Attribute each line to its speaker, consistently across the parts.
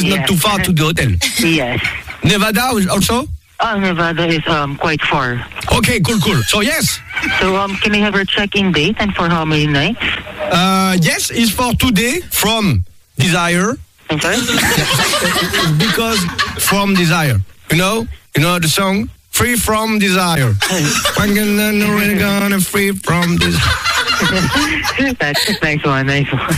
Speaker 1: think it's not too far to the hotel.
Speaker 2: Yes.
Speaker 1: Nevada also?
Speaker 2: Oh, Nevada is um quite far.
Speaker 1: Okay, cool, cool. So yes,
Speaker 2: So um, can I have a check-in date and for how many nights?
Speaker 1: uh, yes, it's for today from Desire
Speaker 2: I'm sorry.
Speaker 1: because from Desire. You know, you know the song Free from Desire. I'm gonna, gonna free from desire.
Speaker 2: That's a nice one, nice one.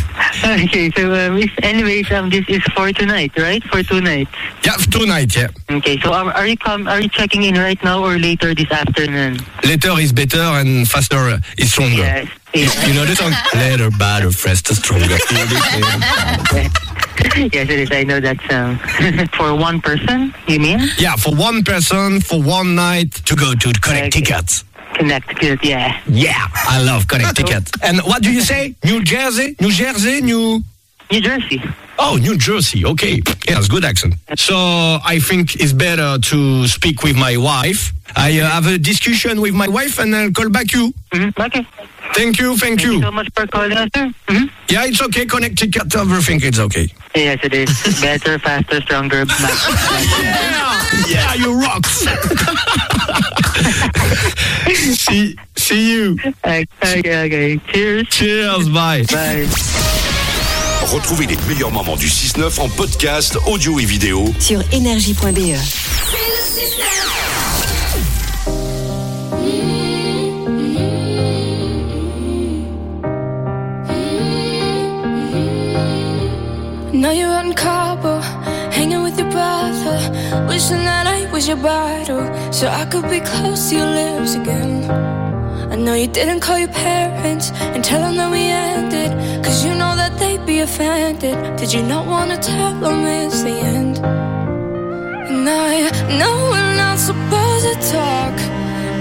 Speaker 2: Okay, so um, if, anyways, um, this is for tonight, right? For tonight.
Speaker 1: Yeah, tonight. Yeah,
Speaker 2: Okay, so um, are you come? Are you checking in right now or later this afternoon?
Speaker 1: later is better and faster is stronger.
Speaker 2: Yes. yes.
Speaker 1: You know the song? Later, better, faster, stronger.
Speaker 2: yes, it is. I know that song. for one person, you mean?
Speaker 1: yeah, for one person, for one night to go to Connect
Speaker 2: Okay.
Speaker 1: Tickets.
Speaker 2: Connecticut, yeah.
Speaker 1: Yeah, I love Connecticut. And what do you say? New Jersey? New Jersey? New...
Speaker 2: New Jersey.
Speaker 1: Oh, New Jersey. Okay. Yeah, it's good accent. So I think it's better to speak with my wife. I uh, have a discussion with my wife and I'll call back you.
Speaker 2: hmm Okay.
Speaker 1: Thank you, thank
Speaker 2: Thank you
Speaker 1: you.
Speaker 2: so much for calling us, sir. hmm
Speaker 1: Yeah, it's okay. Connecticut, everything is okay.
Speaker 2: Yes, it is. Better, faster, stronger. Max.
Speaker 1: Yeah, you rock. see, see you.
Speaker 2: okay, okay. Cheers.
Speaker 1: Cheers, bye.
Speaker 2: Bye.
Speaker 3: Retrouvez les meilleurs moments du 6-9 en podcast audio et vidéo
Speaker 4: Sur énergie.be.
Speaker 5: Now you're Cabo, hanging with your brother. Wishing that I was your bridal, so I could be close to your lips again. I know you didn't call your parents and tell them that we ended, cause you know that they'd be offended. Did you not wanna tell them it's the end? And I know we're not supposed to talk,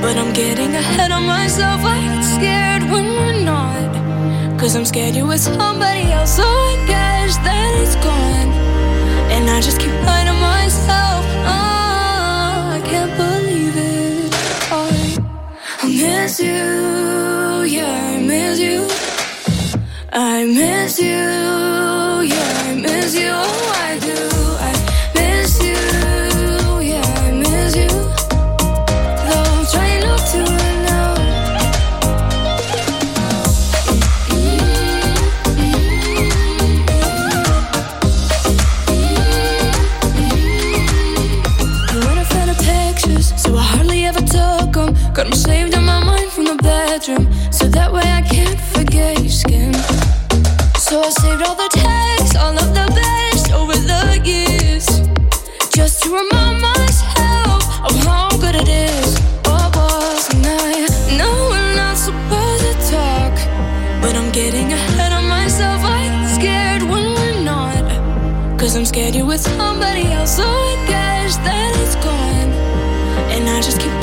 Speaker 5: but I'm getting ahead of myself. I get scared when we're not. Cause I'm scared you're with somebody else, so I guess that it's gone. And I just keep lying to myself. Oh, I can't believe it. I, I miss you, yeah, I miss you. I miss you, yeah, I miss you. Oh, I do. Got them saved in my mind from the bedroom, so that way I can't forget your skin. So I saved all the texts, all of the best over the years, just to remind myself of how good it is. What was I know we're not supposed to talk, but I'm getting ahead of myself. I'm scared when we're not. Cause I'm scared you're with somebody else, so I guess that it's gone. And I just keep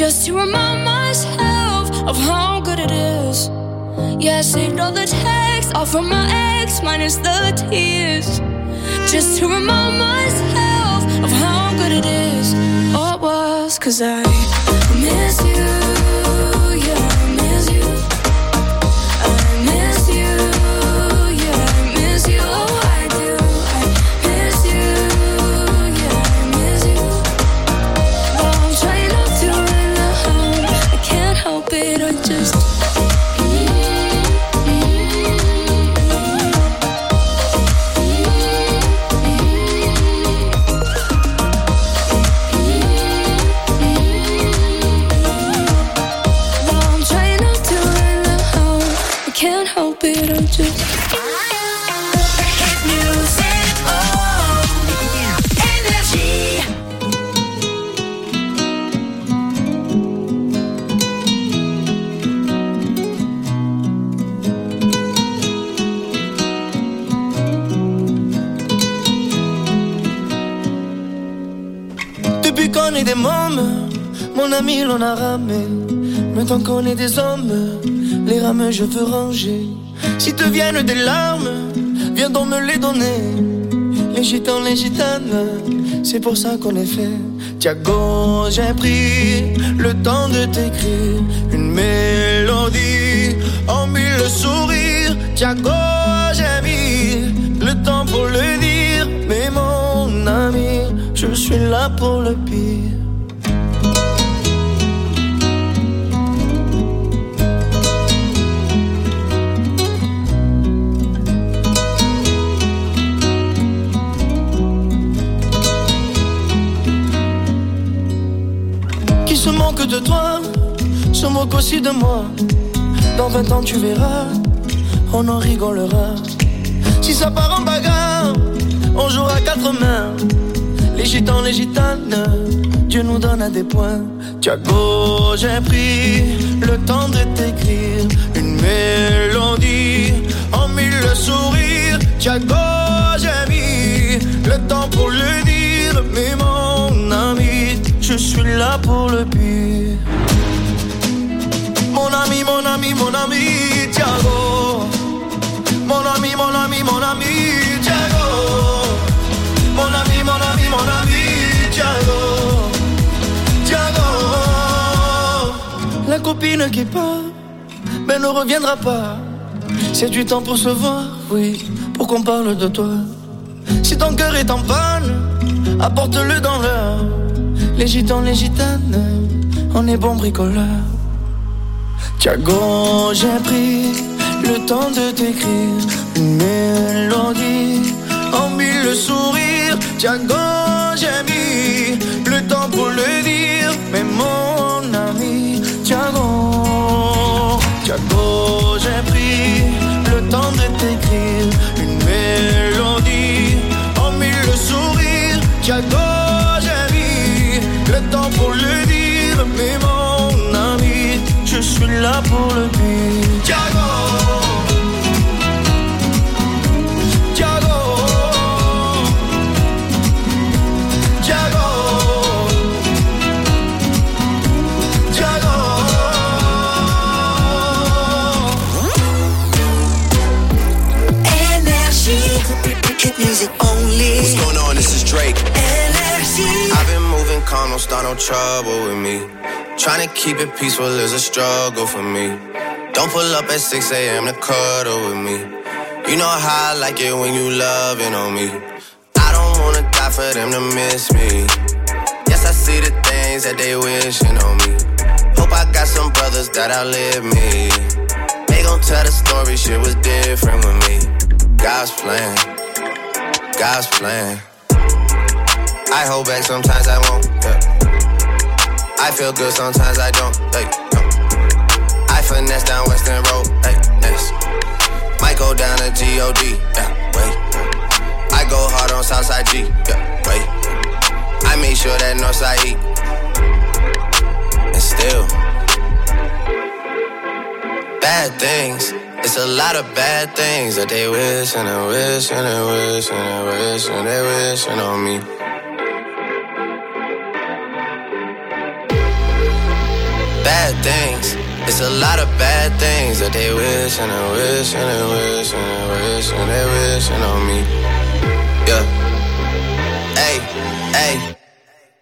Speaker 5: just to remind myself of how good it is. Yeah, I saved all the texts, all from my ex, minus the tears, just to remind myself of how good it is. Oh, it was, cause I miss you,
Speaker 4: mon ami l'on a ramé. Maintenant qu'on est des hommes, les rames je veux ranger. Si te viennent des larmes, viens donc me les donner. Les gitans, les gitanes, c'est pour ça qu'on est fait. Tiago, j'ai pris le temps de t'écrire une mélodie en mille sourires. Tiago, j'ai mis le temps pour le dire, mais mon ami, je suis là pour le pire. Se moque de toi, se moque aussi de moi. Dans 20 ans tu verras, on en rigolera. Si ça part en bagarre, on jouera quatre mains. Les gitans, les gitanes, Dieu nous donne à des points. Tiago, j'ai pris le temps de t'écrire une copine qui part, ben ne reviendra pas. C'est du temps pour se voir, oui, pour qu'on parle de toi. Si ton cœur est en panne, apporte-le dans l'heure. Les gitans, les gitanes, on est bons bricoleurs. Tiago, j'ai pris le temps de t'écrire une mélodie en mille sourires. Tiago, j'ai mis le temps pour le dire, Tiago, j'ai pris le temps de t'écrire une mélodie en mille sourires. Tiago, j'ai mis le temps pour le dire, mais mon ami, je suis là pour le dire.
Speaker 6: Music only.
Speaker 7: What's going on? This is Drake.
Speaker 6: Energy.
Speaker 7: I've been moving calm, don't start no trouble with me. Trying to keep it peaceful is a struggle for me. Don't pull up at 6 a.m. to cuddle with me. You know how I like it when you loving on me. I don't wanna die for them to miss me. Yes, I see the things that they wishing on me. Hope I got some brothers that outlive me. They gon' tell the story, shit was different with me. God's plan, God's plan. I hold back, sometimes I won't. Yeah. I feel good, sometimes I don't. Hey, no. I finesse down Western Road. Hey, next. Might go down to G-O-D. Yeah, wait. I go hard on Southside G. Yeah, wait. I make sure that Northside E. And still, bad things. It's a lot of bad things that they wish and they wish and they wish and they wish and they wishing on me. bad things. It's a lot of bad things that they wish and they wish and they wish and they wish and they wishing on me. Yeah. Hey, hey.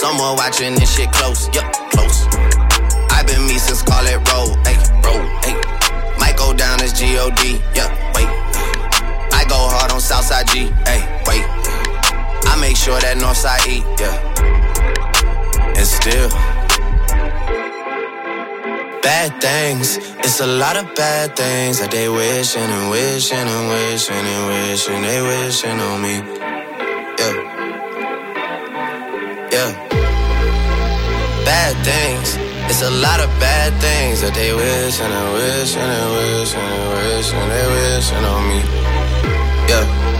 Speaker 7: Someone watching this shit close. Yup, close. I've been me since Scarlet Road. Hey, road. Hey. Might go down as G-O-D. Yup, wait. I go hard on Southside G. Hey, wait. I make sure that Northside E. Yeah. And still. Bad things, it's a lot of bad things that they wishing and wishing and wishing and wishing they wishing on me. Yeah. Yeah. Bad things. It's a lot of bad things that they wish and they wish and they wish and they wish and they wishing on me. Yeah.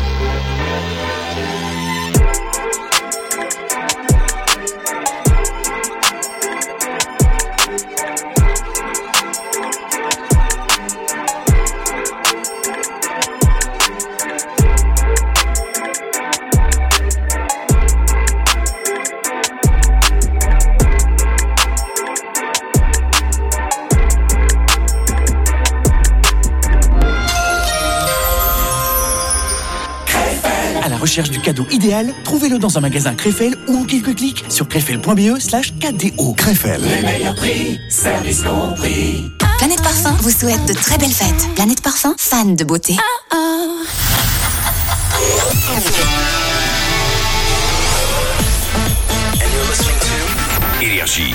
Speaker 8: Recherche du cadeau idéal, trouvez-le dans un magasin Krefel ou en quelques clics sur krefel.be slash KDO. Krefel.
Speaker 9: Planète Parfum vous souhaite de très belles fêtes. Planète Parfum, fan de beauté.
Speaker 3: Énergie.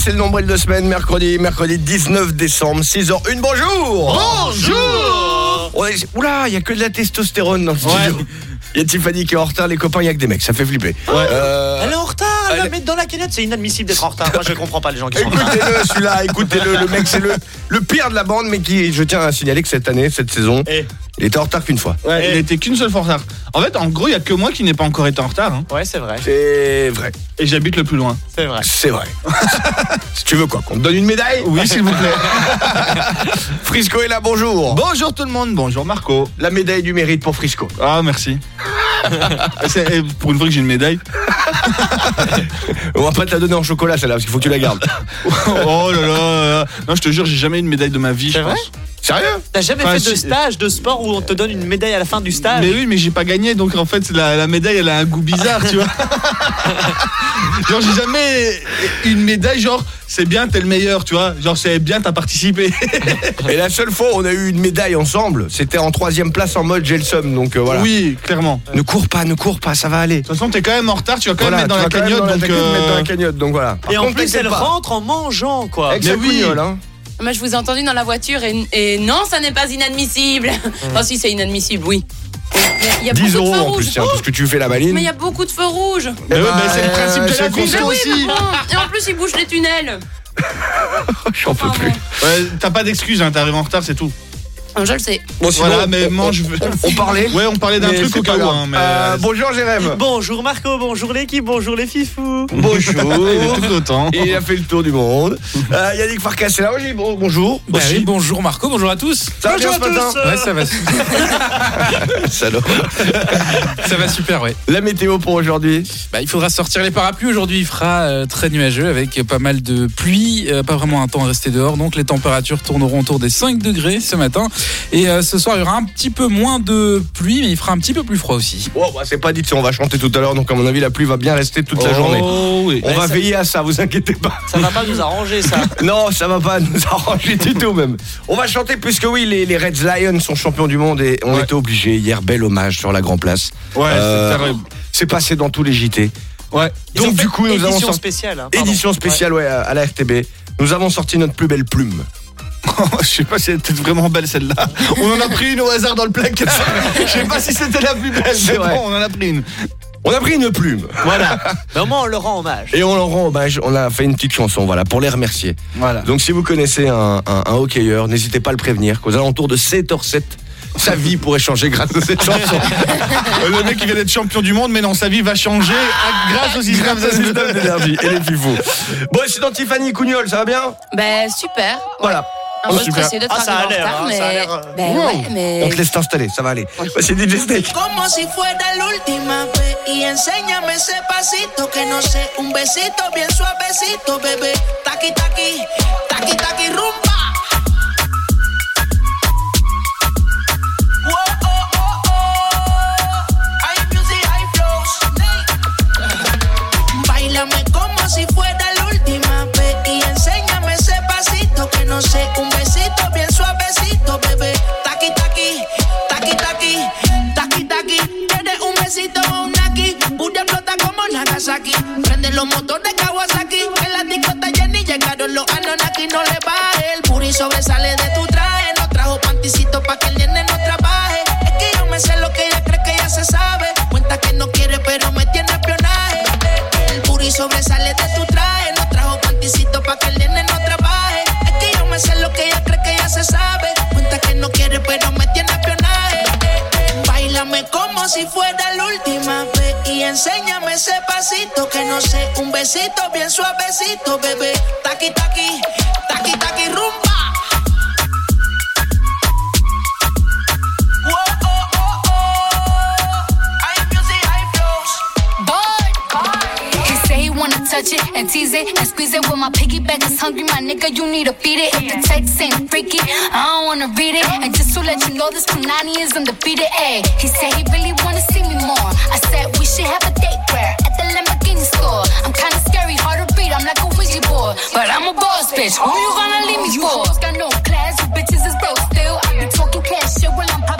Speaker 5: C'est le
Speaker 1: nombril de semaine, mercredi, mercredi 19 décembre, 6h01, bonjour! Bonjour! Oula, il y a que de la testostérone dans le studio. Il y a Tiffany qui est en retard, les copains, il y a que des mecs, ça fait flipper. Euh,
Speaker 10: Elle elle- mettre dans la canette, c'est inadmissible d'être en retard. Moi je comprends pas les gens qui sont en retard.
Speaker 1: Écoutez-le, celui-là, écoutez-le, le mec, c'est le, le pire de la bande, mais qui, je tiens à signaler que cette année, cette saison,
Speaker 10: Eh.
Speaker 1: il était en retard qu'une fois.
Speaker 11: Ouais, il a été qu'une seule fois en retard. En fait, en gros, il y a que moi qui n'ai pas encore été en retard. hein.
Speaker 10: Ouais, c'est vrai,
Speaker 1: C'est vrai,
Speaker 11: Et j'habite le plus loin.
Speaker 10: c'est vrai.
Speaker 1: c'est vrai. si tu veux quoi, qu'on te donne une médaille?
Speaker 11: Oui, s'il vous plaît.
Speaker 1: Frisco est là, bonjour.
Speaker 11: Bonjour tout le monde, bonjour Marco.
Speaker 1: La médaille du mérite pour Frisco.
Speaker 11: Ah, merci. C'est- eh, pour une fois que j'ai une médaille.
Speaker 1: On va pas te la donner en chocolat celle-là, parce qu'il faut que tu la gardes.
Speaker 11: Oh là là là. Non, je te jure, j'ai jamais eu une médaille de ma vie, je
Speaker 10: vrai
Speaker 11: pense.
Speaker 1: Sérieux
Speaker 10: T'as jamais
Speaker 11: Enfin,
Speaker 10: fait de stage de sport où on te donne une médaille à la fin du stage
Speaker 11: Mais oui, mais j'ai pas gagné, donc en fait, la, la médaille, elle a un goût bizarre, tu vois. genre, j'ai jamais une médaille, genre, c'est bien, t'es le meilleur, tu vois. Genre, c'est bien, t'as participé.
Speaker 1: Et la seule fois où on a eu une médaille ensemble, c'était en troisième place en mode j'ai le seum, donc euh, voilà.
Speaker 11: Oui, clairement. De
Speaker 1: Ne cours pas, ne cours pas, ça va aller.
Speaker 11: toute façon, t'es quand même en retard, tu vas quand
Speaker 1: Voilà,
Speaker 11: même mettre dans la cagnotte,
Speaker 1: dans la
Speaker 11: donc.
Speaker 1: cagnotte, mettre dans
Speaker 11: euh,
Speaker 1: la cagnotte, donc voilà.
Speaker 10: Et
Speaker 1: Par
Speaker 10: en
Speaker 1: contre,
Speaker 10: plus, elle
Speaker 1: pas.
Speaker 10: rentre en mangeant, quoi.
Speaker 1: Avec
Speaker 11: Mais
Speaker 1: sa
Speaker 11: oui.
Speaker 1: couignole, hein.
Speaker 12: Moi, je vous ai entendu dans la voiture et, et non, ça n'est pas inadmissible. Enfin, si, c'est inadmissible, oui. Mais Il y a
Speaker 1: 10
Speaker 12: beaucoup de
Speaker 1: euros
Speaker 12: feux
Speaker 1: en
Speaker 12: rouges.
Speaker 1: plus, tiens, parce que tu fais la maline.
Speaker 12: Mais il y a beaucoup de feux rouges.
Speaker 11: Mais ouais,
Speaker 1: bah,
Speaker 11: bah, c'est le principe de la
Speaker 12: Oui,
Speaker 11: aussi.
Speaker 12: mais. Et en plus, ils bouchent les tunnels.
Speaker 1: J'en peux
Speaker 12: Enfin,
Speaker 1: plus.
Speaker 11: Ouais, t'as pas d'excuse, hein, t'arrives en retard, c'est tout.
Speaker 12: Je le sais.
Speaker 1: Bon, sinon,
Speaker 11: Voilà, mais
Speaker 1: on-
Speaker 11: mange.
Speaker 1: on parlait.
Speaker 11: Ouais, on parlait d'un truc au cas où, hein, mais.
Speaker 1: Euh, bonjour Jérém.
Speaker 10: Bonjour Marco, bonjour l'équipe, bonjour les fifous.
Speaker 1: Bonjour.
Speaker 11: Il est tout autant.
Speaker 1: Il a fait le tour du monde. Euh, Yannick Farkas est là aussi. Bonjour.
Speaker 13: Bah
Speaker 1: Aussi.
Speaker 13: oui, bonjour Marco, bonjour à tous.
Speaker 1: Ça va bien ce matin
Speaker 13: Ouais, ça va,
Speaker 1: Salaud.
Speaker 13: ça va super, ouais.
Speaker 1: La météo pour aujourd'hui.
Speaker 13: Bah, il faudra sortir les parapluies aujourd'hui. Il fera euh, très nuageux avec pas mal de pluie, euh, pas vraiment un temps à rester dehors. Donc les températures tourneront autour des 5 degrés ce matin. Et euh, ce soir, il y aura un petit peu moins de pluie, mais il fera un petit peu plus froid aussi.
Speaker 1: Bon, bah, c'est pas dit, on va chanter tout à l'heure, donc à mon avis, la pluie va bien rester toute la journée.
Speaker 11: Oh oui.
Speaker 1: On
Speaker 10: Ouais,
Speaker 1: va
Speaker 10: ça-
Speaker 1: veiller à ça, vous inquiétez pas.
Speaker 10: Ça va pas nous arranger ça.
Speaker 1: Non, ça va pas nous arranger du tout même. On va chanter puisque oui, les, les Reds Lions sont champions du monde et on
Speaker 11: Ouais.
Speaker 1: était obligés hier, bel hommage sur la Grand Place.
Speaker 11: Ouais,
Speaker 1: Euh,
Speaker 11: c'est terrible.
Speaker 1: C'est passé dans tous les JT.
Speaker 11: Ouais.
Speaker 10: Ils ont
Speaker 1: Donc
Speaker 10: fait
Speaker 1: du coup, nous avons
Speaker 10: édition
Speaker 1: sorti
Speaker 10: spéciale. hein, pardon.
Speaker 1: édition spéciale ouais, à à la RTB. Nous avons sorti notre plus belle plume.
Speaker 11: Je sais pas si elle était vraiment belle celle-là. On en a pris une au hasard dans le placard. Je sais pas si c'était la plus belle,
Speaker 1: C'est
Speaker 11: mais
Speaker 1: vrai.
Speaker 11: bon, on en a pris une.
Speaker 1: On a pris une plume
Speaker 10: Voilà. Mais au moins on leur rend hommage.
Speaker 1: et on leur rend hommage. On a fait une petite chanson, voilà, pour les remercier.
Speaker 11: Voilà.
Speaker 1: Donc si vous connaissez un, un, un hockeyeur, n'hésitez pas à le prévenir qu'aux alentours de 7h07, sa vie pourrait changer grâce à cette chanson.
Speaker 11: Le mec qui vient d'être champion du monde, mais non, sa vie va changer à- grâce au système
Speaker 1: Grâce au système d'énergie et les fifous. Bon, c'est dans Tiffany Cougnol, ça va bien?
Speaker 12: Ben, super.
Speaker 1: Voilà.
Speaker 12: Un peu
Speaker 11: super.
Speaker 12: stressé d'être
Speaker 10: Ah, ça a l'air, hein,
Speaker 12: mais...
Speaker 10: ça a l'air, euh,
Speaker 12: Ben
Speaker 1: Wow.
Speaker 12: ouais, mais...
Speaker 1: On te laisse t'installer, ça va aller. Bah, c'est DJ Snake.
Speaker 6: Como si fuera la última vez y enséñame ese pasito que no sé, un besito bien suavecito, bebé. Taqui taqui, taqui taqui rumba. no sé, un besito bien suavecito, bebé. Taqui, taqui, taqui, taqui, taqui, taqui. Tienes un besito o un aquí, una flota como Nagasaki. Prende
Speaker 14: los motores Kawasaki, en la discota Jenny llegaron los Anonaki. No le va el puri sobresale de tu traje. No trajo panticito pa' que el nene no trabaje. Es que yo me sé lo que ella cree que ya se sabe. Cuenta que no quiere, pero me tiene espionaje. El puri sobresale de tu traje. No trajo panticito pa' que el nene no Sé lo que ella cree que ya se sabe. Cuenta que no quiere, pero me tiene espionaje. Bailame como si fuera la última vez y enséñame ese pasito que no sé, un besito bien suavecito, bebé. Taqui taqui, taqui taqui rumba.
Speaker 15: Touch it and tease it and squeeze it. When my piggyback is hungry, my nigga, you need to feed it. If the text ain't freaky, I don't wanna read it. And just to let you know, this Punani is undefeated. Ayy, he said he really wanna see me more. I said we should have a date where at the Lamborghini store. I'm kinda scary, hard to read. I'm like a Ouija board, but I'm a boss bitch. Who you gonna leave me for? hoes got no class, you bitches is broke still. I be talking cash shit while I'm popping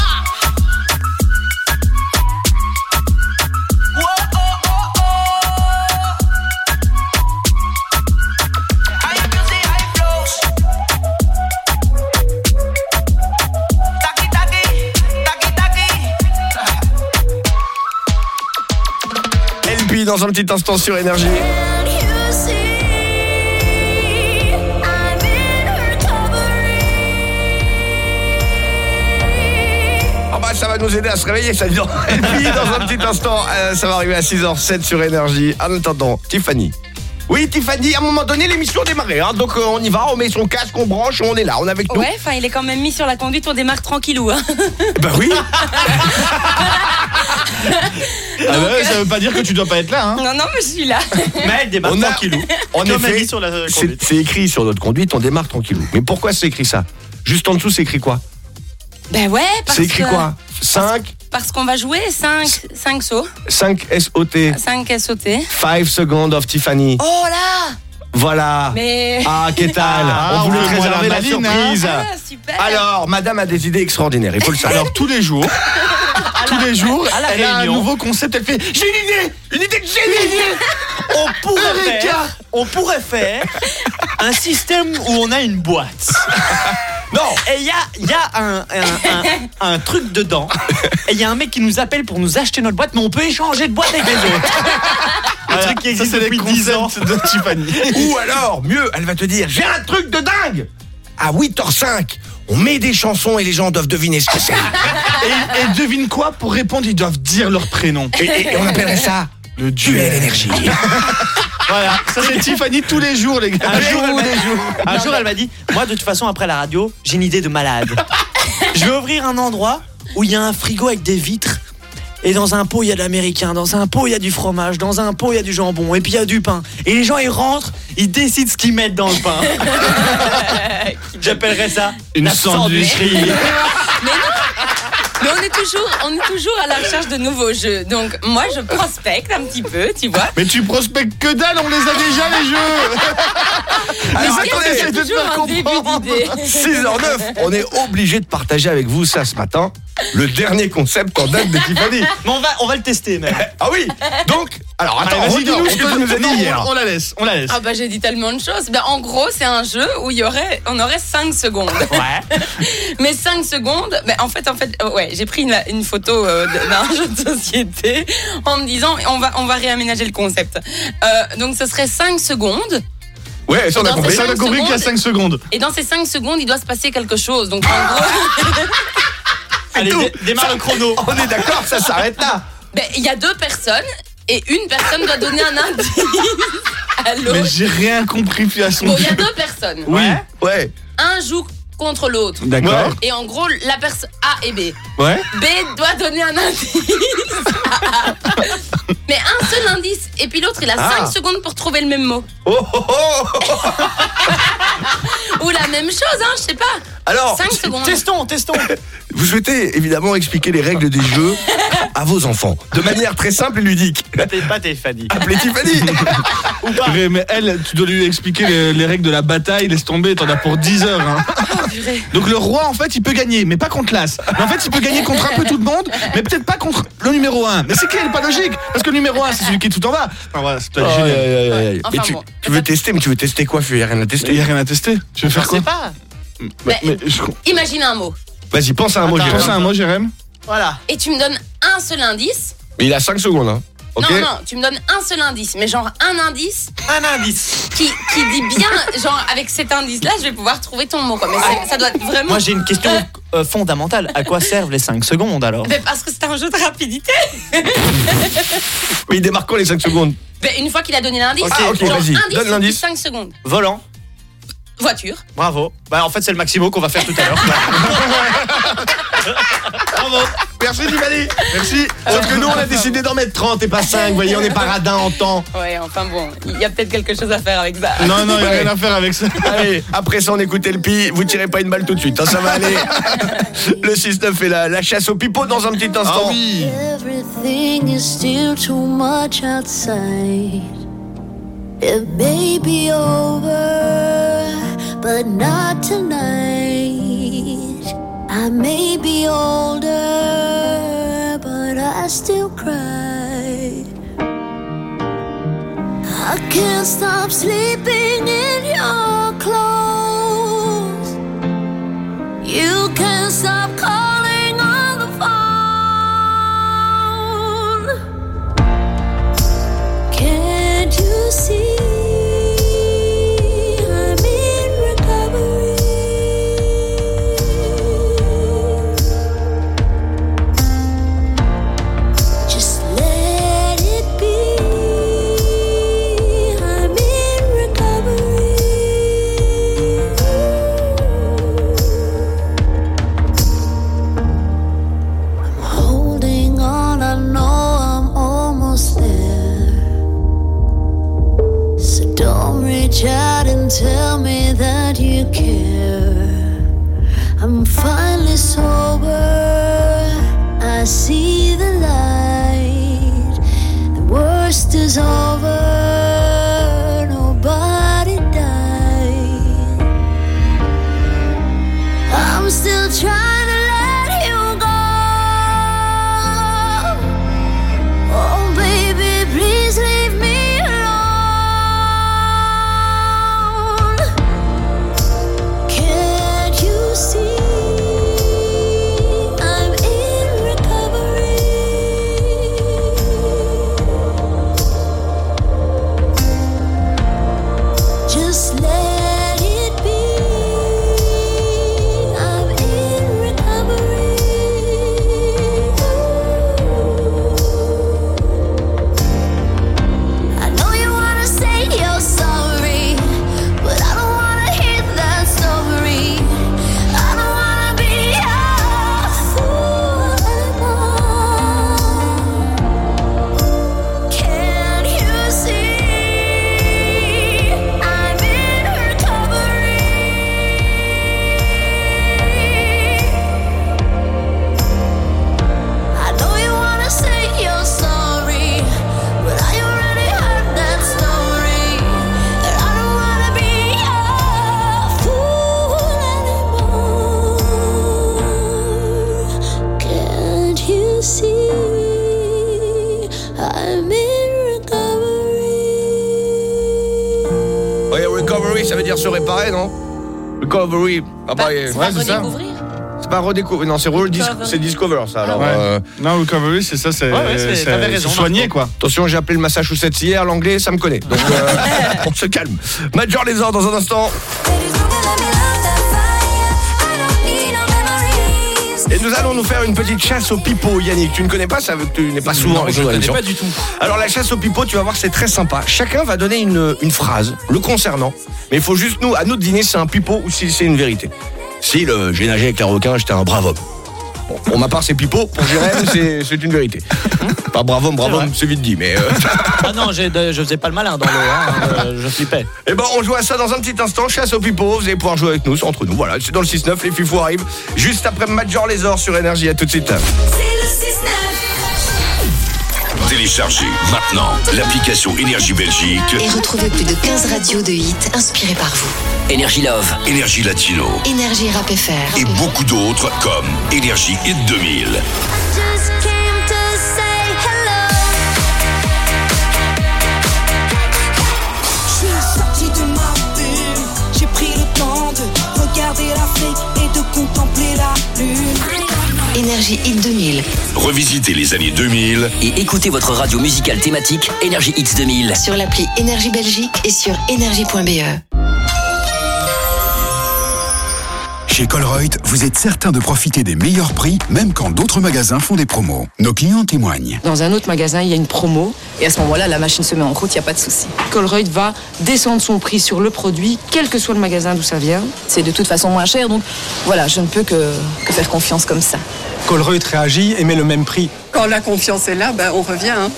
Speaker 1: Dans un petit instant sur Énergie. Ah bah ça va nous aider à se réveiller ça dit dans un petit instant, euh, ça va arriver à 6h07 sur Énergie. En attendant, Tiffany. Oui Tiffany, à un moment donné l'émission démarrait, hein, donc euh, on y va, on met son casque, on branche, on est là, on est avec nous.
Speaker 12: Ouais, enfin, il est quand même mis sur la conduite, on démarre tranquillou. Hein.
Speaker 1: Bah oui
Speaker 11: Ah bah ouais, ça veut pas dire que tu dois pas être là, hein.
Speaker 12: Non, non, mais je suis là.
Speaker 10: Mais elle démarre
Speaker 1: On a-
Speaker 10: tranquillou.
Speaker 1: En effet,
Speaker 10: sur la
Speaker 1: c'est
Speaker 10: conduite.
Speaker 1: c'est écrit sur notre conduite, on démarre tranquillou. Mais pourquoi c'est écrit ça? Juste en dessous, c'est écrit quoi?
Speaker 12: Ben ouais, parce
Speaker 1: C'est écrit
Speaker 12: que-
Speaker 1: quoi? 5,
Speaker 12: Parce qu'on va jouer 5, 5 sauts,
Speaker 1: 5 SOT,
Speaker 12: 5 SOT.
Speaker 1: 5 seconds of Tiffany.
Speaker 12: Oh là
Speaker 1: Voilà.
Speaker 12: Mais...
Speaker 1: Ah, qu'est-ce
Speaker 11: Ah,
Speaker 1: On voulait réserver
Speaker 11: la
Speaker 1: la
Speaker 11: maline,
Speaker 1: surprise.
Speaker 12: Ah, super
Speaker 1: Alors, madame a des idées extraordinaires, il faut le savoir.
Speaker 11: Alors tous les jours, tous les jours, elle a un
Speaker 10: réunion.
Speaker 11: nouveau concept. Elle fait J'ai une idée, une idée de génie.
Speaker 10: On pourrait, faire, on pourrait faire un système où on a une boîte.
Speaker 1: Non
Speaker 10: Et il y a, y a un, un- un- un truc dedans. Et il y a un mec qui nous appelle pour nous acheter notre boîte, mais on peut échanger de boîte avec les autres. Un truc qui existe depuis 10 ans.
Speaker 11: de Tiffany.
Speaker 1: Ou alors, mieux, elle va te dire J'ai un truc de dingue À 8h05, on met des chansons et les gens doivent deviner ce que c'est.
Speaker 11: Et, et devine quoi? Pour répondre, ils doivent dire leur prénom.
Speaker 1: Et, et- et on appellerait ça le duel énergie.
Speaker 11: Voilà, ça c'est Tiffany tous les jours, les gars.
Speaker 10: Un jour, elle m'a-
Speaker 11: les jours.
Speaker 10: un jour, elle m'a dit Moi, de toute façon, après la radio, j'ai une idée de malade. Je vais ouvrir un endroit où il y a un frigo avec des vitres. Et dans un pot, il y a de l'américain. Dans un pot, il y a du fromage. Dans un pot, il y a du jambon. Et puis, il y a du pain. Et les gens, ils rentrent, ils décident ce qu'ils mettent dans le pain. J'appellerais ça
Speaker 11: Une
Speaker 10: la
Speaker 11: sandwicherie.
Speaker 12: Mais on est toujours, on est toujours à la recherche de nouveaux jeux. Donc moi, je prospecte un petit peu, tu vois.
Speaker 11: Mais tu prospectes que dalle, on les a déjà les jeux.
Speaker 1: Alors
Speaker 12: Mais
Speaker 1: attendez,
Speaker 12: c'est
Speaker 1: de
Speaker 12: toujours début d'idée.
Speaker 1: 6h09, on est obligé de partager avec vous ça ce matin, le dernier concept en date de Tiffany.
Speaker 10: Mais on va, on va le tester, même.
Speaker 1: Ah oui Donc, alors attends,
Speaker 11: Allez, vas-y,
Speaker 1: redis-nous ce que
Speaker 11: on-
Speaker 1: tu nous as dit hier.
Speaker 11: On, la laisse, on la laisse.
Speaker 12: Ah bah j'ai dit tellement de choses. Ben, en gros, c'est un jeu où il y aurait, on aurait 5 secondes.
Speaker 10: Ouais.
Speaker 12: Mais 5 secondes, ben, en fait, en fait, euh, ouais, j'ai pris une, une photo euh, d'un jeu de société en me disant, on va, on va réaménager le concept. Euh, donc ce serait 5 secondes.
Speaker 1: Ouais, ça on a compris.
Speaker 11: Ça, on a compris qu'il y a
Speaker 12: secondes.
Speaker 11: 5 secondes.
Speaker 12: Et dans ces 5 secondes, il doit se passer quelque chose. Donc en gros,
Speaker 10: Allez, dé- démarre le chrono.
Speaker 1: On est d'accord, ça s'arrête là.
Speaker 12: ben, il y a deux personnes et une personne doit donner un indice à
Speaker 11: Mais
Speaker 12: l'autre.
Speaker 11: j'ai rien compris puis à son
Speaker 12: Bon, il y a deux personnes.
Speaker 1: Oui. Ouais.
Speaker 12: Un joue contre l'autre.
Speaker 11: D'accord.
Speaker 12: Et en gros, la personne A et B.
Speaker 11: Ouais.
Speaker 12: B doit donner un indice. Mais un seul indice. Et puis l'autre, il a
Speaker 1: Ah.
Speaker 12: 5 secondes pour trouver le même mot.
Speaker 1: Oh, oh, oh.
Speaker 12: Ou la même chose, hein, je sais pas.
Speaker 1: Alors,
Speaker 12: 5 secondes.
Speaker 10: Testons, testons.
Speaker 1: Vous souhaitez évidemment expliquer les règles des jeux à vos enfants de manière très simple et ludique.
Speaker 10: T'es pas Tiffany.
Speaker 1: Appelez Tiffany.
Speaker 11: Purée, Mais elle, tu dois lui expliquer les, les règles de la bataille, laisse tomber, t'en as pour 10 heures. hein. Donc le roi, en fait, il peut gagner, mais pas contre l'as. Mais en fait, il peut gagner contre un peu tout le monde, mais peut-être pas contre le numéro 1. Mais c'est qu'il n'est pas logique, parce que le numéro 1, c'est celui qui est tout en bas. Enfin, voilà, c'est peut-être génial.
Speaker 1: aïe, aïe, aïe.
Speaker 12: Enfin
Speaker 1: mais tu,
Speaker 12: bon.
Speaker 1: tu veux tester, mais tu veux tester quoi Il n'y a rien à tester.
Speaker 11: Il n'y a rien à tester. Tu veux
Speaker 10: Je
Speaker 11: faire quoi
Speaker 10: sais pas.
Speaker 11: Mais- mais je-
Speaker 12: Imagine un mot.
Speaker 1: Vas-y, pense à un mot,
Speaker 10: Attends,
Speaker 1: Jérém.
Speaker 11: Pense à un mot, Jérém
Speaker 10: Voilà.
Speaker 12: Et tu me donnes un seul indice.
Speaker 1: Mais il a 5 secondes, hein. Ok
Speaker 12: Non, non, tu me donnes un seul indice. Mais genre un indice
Speaker 10: Un indice.
Speaker 12: qui, qui dit bien, genre avec cet indice-là, je vais pouvoir trouver ton mot. Quoi. Mais ça doit être vraiment.
Speaker 10: Moi, j'ai une question euh, fondamentale. À quoi servent les 5 secondes alors
Speaker 12: Mais parce que c'est un jeu de rapidité.
Speaker 1: Mais il démarque quand les 5 secondes
Speaker 12: Mais une fois qu'il a donné l'indice,
Speaker 1: Ok, ok,
Speaker 12: genre
Speaker 1: vas-y,
Speaker 12: indice,
Speaker 1: donne l'indice.
Speaker 12: 5 secondes.
Speaker 10: Volant.
Speaker 12: Voiture.
Speaker 10: Bravo. Bah, en fait, c'est le maximo qu'on va faire tout à l'heure.
Speaker 1: Bravo Merci Tiffany Merci Sauf que nous on a décidé d'en mettre 30 et pas 5, vous voyez, on n'est pas radin en temps.
Speaker 12: Ouais, enfin bon, il y a peut-être quelque chose à faire avec ça.
Speaker 11: Non, non, il n'y a rien à faire avec ça.
Speaker 1: Allez, après ça on écoutait le pi, vous tirez pas une balle tout de suite, hein, ça va aller. Le 6-9 est là, la chasse au pipeau dans un petit
Speaker 11: Ah
Speaker 1: instant.
Speaker 11: oui
Speaker 16: Everything is still too much outside. It may be over, but not tonight. I may be older, but I still cry. I can't stop sleeping in your clothes. You can't stop calling on the phone. Can't you see? Don't reach out and tell me that you care. I'm finally sober. I see the light. The worst is over. Nobody died. I'm still trying
Speaker 1: réparer, non Recovery. Ah bah,
Speaker 12: c'est
Speaker 1: ouais,
Speaker 12: pas
Speaker 1: c'est ça.
Speaker 12: redécouvrir.
Speaker 1: C'est pas redécouvrir, non, c'est
Speaker 12: Discover.
Speaker 1: c'est Discover ça. Alors,
Speaker 11: Ouais.
Speaker 1: euh,
Speaker 11: Non, recovery, c'est ça, c'est
Speaker 10: Ouais, ouais, c'est-
Speaker 11: c'est-
Speaker 10: t'avais
Speaker 11: c'est
Speaker 10: raison,
Speaker 11: soigné,
Speaker 10: Marco.
Speaker 11: quoi.
Speaker 1: attention, j'ai appelé le Massachusetts hier, l'anglais, ça me connaît. Donc, euh, on se calme. Major Lézard dans un instant. Et nous allons nous faire une petite chasse au pipeau, Yannick. Tu ne connais pas ça, tu n'es pas souvent
Speaker 17: Non, je ne connais pas du tout.
Speaker 1: Alors la chasse au pipeau, tu vas voir, c'est très sympa. Chacun va donner une, une phrase le concernant, mais il faut juste nous, à nous de dîner, si c'est un pipeau ou si c'est une vérité. Si le j'ai nagé avec un requin, j'étais un brave homme. Bon, pour ma part, c'est pipeau. Pour Jérém, c'est c'est une vérité. Pas bravo, bravo, c'est vite dit, mais. euh,
Speaker 10: Ah non, j'ai- je faisais pas le malin dans l'eau, hein, euh, je flippais.
Speaker 1: Eh ben, on joue à ça dans un petit instant. Chasse au pipeau. Vous allez pouvoir jouer avec nous, c'est entre nous. Voilà, c'est dans le 6-9. Les fifous arrivent juste après Major Les Ors sur Énergie. À tout de suite.
Speaker 18: Téléchargez maintenant l'application Énergie Belgique.
Speaker 19: Et retrouvez plus de 15 radios de hits inspirés par vous.
Speaker 18: Énergie Love. Énergie Latino.
Speaker 19: Énergie Rap FR.
Speaker 18: Et beaucoup d'autres comme Énergie Hit 2000.
Speaker 19: Énergie Hit 2000.
Speaker 18: Revisitez les années 2000
Speaker 20: Et écoutez votre radio musicale thématique Énergie X 2000.
Speaker 19: Sur l'appli Énergie Belgique et sur énergie.be.
Speaker 21: Chez Colreuth, vous êtes certain de profiter des meilleurs prix, même quand d'autres magasins font des promos. Nos clients témoignent.
Speaker 22: Dans un autre magasin, il y a une promo et à ce moment-là, la machine se met en route, il n'y a pas de souci. Colreuth va descendre son prix sur le produit, quel que soit le magasin d'où ça vient. C'est de toute façon moins cher, donc voilà, je ne peux que, que faire confiance comme ça.
Speaker 23: Colreuth réagit et met le même prix.
Speaker 24: Quand la confiance est là, ben, on revient. hein.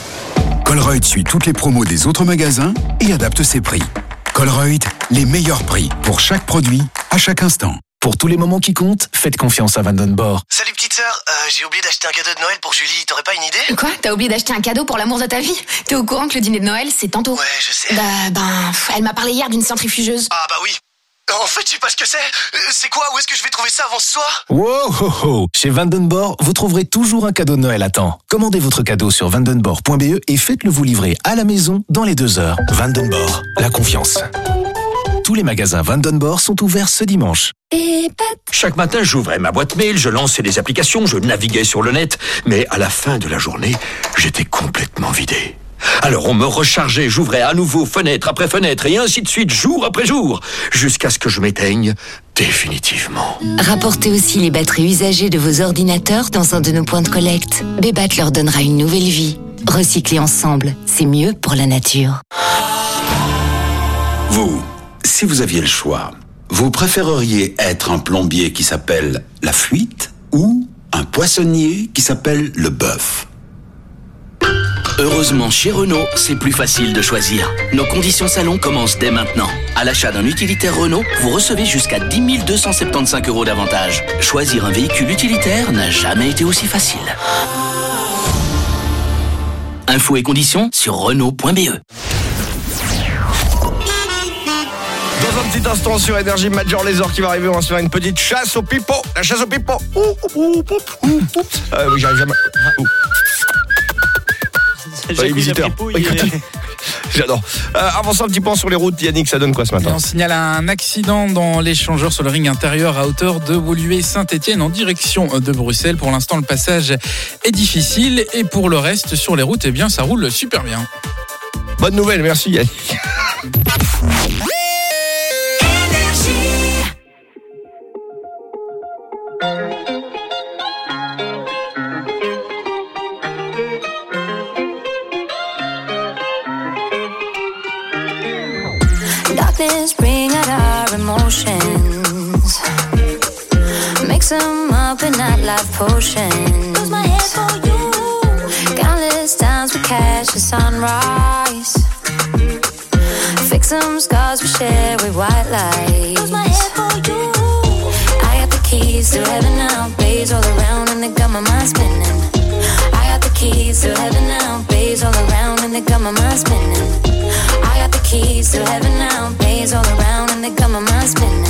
Speaker 21: Colreuth suit toutes les promos des autres magasins et adapte ses prix. Colreuth, les meilleurs prix pour chaque produit, à chaque instant.
Speaker 25: Pour tous les moments qui comptent, faites confiance à Vandenborg.
Speaker 26: Salut petite sœur, euh, j'ai oublié d'acheter un cadeau de Noël pour Julie, t'aurais pas une idée?
Speaker 27: Quoi? T'as oublié d'acheter un cadeau pour l'amour de ta vie? T'es au courant que le dîner de Noël, c'est tantôt? Ouais,
Speaker 26: je sais.
Speaker 27: Bah, ben, pff, elle m'a parlé hier d'une centrifugeuse.
Speaker 26: Ah bah oui. En fait, je sais pas ce que c'est. Euh, C'est quoi? Où est-ce que je vais trouver ça avant ce soir?
Speaker 25: Wow, ho, ho. Chez Vandenborg, vous trouverez toujours un cadeau de Noël à temps. Commandez votre cadeau sur vandenborg.be et faites-le vous livrer à la maison dans les deux heures. Vandenborg, la confiance. Tous les magasins Vandenborg sont ouverts ce dimanche.
Speaker 28: Chaque matin, j'ouvrais ma boîte mail, je lançais des applications, je naviguais sur le net, mais à la fin de la journée, j'étais complètement vidé. Alors on me rechargeait, j'ouvrais à nouveau fenêtre après fenêtre et ainsi de suite, jour après jour, jusqu'à ce que je m'éteigne définitivement.
Speaker 19: Rapportez aussi les batteries usagées de vos ordinateurs dans un de nos points de collecte. Bébat leur donnera une nouvelle vie. Recycler ensemble, c'est mieux pour la nature.
Speaker 29: Vous, si vous aviez le choix, vous préféreriez être un plombier qui s'appelle la fuite ou un poissonnier qui s'appelle le bœuf?
Speaker 20: Heureusement, chez Renault, c'est plus facile de choisir. Nos conditions salon commencent dès maintenant. À l'achat d'un utilitaire Renault, vous recevez jusqu'à 10 275 euros d'avantage. Choisir un véhicule utilitaire n'a jamais été aussi facile. Infos et conditions sur Renault.be.
Speaker 1: Dans un petit instant sur Énergie Major Les Ors qui va arriver, on va se faire une petite chasse au pipeau. La chasse au pipeau. Ouh, ouh, ouh, ouh, ouh, ouh. Euh, oui, j'arrive jamais. Ouais, les visiteurs. J'adore. Euh, avançons un petit point sur les routes. Yannick, ça donne quoi ce
Speaker 13: Et
Speaker 1: matin
Speaker 13: on signale un accident dans l'échangeur sur le ring intérieur à hauteur de Woluwe-Saint-Etienne en direction de Bruxelles. Pour l'instant, le passage est difficile et pour le reste, sur les routes, eh bien, ça roule super bien.
Speaker 1: Bonne nouvelle, merci Yannick.
Speaker 30: Darkness bring out our emotions. Mix them up in that life potion. Lose my head for you. Countless times we catch the sunrise. Fix some scars we share with white light. Lose my head for you. Keys to heaven now. Bays all around and they got my mind spinning. I got the keys to heaven now. Bays all around and they got my mind spinning. I got the keys to heaven now. Bays all around and they got my mind spinning.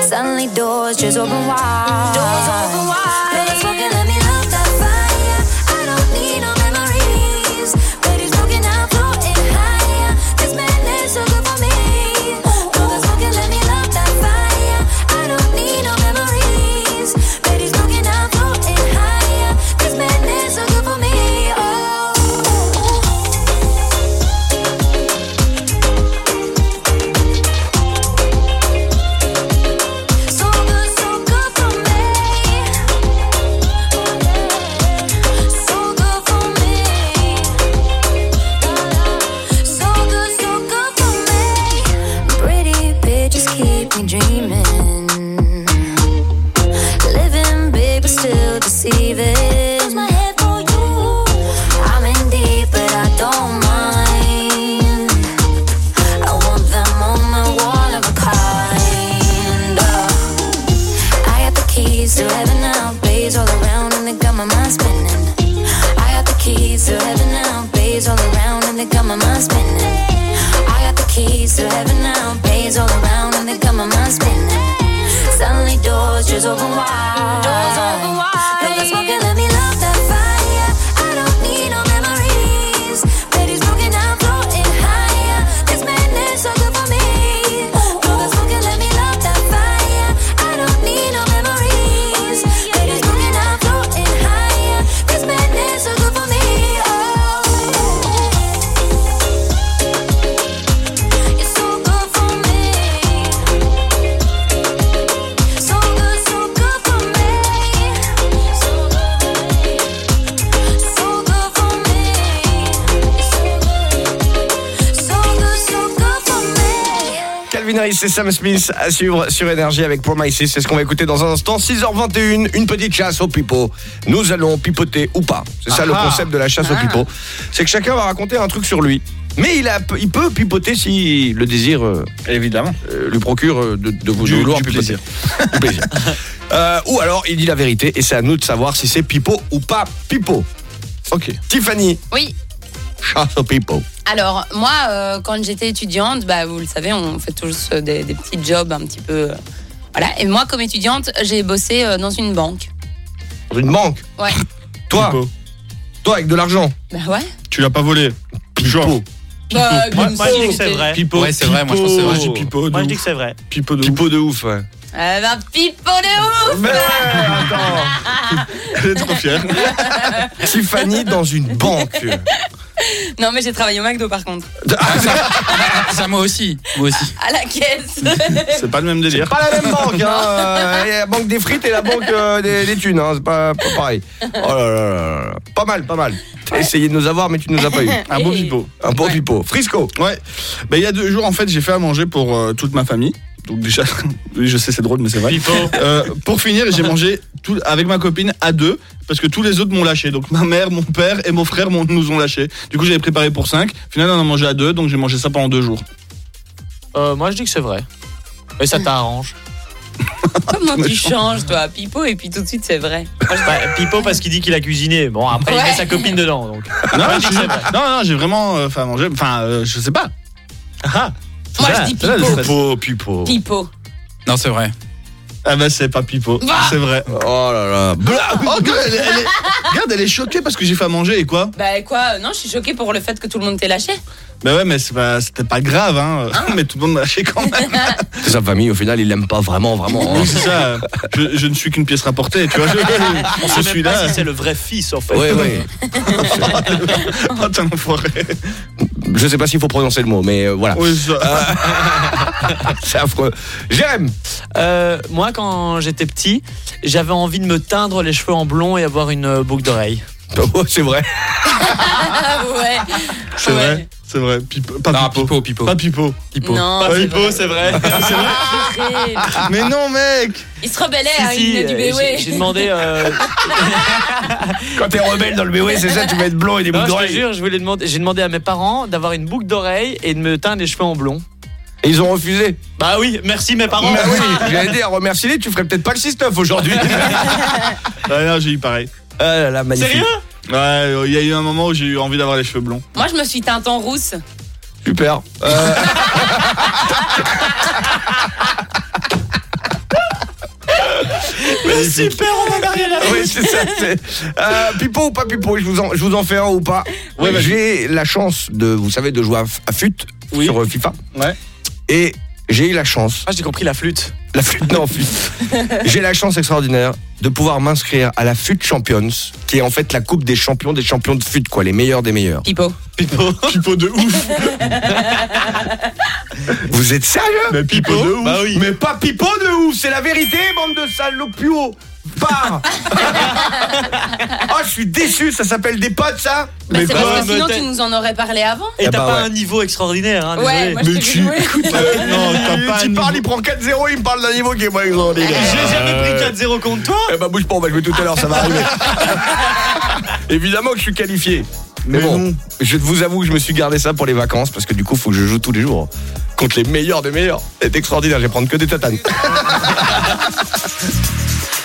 Speaker 30: Suddenly doors just open wide. Doors open wide.
Speaker 5: To
Speaker 1: Calvin Harris et Sam Smith à suivre sur Énergie avec Promises. C'est ce qu'on va écouter dans un instant. 6h21, une petite chasse au pipeau. Nous allons pipoter ou pas. C'est ça le
Speaker 11: Ah.
Speaker 1: concept de la chasse au
Speaker 11: Ah.
Speaker 1: pipeau. C'est que chacun va raconter un truc sur lui. Mais il, a, il peut pipoter si le désir euh,
Speaker 11: évidemment
Speaker 1: lui procure euh, de, de vous
Speaker 11: Du-
Speaker 1: de vouloir
Speaker 11: du
Speaker 1: pipoter.
Speaker 11: plaisir.
Speaker 1: Du plaisir. Euh, ou alors il dit la vérité et c'est à nous de savoir si c'est pipeau ou pas pipeau. Ok. Tiffany,
Speaker 12: Oui.
Speaker 1: Chasse pipeau.
Speaker 12: Alors, moi, euh, quand j'étais étudiante, bah, vous le savez, on fait tous euh, des, des petits jobs un petit peu. euh, voilà. Et moi, comme étudiante, j'ai bossé euh, dans une banque.
Speaker 1: Dans une banque.
Speaker 12: Ouais.
Speaker 1: Toi, toi avec de l'argent.
Speaker 12: Bah ouais.
Speaker 11: Tu l'as pas volé. Genre.
Speaker 12: Bah,
Speaker 10: Moi,
Speaker 12: comme
Speaker 10: moi,
Speaker 12: ça,
Speaker 10: je dis que c'est
Speaker 12: c'était-
Speaker 10: vrai.
Speaker 11: Pipo.
Speaker 13: Ouais, c'est vrai, moi, je pense que c'est vrai.
Speaker 11: Moi, je dis pipo de
Speaker 10: Moi, je dis
Speaker 11: ouf.
Speaker 10: que c'est vrai.
Speaker 11: Pipo de
Speaker 1: Pipo de ouf, ouais.
Speaker 12: Eh ben, pipo de ouf
Speaker 1: Mais attends.
Speaker 11: Elle est trop fière.
Speaker 1: Tiffany dans une banque.
Speaker 12: Non, mais j'ai travaillé au McDo par contre.
Speaker 13: Ça, moi aussi. Moi aussi.
Speaker 12: À la caisse.
Speaker 11: C'est pas le même délire.
Speaker 1: Pas la même banque, hein. euh, il y a la banque des frites et la banque euh, des, des thunes, hein. c'est pas, pas pareil. Oh là là là là. Pas mal, pas mal. T'as essayé de nous avoir, mais tu nous as pas eu.
Speaker 11: Un beau pipo.
Speaker 1: Un bon pipeau. Frisco.
Speaker 11: Ouais. Ben, il y a deux jours, en fait, j'ai fait à manger pour euh, toute ma famille. Donc déjà, oui, je sais, c'est drôle, mais c'est vrai. Euh, pour finir, j'ai mangé tout, avec ma copine à deux, parce que tous les autres m'ont lâché. Donc ma mère, mon père et mon frère nous ont lâché. Du coup, j'avais préparé pour cinq. Au final, on a mangé à deux, donc j'ai mangé ça pendant deux jours.
Speaker 10: Euh, moi, je dis que c'est vrai. Et ça t'arrange.
Speaker 12: Comment tu changes, toi Pipo, et puis tout de suite, c'est vrai.
Speaker 10: Bah, Pipo parce qu'il dit qu'il a cuisiné. Bon, après, il
Speaker 12: Ouais.
Speaker 10: met sa copine dedans. Donc.
Speaker 11: Non, non, non, j'ai vraiment euh, fait à manger. Enfin, euh, je sais pas.
Speaker 10: Ah,
Speaker 12: Moi, je dis pipo.
Speaker 1: Pipeau, pipeau.
Speaker 12: Pipo.
Speaker 13: Non, c'est vrai.
Speaker 11: Ah bah c'est pas pipo,
Speaker 12: Bah.
Speaker 11: c'est vrai.
Speaker 1: Oh là là. Bla-
Speaker 11: Oh, regarde, elle, est- elle est, regarde, elle est choquée parce que j'ai fait à manger et quoi?
Speaker 12: Bah quoi? Non, je suis choquée pour le fait que tout le monde t'ait lâché.
Speaker 11: Bah ouais, mais pas- c'était pas grave, hein. Mais tout le monde m'a lâché quand même.
Speaker 1: C'est sa famille, au final, il l'aime pas vraiment, vraiment. hein.
Speaker 11: Oui, c'est ça. Je, je ne suis qu'une pièce rapportée, tu vois. Je,
Speaker 10: on
Speaker 11: je
Speaker 10: sait
Speaker 11: suis
Speaker 10: même pas
Speaker 11: là.
Speaker 10: si c'est le vrai fils, en fait.
Speaker 1: Ouais, ouais.
Speaker 11: Oh, t'es un enfoiré.
Speaker 1: Je sais pas s'il faut prononcer le mot, mais euh, voilà.
Speaker 11: Oui, ça.
Speaker 1: C'est affreux. Jérém.
Speaker 10: Euh, moi, quand j'étais petit, j'avais envie de me teindre les cheveux en blond et avoir une euh, boucle d'oreille.
Speaker 1: Oh, c'est vrai.
Speaker 12: Ah ouais.
Speaker 11: C'est vrai, c'est vrai. Pipo, pas
Speaker 13: Non,
Speaker 11: pipo.
Speaker 13: pipo, pipo.
Speaker 11: Pas pipo.
Speaker 10: Pipo.
Speaker 12: Non,
Speaker 10: Pas
Speaker 12: c'est
Speaker 10: pipo,
Speaker 12: vrai.
Speaker 10: c'est vrai. c'est vrai.
Speaker 12: Arrête.
Speaker 11: Mais non, mec
Speaker 12: Il se rebellait
Speaker 10: Si,
Speaker 12: à
Speaker 10: si,
Speaker 12: du
Speaker 10: euh,
Speaker 12: BW.
Speaker 10: j'ai- J'ai demandé. euh,
Speaker 1: Quand t'es rebelle dans le BW, c'est ça, tu vas être blond et des
Speaker 10: non,
Speaker 1: boucles
Speaker 10: je te
Speaker 1: d'oreilles.
Speaker 10: jure, je voulais demander. J'ai demandé à mes parents d'avoir une boucle d'oreille et de me teindre les cheveux en blond.
Speaker 1: Et ils ont refusé.
Speaker 10: Bah oui, merci mes parents.
Speaker 1: Bah oui, j'allais dire, remercie-les, tu ferais peut-être pas le 6-9 aujourd'hui.
Speaker 11: Ouais, non, j'ai eu pareil.
Speaker 1: Ah là là, magnifique.
Speaker 10: Sérieux?
Speaker 11: Ouais, il y a eu un moment où j'ai eu envie d'avoir les cheveux blonds.
Speaker 12: Moi, je me suis teinte en rousse.
Speaker 1: Super. Euh,
Speaker 10: Super, on en a rien à
Speaker 1: oui, c'est ça. c'est- Euh, pipo ou pas pipo, je vous en, je vous en fais un ou pas.
Speaker 11: Vas-y.
Speaker 1: j'ai la chance de, vous savez, de jouer à, à FUT
Speaker 11: Oui.
Speaker 1: sur euh, FIFA.
Speaker 11: Ouais.
Speaker 1: Et j'ai eu la chance,
Speaker 10: Ah, j'ai compris la flûte.
Speaker 1: la FUT, non, FUT. j'ai la chance extraordinaire de pouvoir m'inscrire à la FUT Champions, qui est en fait la coupe des champions des champions de FUT, quoi, les meilleurs des meilleurs.
Speaker 12: Pipo.
Speaker 10: Pipo.
Speaker 11: Pipo de ouf.
Speaker 1: Vous êtes sérieux?
Speaker 11: Mais pipo de ouf.
Speaker 10: Bah oui.
Speaker 1: Mais pas pipo de ouf, c'est la vérité, bande de salopio. Oh, je suis déçu, ça s'appelle des potes, ça
Speaker 12: Bah,
Speaker 11: Mais
Speaker 12: c'est
Speaker 11: quoi,
Speaker 12: parce que sinon,
Speaker 10: mais
Speaker 12: tu nous en aurais parlé avant.
Speaker 10: Et
Speaker 1: Eh
Speaker 10: t'as
Speaker 1: bah
Speaker 10: pas
Speaker 1: ouais.
Speaker 10: un niveau extraordinaire, hein,
Speaker 12: Ouais,
Speaker 10: désolé.
Speaker 12: moi, je
Speaker 11: Mais
Speaker 12: t'ai
Speaker 11: tu-
Speaker 12: vu jouer.
Speaker 11: Euh, non, t'as pas
Speaker 1: Tu
Speaker 11: un
Speaker 1: parles, il prend 4-0, il me parle d'un niveau qui est moins extraordinaire.
Speaker 10: J'ai jamais pris 4-0 contre toi.
Speaker 1: Eh bah bouge pas, on va jouer tout à l'heure, ça va arriver. Évidemment que je suis qualifié. Mais,
Speaker 11: Mais
Speaker 1: bon,
Speaker 11: non.
Speaker 1: je vous avoue que je me suis gardé ça pour les vacances parce que du coup, faut que je joue tous les jours contre les meilleurs des meilleurs. C'est extraordinaire, je vais prendre que des tatanes.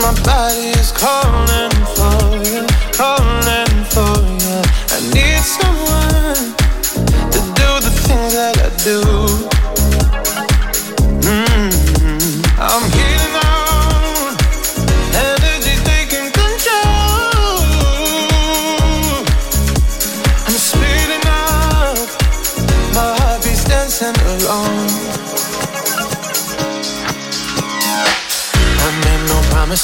Speaker 31: My body is calling for you, calling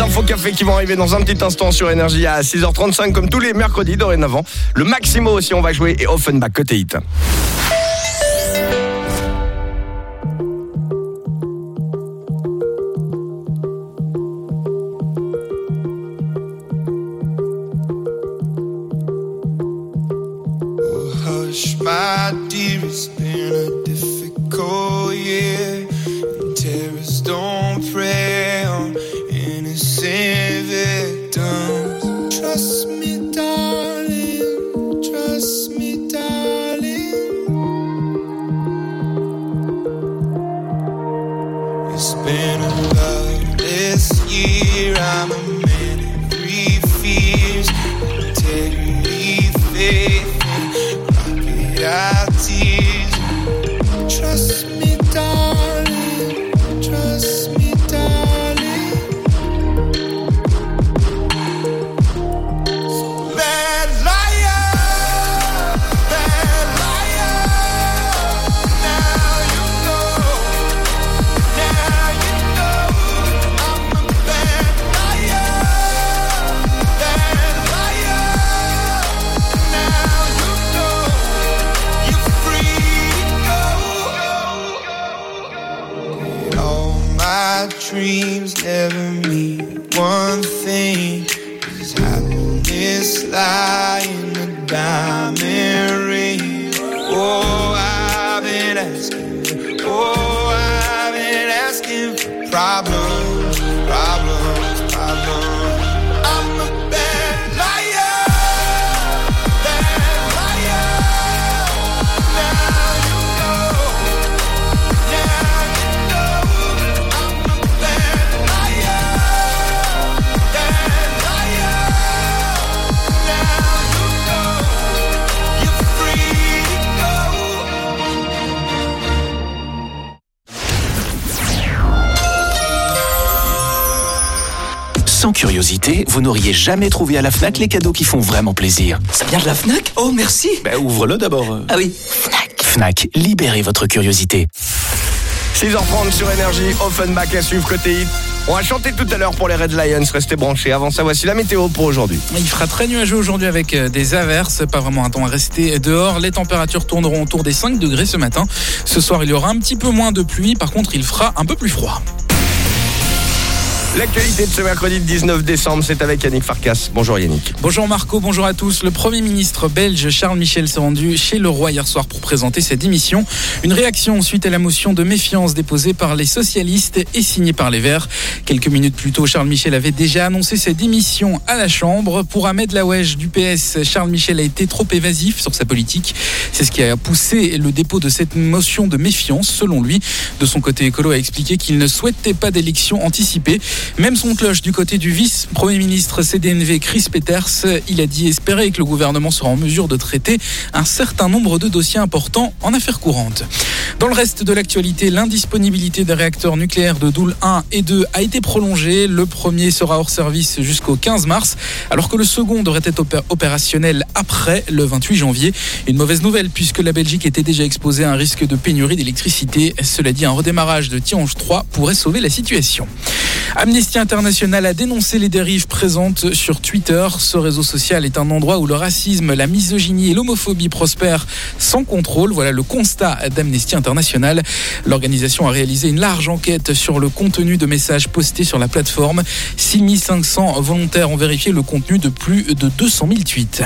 Speaker 1: Infos café qui vont arriver dans un petit instant sur Énergie à 6h35 comme tous les mercredis dorénavant. Le Maximo aussi on va jouer et Offenbach côté hit.
Speaker 32: N'auriez jamais trouvé à la FNAC les cadeaux qui font vraiment plaisir.
Speaker 19: Ça vient de la FNAC? Oh, merci
Speaker 32: Ben, ouvre-le d'abord.
Speaker 19: Ah oui.
Speaker 32: FNAC, libérez votre curiosité.
Speaker 1: 6h30 sur Énergie, Offenbach à suivre côté hit. On va chanter tout à l'heure pour les Red Lions, restez branchés. Avant ça, voici la météo pour aujourd'hui.
Speaker 13: Il fera très nuageux aujourd'hui avec euh, des averses, pas vraiment un temps à rester dehors. Les températures tourneront autour des 5 degrés ce matin. Ce soir, il y aura un petit peu moins de pluie, par contre, il fera un peu plus froid.
Speaker 1: L'actualité de ce mercredi 19 décembre, c'est avec Yannick Farkas. Bonjour Yannick.
Speaker 13: Bonjour Marco, bonjour à tous. Le Premier ministre belge Charles Michel s'est rendu chez le roi hier soir pour présenter sa démission. Une réaction suite à la motion de méfiance déposée par les socialistes et signée par les Verts. Quelques minutes plus tôt, Charles Michel avait déjà annoncé sa démission à la Chambre. Pour Ahmed Laouesh du PS, Charles Michel a été trop évasif sur sa politique. C'est ce qui a poussé le dépôt de cette motion de méfiance, selon lui. De son côté, Écolo a expliqué qu'il ne souhaitait pas d'élection anticipée. Même son cloche du côté du vice-premier ministre CDNV Chris Peters, il a dit espérer que le gouvernement sera en mesure de traiter un certain nombre de dossiers importants en affaires courantes. Dans le reste de l'actualité, l'indisponibilité des réacteurs nucléaires de Doul 1 et 2 a été prolongée. Le premier sera hors service jusqu'au 15 mars, alors que le second devrait être opé- opérationnel après le 28 janvier. Une mauvaise nouvelle puisque la Belgique était déjà exposée à un risque de pénurie d'électricité. Cela dit, un redémarrage de Tihange 3 pourrait sauver la situation. International a dénoncé les dérives présentes sur Twitter. Ce réseau social est un endroit où le racisme, la misogynie et l'homophobie prospèrent sans contrôle. Voilà le constat d'Amnesty International. L'organisation a réalisé une large enquête sur le contenu de messages postés sur la plateforme. 6500 volontaires ont vérifié le contenu de plus de 200 000 tweets.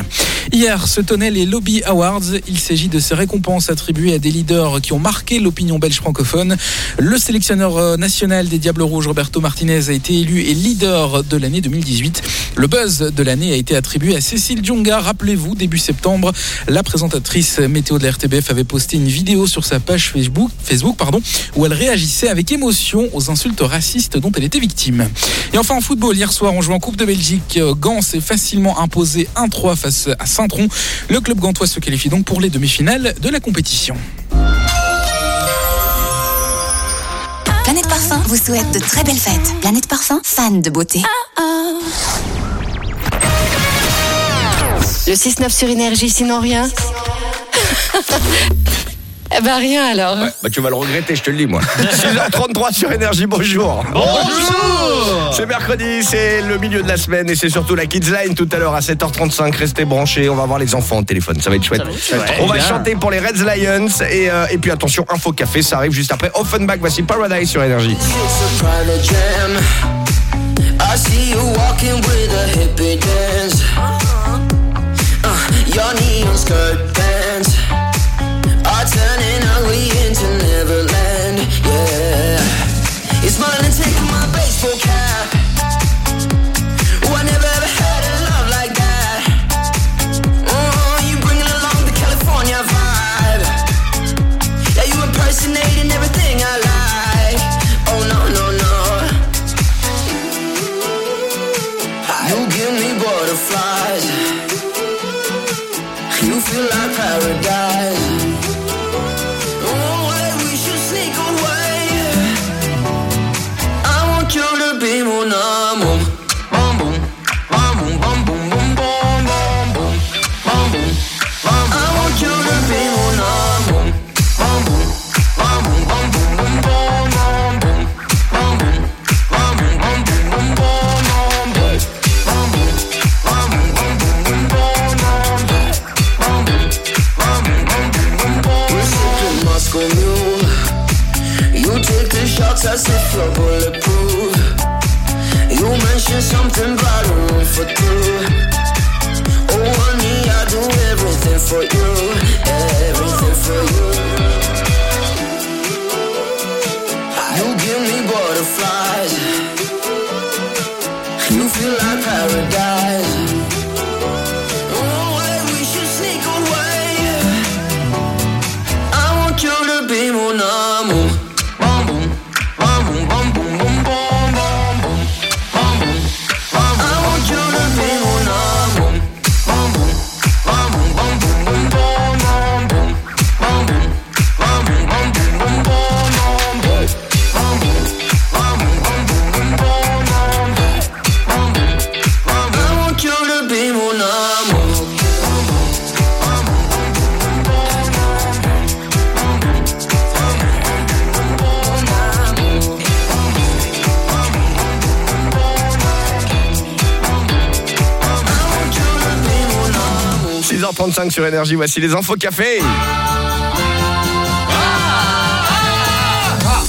Speaker 13: Hier se tenaient les Lobby Awards. Il s'agit de ces récompenses attribuées à des leaders qui ont marqué l'opinion belge francophone. Le sélectionneur euh, national des Diables Rouges, Roberto Martinez, été élu et leader de l'année 2018. Le buzz de l'année a été attribué à Cécile Djonga. Rappelez-vous, début septembre, la présentatrice météo de la RTBF avait posté une vidéo sur sa page Facebook, Facebook pardon, où elle réagissait avec émotion aux insultes racistes dont elle était victime. Et enfin en football, hier soir, on joue en Coupe de Belgique. Gand s'est facilement imposé 1-3 face à Saint-Tron. Le club gantois se qualifie donc pour les demi-finales de la compétition.
Speaker 9: Vous souhaite de très belles fêtes. Planète Parfum, fan de beauté.
Speaker 19: Le 6-9 sur énergie, sinon rien. eh ben rien alors.
Speaker 1: Bah tu vas le regretter, je te le dis moi. 6h33 sur Énergie, bonjour.
Speaker 4: Bonjour.
Speaker 1: C'est mercredi, c'est le milieu de la semaine et c'est surtout la Kids Line tout à l'heure à 7h35. Restez branchés, on va voir les enfants au téléphone, ça va être chouette.
Speaker 4: chouette.
Speaker 1: On va
Speaker 4: Bien.
Speaker 1: chanter pour les Reds Lions et, euh, et puis attention, Info Café, ça arrive juste après Offenbach. Voici Paradise sur Énergie.
Speaker 4: It's a private jam. I see you walking with a hippie dance. Uh, your neon skirt
Speaker 1: sur Énergie, voici les infos café.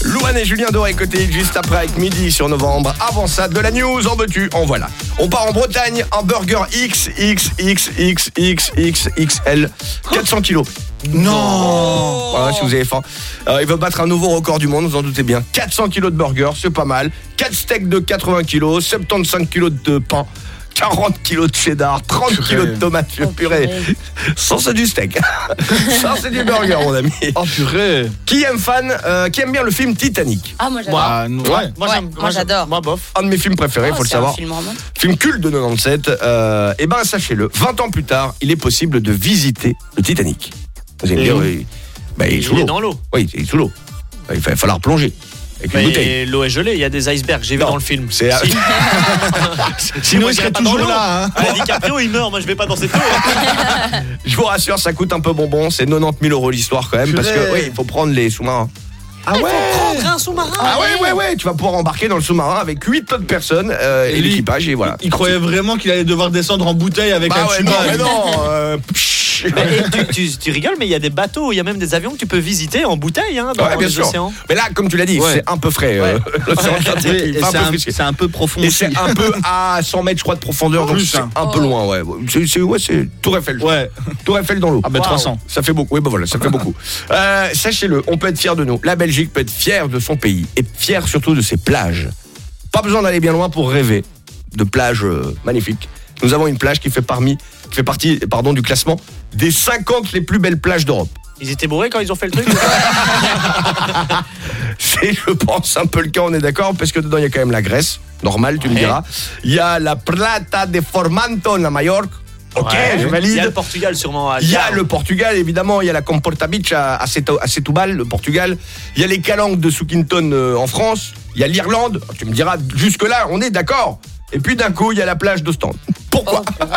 Speaker 1: Louane et Julien Doré côté juste après avec midi sur novembre. Avant ça, de la news, en veux-tu, en voilà. On part en Bretagne, un burger X, X, X, X, X, X, XL, 400 kilos. Non Voilà, si vous avez faim. Euh, il va battre un nouveau record du monde, vous en doutez bien. 400 kilos de burger, c'est pas mal. 4 steaks de 80 kilos, 75 kilos de pain. 40 kilos de cheddar, 30 kilos de tomates, purée. Ça c'est du steak. Ça c'est du burger mon ami.
Speaker 11: Oh purée.
Speaker 1: Qui aime fan, euh, qui aime bien le film Titanic?
Speaker 12: Ah, moi j'adore.
Speaker 11: Moi, nous- ouais.
Speaker 12: Moi, moi, j'adore.
Speaker 11: Moi bof.
Speaker 1: Un de mes films préférés,
Speaker 12: Oh,
Speaker 1: faut le
Speaker 12: c'est un
Speaker 1: savoir.
Speaker 12: film.
Speaker 1: Film culte de 97. Euh, et ben sachez-le, 20 ans plus tard, il est possible de visiter le Titanic. Vous allez me dire, oui, bah, il est
Speaker 10: Il
Speaker 1: sous l'eau.
Speaker 10: dans l'eau.
Speaker 1: Oui, il est sous l'eau. Il va falloir plonger.
Speaker 10: Mais l'eau est gelée, il y a des icebergs, j'ai vu dans le film.
Speaker 1: c'est-
Speaker 10: Si.
Speaker 11: Sinon,
Speaker 10: Moi,
Speaker 11: il serait
Speaker 10: dans
Speaker 11: toujours là, hein.
Speaker 10: Ah, DiCaprio, il meurt, moi je vais pas dans cette eau.
Speaker 1: Je vous rassure, ça coûte un peu bonbon. C'est 90 000 euros l'histoire quand même. Parce que
Speaker 11: Purée.
Speaker 1: oui, il faut prendre les sous-marins.
Speaker 11: Ah ouais
Speaker 10: Prendre un sous-marin.
Speaker 1: Ah ouais, ouais, ouais. Tu vas pouvoir embarquer dans le sous-marin avec 8 autres personnes euh, et, l'équipage. Et voilà.
Speaker 11: Il croyait vraiment qu'il allait devoir descendre en bouteille avec
Speaker 1: Bah
Speaker 11: un
Speaker 1: ouais,
Speaker 11: tuba.
Speaker 1: non, mais non. euh, psh.
Speaker 10: Mais, et tu, tu- tu rigoles, mais il y a des bateaux, il y a même des avions que tu peux visiter en bouteille hein, dans
Speaker 1: Ouais, bien
Speaker 10: les
Speaker 1: sûr.
Speaker 10: océans.
Speaker 1: Mais là, comme tu l'as dit,
Speaker 11: Ouais.
Speaker 1: c'est un peu frais. euh, un
Speaker 11: c'est
Speaker 1: peu
Speaker 11: un, peu profond
Speaker 1: Et c'est un peu à 100 mètres, je crois, de profondeur. Donc c'est un peu loin, ouais. C'est, ouais, c'est Tour Eiffel.
Speaker 11: Ouais.
Speaker 1: Tour Eiffel dans l'eau.
Speaker 11: Ah bah 300.
Speaker 1: Ça fait beaucoup. Oui, bah voilà, ça fait beaucoup. Euh, sachez-le, on peut être fier de nous. La Belgique peut être fière de son pays et fière surtout de ses plages. Pas besoin d'aller bien loin pour rêver de plages euh, magnifiques. Nous avons une plage qui fait parmi, fait partie, pardon, du classement des 50 les plus belles plages d'Europe.
Speaker 10: Ils étaient bourrés quand ils ont fait le truc
Speaker 1: C'est, je pense, un peu le cas, on est d'accord, parce que dedans, il y a quand même la Grèce, normal, tu me
Speaker 10: Ouais.
Speaker 1: diras. Il y a la Plata de Formanton à Majorque. Ok,
Speaker 10: Ouais.
Speaker 1: je valide.
Speaker 10: Il y a le Portugal sûrement à
Speaker 1: Il y a le Portugal, évidemment. Il y a la Comporta Beach à, à, Setúbal, le Portugal. Il y a les calanques de Soukinton euh, en France. Il y a l'Irlande. Tu me diras, jusque-là, on est d'accord. Et puis d'un coup, il y a la plage d'Ostende. Pourquoi
Speaker 11: Ah,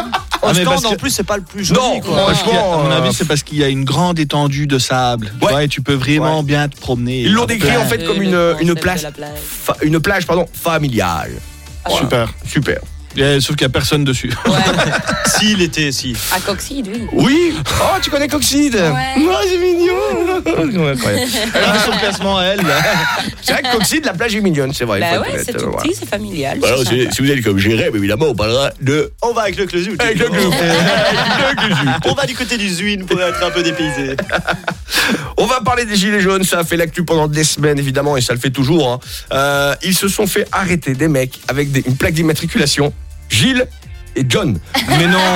Speaker 11: mais
Speaker 10: Ostende,
Speaker 11: parce
Speaker 10: en
Speaker 11: que-
Speaker 10: plus, c'est pas le plus joli.
Speaker 1: Non,
Speaker 10: quoi.
Speaker 11: Parce qu'il y a- à mon avis,
Speaker 1: euh,
Speaker 11: c'est parce qu'il y a une grande étendue de sable.
Speaker 1: Ouais.
Speaker 11: Ouais, tu peux vraiment
Speaker 1: Ouais.
Speaker 11: bien te promener.
Speaker 1: Ils l'ont décrit en fait
Speaker 12: Et
Speaker 1: comme une, une plage,
Speaker 12: la plage.
Speaker 1: fa- une plage pardon, familiale. Voilà.
Speaker 11: Super.
Speaker 1: Super.
Speaker 11: A- Sauf qu'il n'y a personne dessus.
Speaker 10: Si, il était, si.
Speaker 12: À Coxide, oui.
Speaker 1: Oui. Oh, tu connais Coxide
Speaker 12: Ouais.
Speaker 1: Oh, c'est mignon. Incroyable.
Speaker 11: Elle a fait son classement, elle.
Speaker 1: C'est vrai que Coxide, la plage est mignonne, c'est vrai. il
Speaker 12: Bah
Speaker 1: faut
Speaker 12: ouais, c'est
Speaker 1: euh,
Speaker 12: tout
Speaker 1: voilà.
Speaker 12: petit, c'est familial.
Speaker 1: Bah
Speaker 12: c'est
Speaker 1: si,
Speaker 12: sympa.
Speaker 1: si vous êtes comme Jérém, évidemment, on parlera de.
Speaker 10: On va avec le Closou.
Speaker 1: Avec le Closou.
Speaker 10: On va du côté du Zuin pour être un peu dépaysé.
Speaker 1: On va parler des Gilets jaunes, ça a fait l'actu pendant des semaines évidemment et ça le fait toujours. hein. Euh, ils se sont fait arrêter des mecs avec des- une plaque d'immatriculation, Gilles et John.
Speaker 11: Mais non.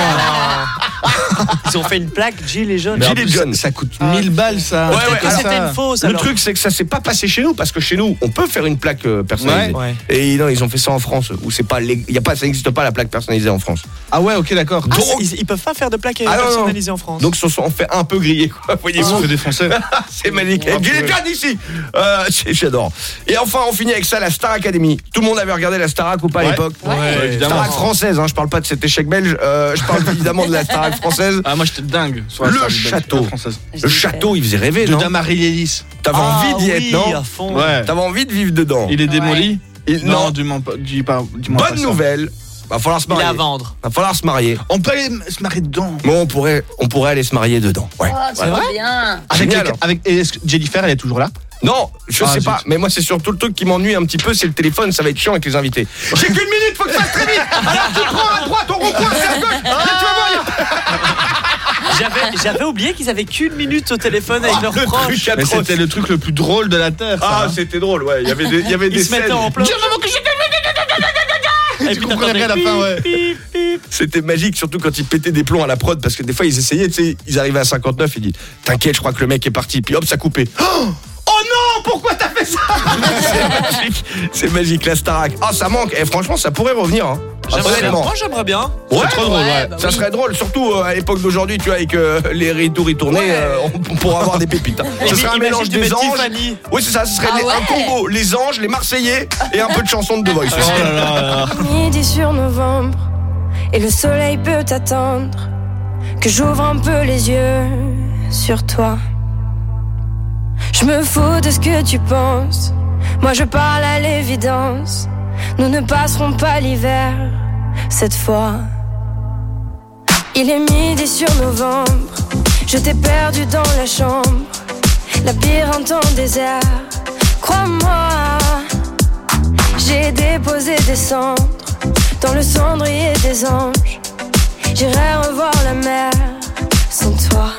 Speaker 10: Ils ont fait une plaque, Gilles et John.
Speaker 11: Mais
Speaker 1: et John.
Speaker 11: Ça coûte 1000 balles, ça.
Speaker 1: Ouais, ouais,
Speaker 10: que
Speaker 1: alors,
Speaker 10: c'était une fausse.
Speaker 1: Le
Speaker 10: alors.
Speaker 1: truc c'est que ça s'est pas passé chez nous parce que chez nous on peut faire une plaque euh, personnalisée.
Speaker 10: Ouais.
Speaker 1: Et non, ils ont fait ça en France où c'est pas lég- y a pas ça n'existe pas la plaque personnalisée en France.
Speaker 11: Ah ouais, ok, d'accord.
Speaker 10: Ah,
Speaker 1: Donc-
Speaker 10: ils, ils peuvent pas faire de plaque
Speaker 1: Ah, non, non.
Speaker 10: personnalisée en France.
Speaker 1: Donc ils se sont fait un peu griller quoi,
Speaker 11: Ils
Speaker 1: voyez-vous.
Speaker 11: fait défoncer.
Speaker 1: c'est magique.
Speaker 11: Oh,
Speaker 1: Et Gilles et. John ici. Euh, c'est- J'adore. Et enfin, on finit avec ça, la Star Academy. Tout le monde avait regardé la Starac ou pas à
Speaker 11: Ouais.
Speaker 1: l'époque
Speaker 11: Ouais, évidemment.
Speaker 1: Starac française, hein, je parle pas de cet échec belge, euh, je parle évidemment de la Starac française.
Speaker 11: Ah, moi, j'étais dingue. sur la
Speaker 1: Le
Speaker 11: du
Speaker 1: château. Le château, il faisait rêver,
Speaker 11: De
Speaker 1: non
Speaker 11: Damary Lélis.
Speaker 1: T'avais
Speaker 10: Ah
Speaker 1: envie d'y
Speaker 10: oui,
Speaker 1: être, non
Speaker 10: à fond.
Speaker 11: Ouais.
Speaker 1: T'avais envie de vivre dedans.
Speaker 11: Il est démoli
Speaker 1: Et-
Speaker 11: Non. Dis pas dis-moi pas
Speaker 1: bonne nouvelle. Va falloir se
Speaker 10: Il est
Speaker 1: marier.
Speaker 10: à vendre.
Speaker 1: Va falloir se marier.
Speaker 11: On peut aller se marier dedans.
Speaker 1: Bon, on pourrait, on pourrait aller se marier dedans. Ouais.
Speaker 12: Oh, c'est
Speaker 10: vrai
Speaker 12: bien.
Speaker 11: Avec,
Speaker 1: Génial.
Speaker 11: les- avec et est-ce que Jennifer, elle est toujours là?
Speaker 1: Non, je
Speaker 11: Ah,
Speaker 1: sais
Speaker 11: zut.
Speaker 1: pas, mais moi c'est surtout le truc qui m'ennuie un petit peu, c'est le téléphone, ça va être chiant avec les invités. J'ai qu'une minute, faut que ça fasse très vite. Alors tu prends à droite, on rond-point, c'est à gauche. Là, tu vas voir, il y a-
Speaker 10: J'avais, j'avais oublié qu'ils avaient qu'une minute au téléphone avec
Speaker 1: Oh,
Speaker 10: leurs
Speaker 1: le
Speaker 10: proches.
Speaker 1: truc atroce.
Speaker 11: c'était le truc le plus drôle de la Terre. ça,
Speaker 1: Ah,
Speaker 11: hein.
Speaker 1: c'était drôle, ouais. Il y avait des, il y avait des
Speaker 10: Ils se mettaient
Speaker 1: scènes.
Speaker 10: en plan.
Speaker 1: C'était magique, surtout quand ils pétaient des plombs à la prod, parce que des fois ils essayaient, tu ils arrivaient à 59, ils disent T'inquiète, je crois que le mec est parti, puis hop, ça coupait. Oh, Oh non, pourquoi t'as fait ça? C'est magique, magique, la Starac. Ah, ça manque, et franchement, ça pourrait revenir, hein.
Speaker 10: J'aimerais bien.
Speaker 1: Honnêtement.
Speaker 10: Moi, j'aimerais bien.
Speaker 1: Ouais,
Speaker 11: trop drôle, ouais.
Speaker 12: bah
Speaker 1: ça
Speaker 12: oui.
Speaker 1: serait drôle, surtout euh, à l'époque d'aujourd'hui, tu vois, avec euh, les retours retournés,
Speaker 10: Ouais.
Speaker 1: euh, on, on pourra avoir des pépites. hein. Ce serait un mélange des anges.
Speaker 10: Tiffany.
Speaker 1: Oui, c'est ça, ce serait
Speaker 12: Ah
Speaker 1: les- un
Speaker 12: ouais.
Speaker 1: combo, les anges, les Marseillais et un peu de chansons de The Voice.
Speaker 11: Oh là là là.
Speaker 5: Midi sur novembre et le soleil peut attendre que j'ouvre un peu les yeux sur toi. Je me fous de ce que tu penses. Moi je parle à l'évidence. Nous ne passerons pas l'hiver cette fois. Il est midi sur novembre. Je t'ai perdu dans la chambre. Labyrinthe en désert.
Speaker 33: Crois-moi, j'ai déposé des cendres dans le cendrier des anges. J'irai revoir la mer sans toi.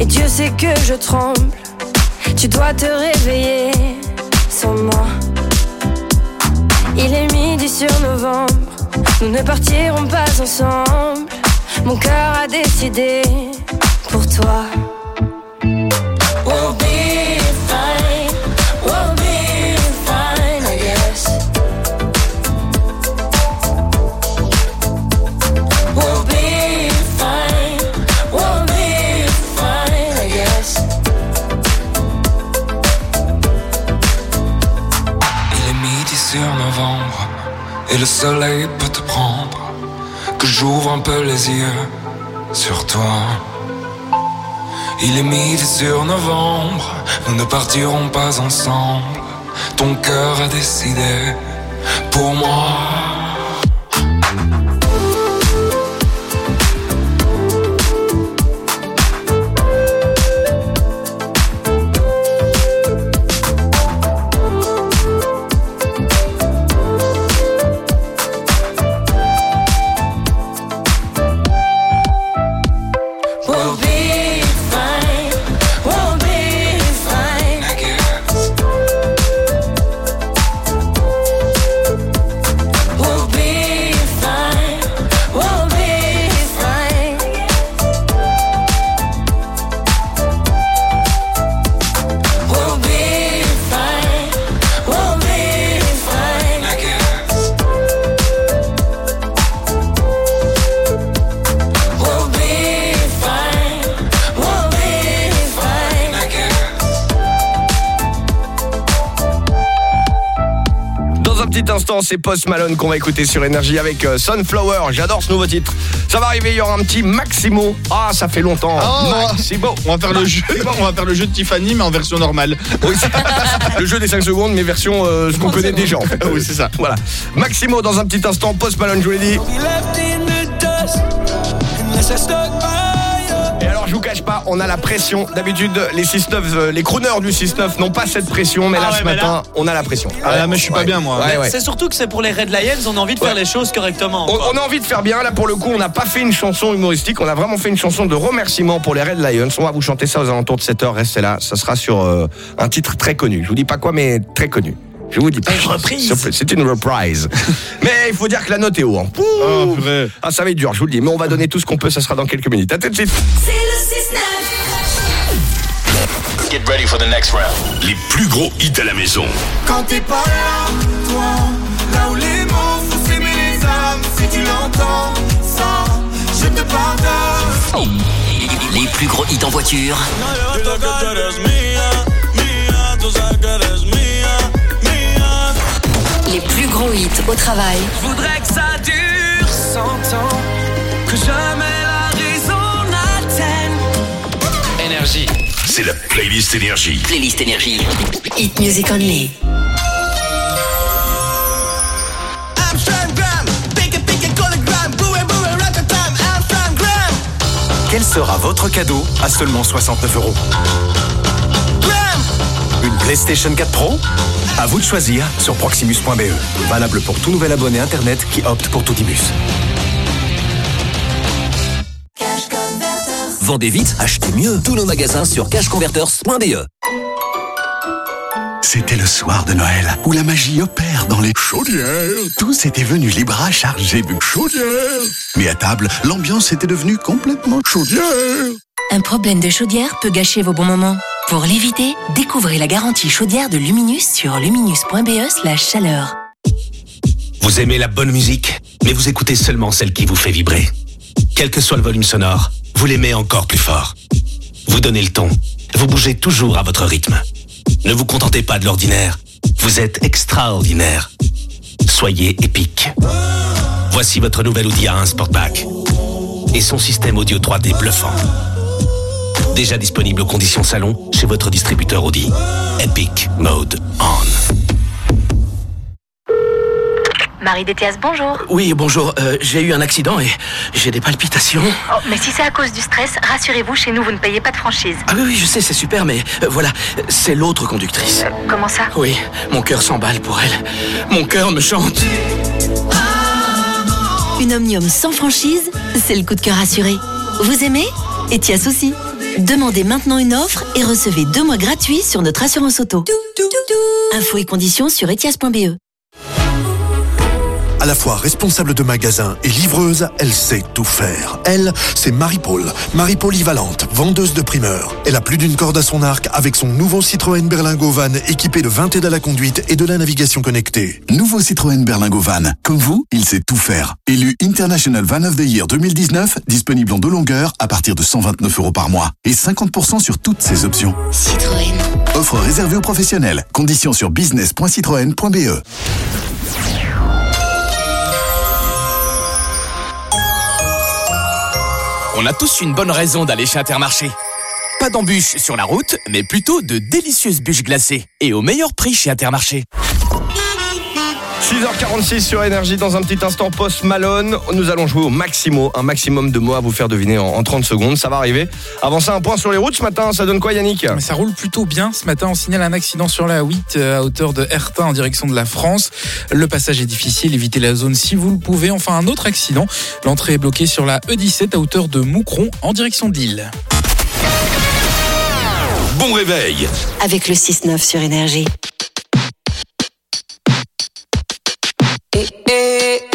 Speaker 33: Et Dieu sait que je tremble. Tu dois te réveiller sans moi. Il est midi sur novembre, nous ne partirons pas ensemble. Mon cœur a décidé pour toi.
Speaker 34: Le soleil peut te prendre. Que j'ouvre un peu les yeux sur toi. Il est midi sur novembre, nous ne partirons pas ensemble. Ton cœur a décidé pour moi.
Speaker 1: C'est Post Malone qu'on va écouter sur Énergie avec euh, Sunflower. J'adore ce nouveau titre. Ça va arriver, il y aura un petit Maximo. Ah, ça fait longtemps.
Speaker 11: Ah,
Speaker 1: Maximo.
Speaker 11: On va faire le jeu, on va faire le jeu de Tiffany mais en version normale.
Speaker 1: Oui, c'est- le jeu des 5 secondes, mais version euh, ce qu'on connaît déjà en fait.
Speaker 11: Ah oui, c'est ça.
Speaker 1: Voilà. Maximo dans un petit instant, Post Malone, je vous l'ai dit. On a la pression. D'habitude, les 6-9, euh, les crooners du 6-9 n'ont pas cette pression, mais là,
Speaker 10: Ah ouais,
Speaker 1: ce
Speaker 10: mais
Speaker 1: matin, on a la pression.
Speaker 11: Ah là, mais je suis pas bien, moi.
Speaker 1: Ouais, ouais.
Speaker 10: C'est surtout que c'est pour les Red Lions, on a envie de faire les choses correctement.
Speaker 1: On, a envie de faire bien. Là, pour le coup, on n'a pas fait une chanson humoristique. On a vraiment fait une chanson de remerciement pour les Red Lions. On va vous chanter ça aux alentours de 7 heures. Restez là. Ça sera sur euh, un titre très connu. Je vous dis pas quoi, mais très connu. Je vous dis pas.
Speaker 10: Une reprise.
Speaker 1: C'est une reprise. mais il faut dire que la note est haut. hein. Pouh.
Speaker 11: Oh, purée.
Speaker 1: ah, ça va être dur, je vous le dis. Mais on va donner tout ce qu'on peut. Ça sera dans quelques minutes. À tout de suite.
Speaker 18: Get ready for the next round. Les plus gros hits à la maison.
Speaker 35: Quand t'es pas là, toi, là où les mots font s'aimer les âmes, si tu l'entends, ça, je te pardonne.
Speaker 20: Les plus gros hits en voiture.
Speaker 19: Les plus gros hits au travail.
Speaker 35: Je voudrais que ça dure cent ans, que jamais la raison n'atteigne.
Speaker 18: Énergie. C'est la playlist énergie.
Speaker 20: Playlist énergie.
Speaker 19: Hit music only.
Speaker 35: Amstramgram, pick it, pick it, call it gram, boué, boué, ratatam, Amstramgram,
Speaker 21: Quel sera votre cadeau à seulement 69 euros
Speaker 35: gram.
Speaker 21: Une PlayStation 4 Pro À vous de choisir sur proximus.be. Valable pour tout nouvel abonné Internet qui opte pour Toutibus.
Speaker 20: Vendez vite, achetez mieux. Tous nos magasins sur cashconverters.be.
Speaker 28: C'était le soir de Noël où la magie opère dans les chaudières. Tous étaient venus les bras chargés de chaudières. Mais à table, l'ambiance était devenue complètement chaudière.
Speaker 19: Un problème de chaudière peut gâcher vos bons moments. Pour l'éviter, découvrez la garantie chaudière de Luminus sur luminus.be slash chaleur.
Speaker 21: Vous aimez la bonne musique, mais vous écoutez seulement celle qui vous fait vibrer. Quel que soit le volume sonore, vous l'aimez encore plus fort. Vous donnez le ton,
Speaker 20: Vous bougez toujours à votre rythme. Ne vous contentez pas de l'ordinaire. Vous êtes extraordinaire. Soyez épique. Voici votre nouvel Audi A1 Sportback et son système audio 3D bluffant. Déjà disponible aux conditions salon chez votre distributeur Audi. Epic Mode On.
Speaker 2: Marie Détias, bonjour.
Speaker 36: Oui, bonjour. euh, j'ai eu un accident et j'ai des palpitations.
Speaker 2: Oh, mais si c'est à cause du stress, rassurez-vous, chez nous, vous ne payez pas de franchise.
Speaker 36: Ah oui, oui, je sais, c'est super, mais euh, voilà, c'est l'autre conductrice.
Speaker 2: Comment ça?
Speaker 36: Oui, mon cœur s'emballe pour elle. Mon cœur me chante.
Speaker 19: Une Omnium sans franchise, c'est le coup de cœur assuré. Vous aimez? Etias aussi. Demandez maintenant une offre et recevez deux mois gratuits sur notre assurance auto. Infos et conditions sur etias.be.
Speaker 37: À la fois responsable de magasin et livreuse, elle sait tout faire. Elle, c'est Marie-Paul. Marie polyvalente, vendeuse de primeurs. Elle a plus d'une corde à son arc avec son nouveau Citroën Berlingo Van équipé de 20 aides à la conduite et de la navigation connectée.
Speaker 28: Nouveau Citroën Berlingo Van. Comme vous, il sait tout faire. Élu International Van of the Year 2019, disponible en deux longueurs à partir de 129 euros par mois. Et 50% sur toutes ses options.
Speaker 19: Citroën.
Speaker 28: Offre réservée aux professionnels. Conditions sur business.citroën.be.
Speaker 32: On a tous une bonne raison d'aller chez Intermarché. Pas d'embûches sur la route, mais plutôt de délicieuses bûches glacées. Et au meilleur prix chez Intermarché.
Speaker 1: 6h46 sur Énergie dans un petit instant Post Malone. Nous allons jouer au Maximo, un maximum de mots à vous faire deviner en, en 30 secondes. Ça va arriver. Avant ça, un point sur les routes ce matin. Ça donne quoi, Yannick
Speaker 13: Mais ça roule plutôt bien. Ce matin, on signale un accident sur la 8 euh, à hauteur de Hertin en direction de la France. Le passage est difficile, évitez la zone si vous le pouvez. Enfin, un autre accident. L'entrée est bloquée sur la E17 à hauteur de Moucron en direction de Lille.
Speaker 18: Bon réveil
Speaker 38: Avec le 6-9 sur Énergie.
Speaker 35: day.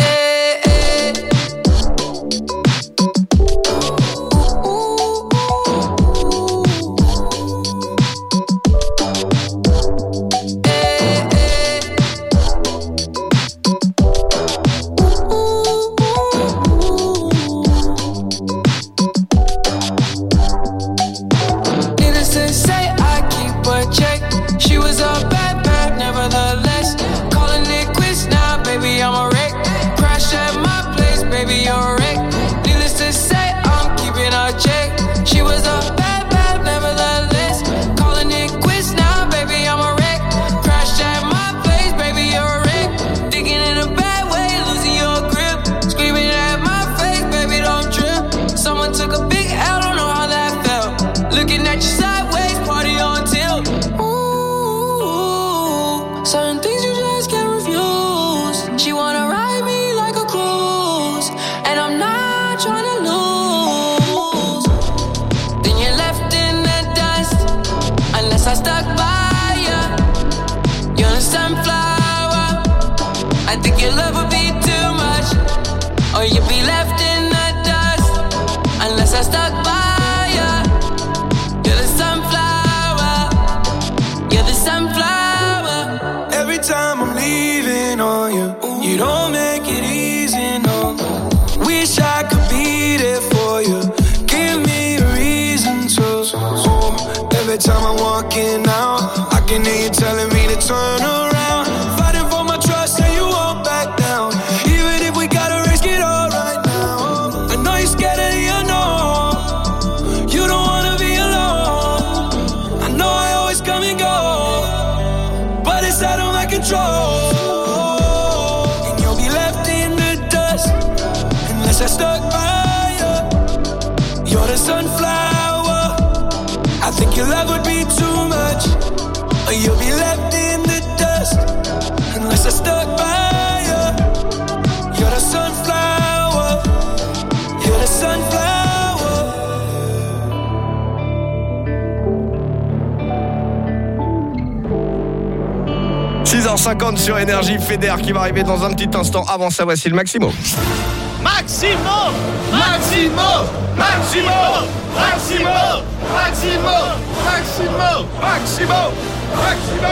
Speaker 1: 6h50 sur Énergie Fédère qui va arriver dans un petit instant. Avant ça, voici le Maximo.
Speaker 10: Maximo Maximo Maximo Maximo Maximo Maximo Maximo Maximo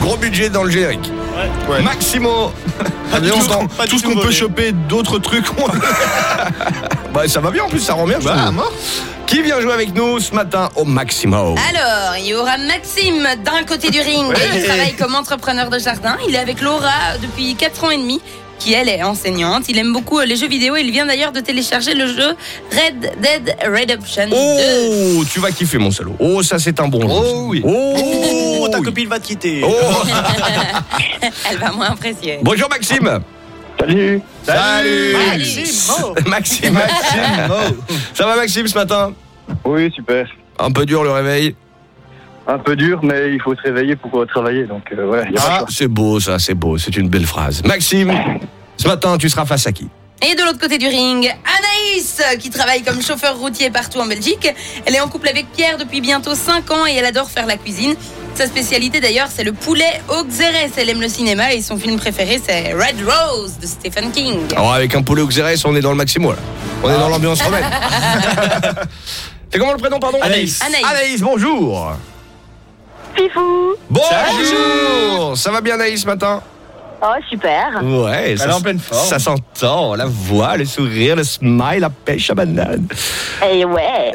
Speaker 1: Gros budget dans le générique. Maximo. On
Speaker 11: tout,
Speaker 1: entend
Speaker 11: pas
Speaker 1: tout ce qu'on peut choper d'autres trucs. bah, ça va bien en plus, ça rend bien.
Speaker 11: Bah, mort.
Speaker 1: Qui vient jouer avec nous ce matin au Maximo
Speaker 12: Alors, il y aura Maxime d'un côté du ring.
Speaker 1: Ouais.
Speaker 12: Il travaille comme entrepreneur de jardin. Il est avec Laura depuis 4 ans et demi, qui elle est enseignante. Il aime beaucoup euh, les jeux vidéo. Il vient d'ailleurs de télécharger le jeu Red Dead Redemption 2.
Speaker 1: Oh, tu vas kiffer mon salaud. Oh, ça c'est un bon jeu. Oh oui.
Speaker 10: Oh, ta copine va te quitter.
Speaker 12: Elle va moins apprécier.
Speaker 1: Bonjour Maxime.
Speaker 39: Salut.
Speaker 1: Salut.
Speaker 10: Maximo.
Speaker 1: Maxime. Maxime. Ça va Maxime ce matin?
Speaker 39: Oui, super.
Speaker 1: Un peu dur le réveil.
Speaker 39: Un peu dur, mais il faut se réveiller pour travailler. Donc euh, voilà,
Speaker 1: Ah, c'est beau ça, c'est beau, c'est une belle phrase. Maxime, ce matin tu seras face à qui?
Speaker 12: Et de l'autre côté du ring, Anaïs, qui travaille comme chauffeur routier partout en Belgique. Elle est en couple avec Pierre depuis bientôt 5 ans et elle adore faire la cuisine. Sa spécialité d'ailleurs, c'est le poulet au xérès. Elle aime le cinéma et son film préféré, c'est Red Rose de Stephen King.
Speaker 1: Alors avec un poulet au xérès, on est dans le Maximo là. On est dans l'ambiance romaine. C'est comment le prénom pardon
Speaker 12: Anaïs. Anaïs.
Speaker 1: Anaïs, bonjour.
Speaker 40: Fifou
Speaker 1: Bonjour. Ça va bien Anaïs ce matin
Speaker 40: Oh, super
Speaker 1: Ouais,
Speaker 40: Elle est en pleine forme.
Speaker 1: Ça s'entend, la voix, le sourire, le smile, la pêche à banane.
Speaker 40: Eh ouais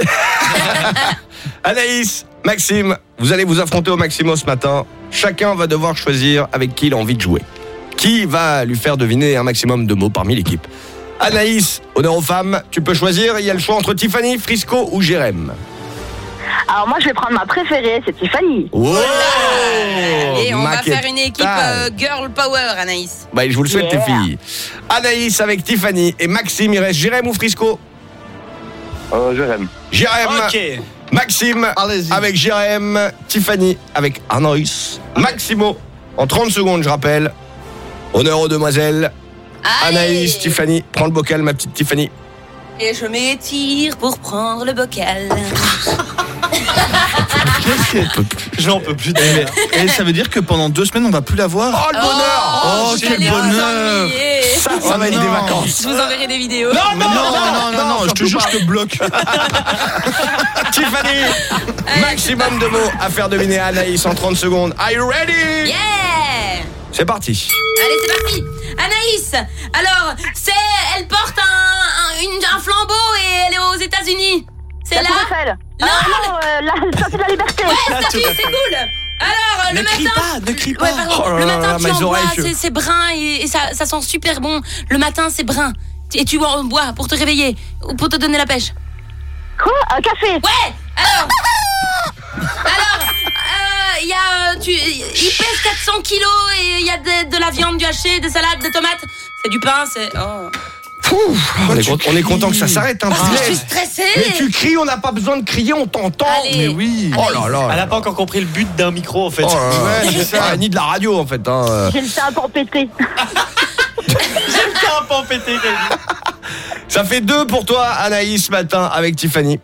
Speaker 1: Anaïs, Maxime, vous allez vous affronter au Maximo ce matin. Chacun va devoir choisir avec qui il a envie de jouer. Qui va lui faire deviner un maximum de mots parmi l'équipe Anaïs, honneur aux femmes, tu peux choisir. Il y a le choix entre Tiffany, Frisco ou Jérém.
Speaker 40: Alors moi, je vais prendre ma préférée, c'est Tiffany.
Speaker 1: Wow
Speaker 12: Et on va faire une équipe euh, Girl Power, Anaïs.
Speaker 1: Bah, je vous le souhaite,
Speaker 40: Yeah.
Speaker 1: les filles. Anaïs avec Tiffany et Maxime, il reste Jérém ou Frisco?
Speaker 39: Euh, Jérém.
Speaker 1: Jérém.
Speaker 10: Ok.
Speaker 1: Maxime avec Jérém. Tiffany avec Anaïs. Maximo en 30 secondes, je rappelle. Honneur aux demoiselles. Anaïs, Tiffany. Prends le bocal, ma petite Tiffany.
Speaker 12: Et je m'étire pour prendre le bocal.
Speaker 11: J'en peux plus. Et, et ça veut dire que pendant deux semaines, on va plus la voir
Speaker 1: Oh le bonheur
Speaker 11: Oh, quel bonheur
Speaker 1: Ça, ça va être des vacances.
Speaker 12: Je vous enverrai des vidéos.
Speaker 11: non, non, non, non, non, je te jure, je te bloque.
Speaker 1: Tiffany Maximum de mots à faire deviner à Anaïs en 30 secondes. Are you ready?
Speaker 12: Yeah
Speaker 1: C'est parti.
Speaker 12: Allez, c'est parti. Anaïs, alors, c'est, elle porte un, un, une- un flambeau et elle est aux États-Unis. C'est
Speaker 40: La
Speaker 12: là
Speaker 40: Tour Eiffel.
Speaker 12: Non,
Speaker 40: Ah non, euh, la statue de la liberté.
Speaker 12: Ouais, statue, c'est cool. Alors,
Speaker 10: Ne
Speaker 12: le
Speaker 10: crie
Speaker 12: matin.
Speaker 10: pas, ne crie
Speaker 12: Ouais,
Speaker 10: pas.
Speaker 12: pardon.
Speaker 1: Oh là
Speaker 12: le
Speaker 1: là
Speaker 12: matin,
Speaker 1: là,
Speaker 12: tu en bois, c'est, brun et, et ça, ça sent super bon. Le matin, c'est brun. Et tu en bois pour te réveiller ou pour te donner la pêche.
Speaker 40: Quoi? Un café?
Speaker 12: Ouais Alors Alors euh, Il y a. euh, Tu, il pèse 400 kilos et il y a de, de la viande, du haché, des salades, des tomates. C'est du pain, c'est. Oh.
Speaker 1: On est, on est content que ça s'arrête. Hein,
Speaker 12: Parce que je suis stressée
Speaker 1: Mais tu cries, on n'a pas besoin de crier, on t'entend. Mais oui. Oh là là.
Speaker 10: Elle a pas encore compris le but d'un micro en fait.
Speaker 1: Oh là là. Ouais, ça. Ni de la radio en fait. hein.
Speaker 40: J'ai le teint pour péter.
Speaker 10: J'aime qu'un pan pété.
Speaker 1: Ça fait deux pour toi, Anaïs, ce matin avec Tiffany.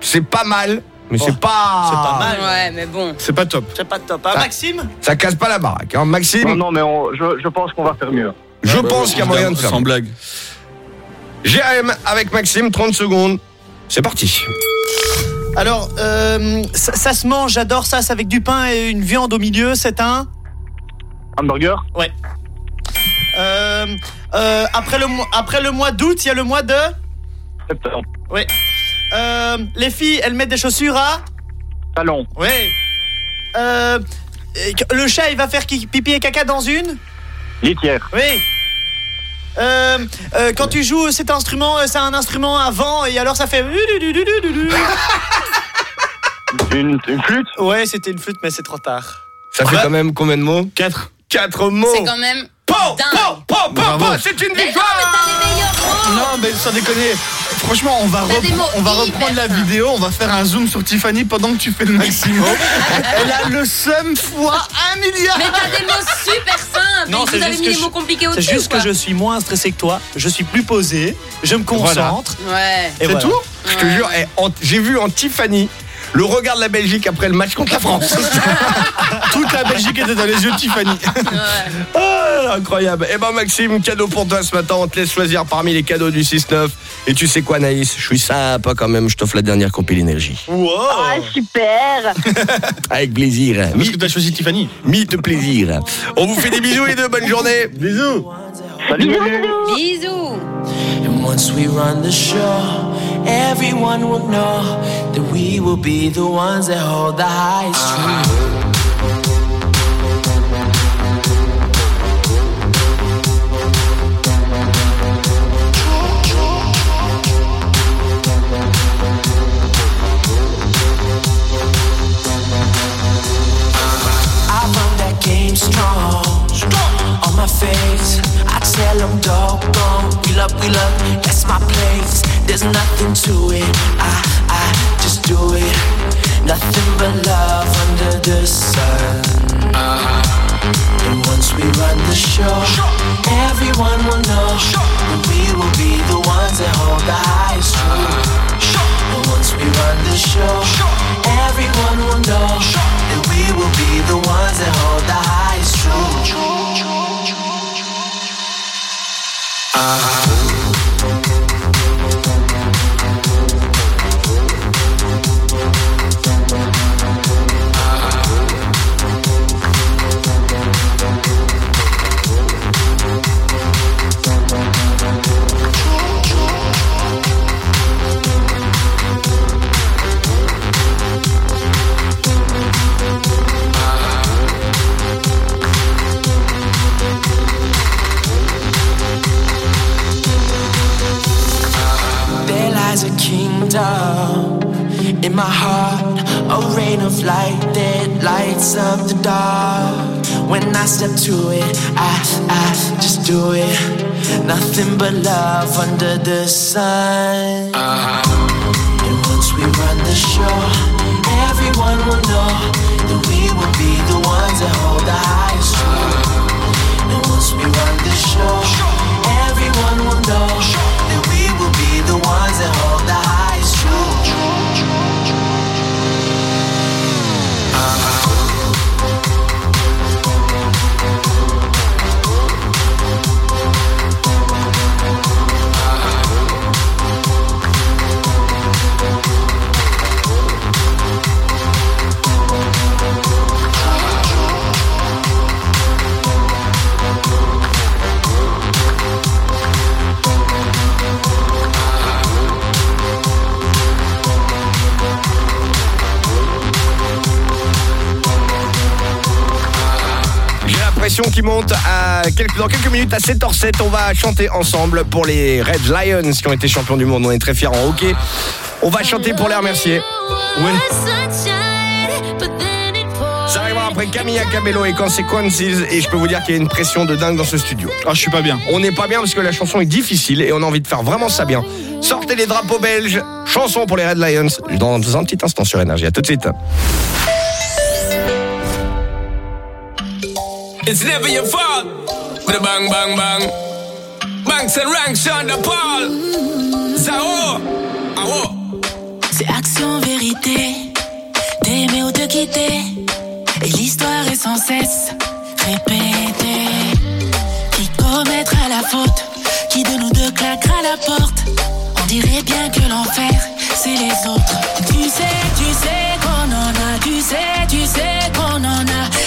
Speaker 1: C'est pas mal, mais c'est pas.
Speaker 10: C'est pas mal.
Speaker 12: Ouais, mais bon.
Speaker 1: C'est pas top.
Speaker 10: C'est pas top. Hein. Maxime
Speaker 1: Ça casse pas la baraque. Hein. Maxime,
Speaker 39: Non, non, mais on- je, je pense qu'on va faire mieux.
Speaker 1: je pense qu'il y a moyen de faire.
Speaker 11: Sans blague.
Speaker 1: GM avec Maxime, 30 secondes. C'est parti.
Speaker 10: Alors, euh, ça, ça se mange, j'adore ça, c'est avec du pain et une viande au milieu, c'est un
Speaker 39: Hamburger
Speaker 10: Ouais. Euh, euh, après, le, mois- après le mois d'août, il y a le mois de
Speaker 39: Septembre.
Speaker 10: Oui. Euh, les filles, elles mettent des chaussures à
Speaker 39: Talon.
Speaker 10: Oui. Euh, le chat, il va faire pipi et caca dans une
Speaker 39: Litière.
Speaker 10: Oui. Euh, euh, quand tu joues cet instrument, c'est un instrument à vent et alors ça fait.
Speaker 39: Une, une flûte?
Speaker 10: Ouais, c'était une flûte, mais c'est trop tard.
Speaker 1: Ça fait quand même combien de mots?
Speaker 11: 4.
Speaker 1: 4 mots.
Speaker 12: C'est quand même.
Speaker 1: Po, po, po, po, po, c'est une victoire.
Speaker 11: Non, mais sans déconner. Franchement, on va,
Speaker 12: des
Speaker 11: repre- on va reprendre la vidéo, on va faire un zoom sur Tiffany pendant que tu fais le maximum. Elle a le seum fois un milliard.
Speaker 12: Mais t'as des mots super simples.
Speaker 10: Non,
Speaker 12: vous avez
Speaker 10: juste
Speaker 12: mis
Speaker 10: je-
Speaker 12: mots compliqués
Speaker 10: C'est juste que je suis moins stressé que toi, je suis plus posé, je me concentre.
Speaker 12: Ouais.
Speaker 10: Et
Speaker 1: C'est
Speaker 10: voilà.
Speaker 1: tout? Je te jure, j'ai vu en Tiffany le regard de la Belgique après le match contre la France.
Speaker 11: Toute la Belgique était dans les yeux de Tiffany.
Speaker 1: Ah, incroyable. Eh ben Maxime, cadeau pour toi ce matin. On te laisse choisir parmi les cadeaux du 6-9. Et tu sais quoi Naïs? Je suis sympa quand même. Je t'offre la dernière compil énergie.
Speaker 40: Ah, super
Speaker 1: Avec plaisir.
Speaker 11: Parce que t'as choisi Tiffany.
Speaker 1: Mythe plaisir. On vous fait des bisous et de bonne journée.
Speaker 11: Bisous.
Speaker 39: Salut,
Speaker 40: Bisous,
Speaker 39: salut.
Speaker 40: bisous
Speaker 12: Bisous.
Speaker 41: Once we run the show, everyone will know that we will be the ones that hold the highest truth. I run that game strong, on my face. I tell them dog gone, wheel up, wheel up, that's my place. There's nothing to it, I, I just do it. Nothing but love under the sun. uh-huh. And once we run the show, everyone will know that we will be the ones that hold the highest truth. And once we run the show, everyone will know that we will be the ones that hold the highest truth. There kingdom in my heart, a rain of light that lights up the dark. When I step to it, I, I just do it. Nothing but love under the sun. Uh-huh. And once we run the show, everyone will know that we will be the ones that hold the highest truth. Uh-huh. And once we run the show, everyone will know that we will be the ones that hold
Speaker 1: Qui monte à quelques, dans quelques minutes à 7h07. On va chanter ensemble pour les Red Lions qui ont été champions du monde. On est très fiers en hockey. On va chanter pour les remercier. Ça arrivera après Camilla Cabello et Consequences et je peux vous dire qu'il y a une pression de dingue dans ce studio.
Speaker 11: Ah, je suis pas bien.
Speaker 1: On n'est pas bien parce que la chanson est difficile et on a envie de faire vraiment ça bien. Sortez les drapeaux belges, chanson pour les Red Lions dans un petit instant sur Énergie. À tout de suite.
Speaker 35: It's never your fault. Bang, bang, bang. Banks and ranks, Sean the Paul. Zao.
Speaker 41: C'est action, vérité. T'aimer ou te quitter. Et l'histoire est sans cesse répétée. Qui commettra la faute? Qui de nous deux claquera la porte? On dirait bien que l'enfer, c'est les autres. Tu sais, tu sais qu'on en a. Tu sais, tu sais qu'on en a.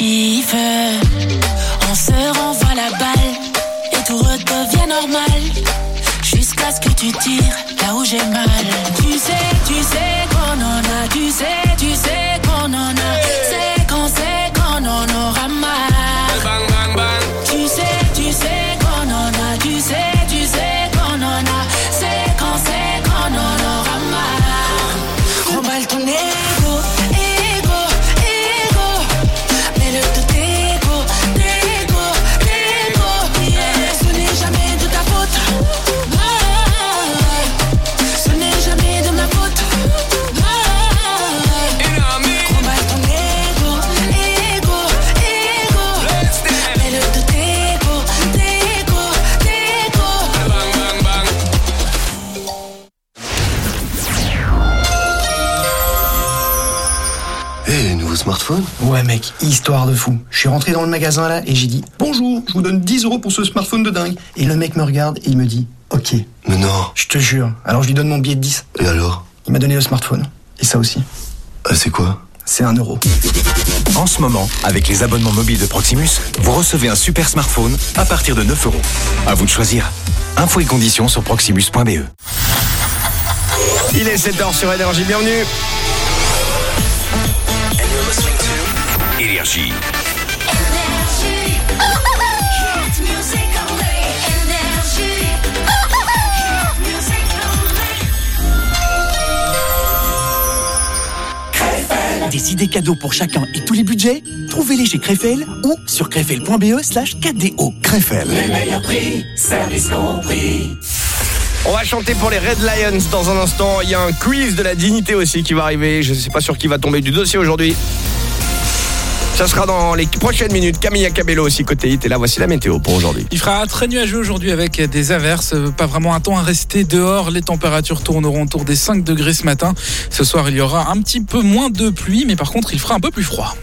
Speaker 41: on se renvoie la balle et tout redevient normal. Jusqu'à ce que tu tires là où j'ai mal.
Speaker 42: Suis rentré dans le magasin là et j'ai dit Bonjour, je vous donne 10 euros pour ce smartphone de dingue. Et le mec me regarde et il me dit Ok.
Speaker 33: Mais non.
Speaker 42: Je te jure. Alors je lui donne mon billet de 10.
Speaker 33: Et alors?
Speaker 42: Il m'a donné le smartphone. Et ça aussi.
Speaker 33: Ah, c'est quoi?
Speaker 42: C'est un euro.
Speaker 43: En ce moment, avec les abonnements mobiles de Proximus, vous recevez un super smartphone à partir de 9 euros. À vous de choisir. Infos et conditions sur proximus.be.
Speaker 1: Il est 7h sur Énergie, bienvenue.
Speaker 3: Énergie.
Speaker 44: Des idées cadeaux pour chacun et tous les budgets Trouvez-les chez Crefel ou sur crefel.be slash 4DO.
Speaker 43: Crefel.
Speaker 44: Les meilleurs prix, service compris.
Speaker 1: On va chanter pour les Red Lions dans un instant. Il y a un quiz de la dignité aussi qui va arriver. Je ne sais pas sur qui va tomber du dossier aujourd'hui. Ça sera dans les prochaines minutes. Camilla Cabello aussi côté hit. Et là, voici la météo pour aujourd'hui.
Speaker 13: Il fera très nuageux aujourd'hui avec des averses. Pas vraiment un temps à rester dehors. Les températures tourneront autour des 5 degrés ce matin. Ce soir, il y aura un petit peu moins de pluie, mais par contre, il fera un peu plus froid.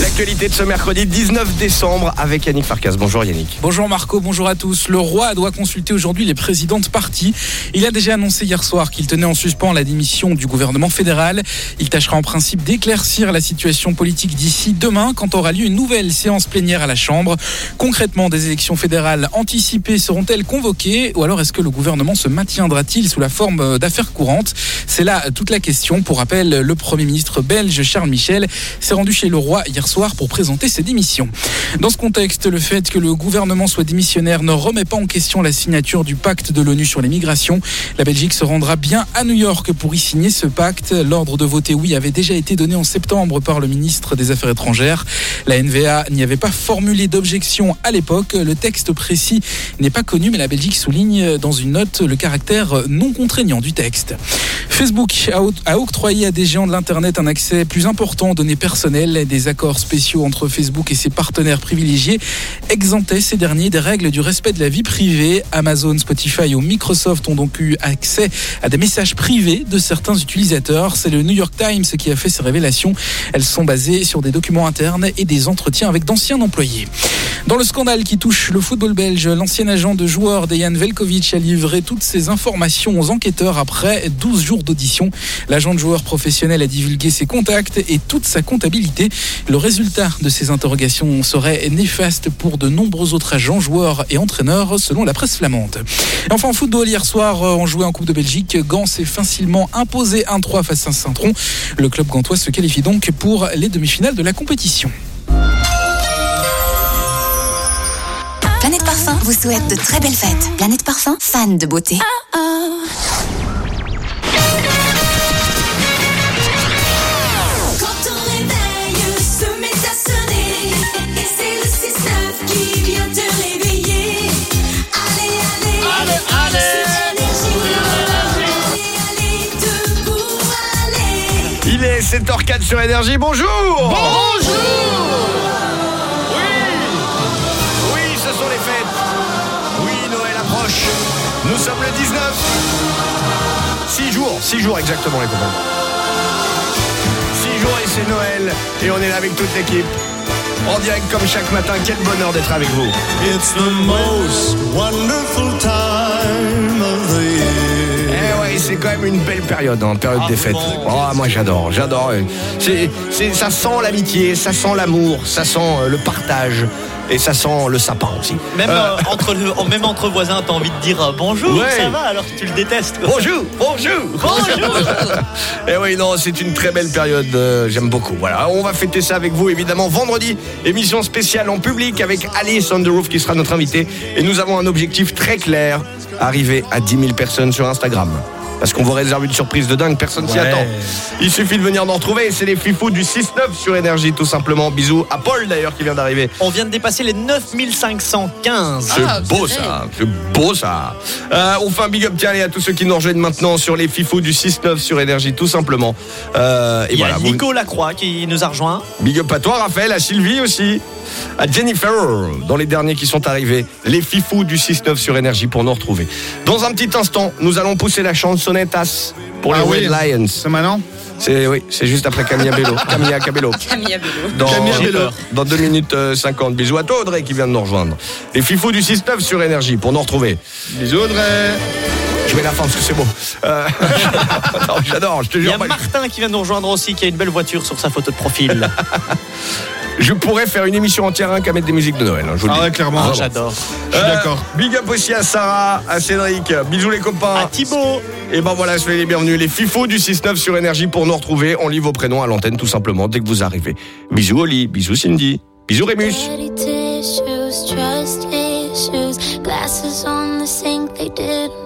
Speaker 1: L'actualité de ce mercredi 19 décembre avec Yannick Farkas. Bonjour Yannick.
Speaker 13: Bonjour Marco, bonjour à tous. Le roi doit consulter aujourd'hui les présidents de partis. Il a déjà annoncé hier soir qu'il tenait en suspens la démission du gouvernement fédéral. Il tâchera en principe d'éclaircir la situation politique d'ici demain quand aura lieu une nouvelle séance plénière à la Chambre. Concrètement, des élections fédérales anticipées seront-elles convoquées ou alors est-ce que le gouvernement se maintiendra-t-il sous la forme d'affaires courantes? C'est là toute la question. Pour rappel, le Premier ministre belge Charles Michel s'est rendu chez le roi hier soir pour présenter ses démissions. Dans ce contexte, le fait que le gouvernement soit démissionnaire ne remet pas en question la signature du pacte de l'ONU sur les migrations. La Belgique se rendra bien à New York pour y signer ce pacte. L'ordre de voter oui avait déjà été donné en septembre par le ministre des Affaires étrangères. La NVA n'y avait pas formulé d'objection à l'époque. Le texte précis n'est pas connu, mais la Belgique souligne dans une note le caractère non contraignant du texte. Facebook a octroyé à des géants de l'Internet un accès plus important aux données personnelles. Des accords spéciaux entre Facebook et ses partenaires privilégiés exemptaient ces derniers des règles du respect de la vie privée. Amazon, Spotify ou Microsoft ont donc eu accès à des messages privés de certains utilisateurs. C'est le New York Times qui a fait ces révélations. Elles sont basées sur des documents internes et des entretiens avec d'anciens employés. Dans le scandale qui touche le football belge, l'ancien agent de joueur Dejan Velkovic a livré toutes ses informations aux enquêteurs après 12 jours d'audition. L'agent de joueur professionnel a divulgué ses contacts et toute sa comptabilité. Le résultat de ces interrogations serait néfaste pour de nombreux autres agents, joueurs et entraîneurs, selon la presse flamande. Et enfin, en football, hier soir, on jouait en Coupe de Belgique. Gand s'est facilement imposé 1-3 face à Saint-Tron. Le club gantois se qualifie donc pour les demi-finales de la compétition.
Speaker 45: Planète Parfum vous souhaite de très belles fêtes. Planète Parfum, fan de beauté.
Speaker 4: Quand ton
Speaker 1: 7h04 sur Énergie. Bonjour
Speaker 18: Bonjour
Speaker 1: Oui, ce sont les fêtes. Oui, Noël approche. Nous sommes le 19. 6 jours, 6 jours exactement les copains. 6 jours et c'est Noël. Et on est là avec toute l'équipe. En direct comme chaque matin. Quel bonheur d'être avec vous.
Speaker 4: It's the most wonderful time
Speaker 1: quand même une belle période, hein, période des fêtes. Oh, moi j'adore, j'adore. C'est, c'est, ça sent l'amitié, ça sent l'amour, ça sent euh, le partage et ça sent le sapin aussi.
Speaker 10: Même,
Speaker 1: Euh,
Speaker 10: euh, entre le- même entre voisins, t'as envie de dire bonjour,
Speaker 1: Ouais.
Speaker 10: ça va, alors que tu le détestes. quoi.
Speaker 1: Bonjour, bonjour,
Speaker 10: Bonjour.
Speaker 1: Et oui, non, c'est une très belle période. J'aime beaucoup. Voilà, on va fêter ça avec vous évidemment vendredi. Émission spéciale en public avec Alice on the Roof qui sera notre invité. Et nous avons un objectif très clair arriver à 10 000 personnes sur Instagram. Parce qu'on vous réserve une surprise de dingue, personne s'y
Speaker 10: Ouais.
Speaker 1: attend. Il suffit de venir nous retrouver. C'est les fifous du 6-9 sur Énergie, tout simplement. Bisous à Paul d'ailleurs qui vient d'arriver.
Speaker 10: On vient de dépasser les 9515.
Speaker 1: C'est beau ça, c'est beau ça. Euh, on fait un big up tiens allez, à tous ceux qui nous rejoignent maintenant sur les fifous du 6-9 sur Énergie tout simplement. Euh, et
Speaker 10: Il y a
Speaker 1: voilà, vous-
Speaker 10: Nico Lacroix qui nous a rejoint.
Speaker 1: Big up à toi Raphaël, à Sylvie aussi, à Jennifer, dans les derniers qui sont arrivés. Les fifous du 6-9 sur Énergie pour nous retrouver. Dans un petit instant, nous allons pousser la chance pour les
Speaker 11: Ah oui.
Speaker 1: Red Lions.
Speaker 11: C'est maintenant
Speaker 1: C'est oui, c'est juste après Camilla Bello. Camilla Cabello.
Speaker 46: Camilla Bello.
Speaker 1: Dans,
Speaker 11: Camilla Bello.
Speaker 1: dans 2 minutes euh, 50. Bisous à toi Audrey qui vient de nous rejoindre. Les fifous du 6-9 sur énergie pour nous retrouver.
Speaker 11: Bisous Audrey.
Speaker 1: Je mets la fin parce que c'est beau. Euh, non, J'adore, je te
Speaker 10: Il y
Speaker 1: jure.
Speaker 10: a Martin qui vient de nous rejoindre aussi, qui a une belle voiture sur sa photo de profil.
Speaker 1: Je pourrais faire une émission entière hein, qu'à mettre des musiques de Noël. hein, je vous le
Speaker 11: Ah ouais, clairement.
Speaker 10: J'adore.
Speaker 11: Je suis
Speaker 1: Euh,
Speaker 11: d'accord.
Speaker 1: Big up aussi à Sarah, à Cédric. Bisous les copains.
Speaker 10: À Thibaut.
Speaker 1: Et ben voilà, soyez les bienvenus. Les fifos du 6-9 sur énergie pour nous retrouver. On lit vos prénoms à l'antenne tout simplement dès que vous arrivez. Bisous Oli, bisous Cindy, bisous Rémus.
Speaker 16: Glasses on the sink, they didn't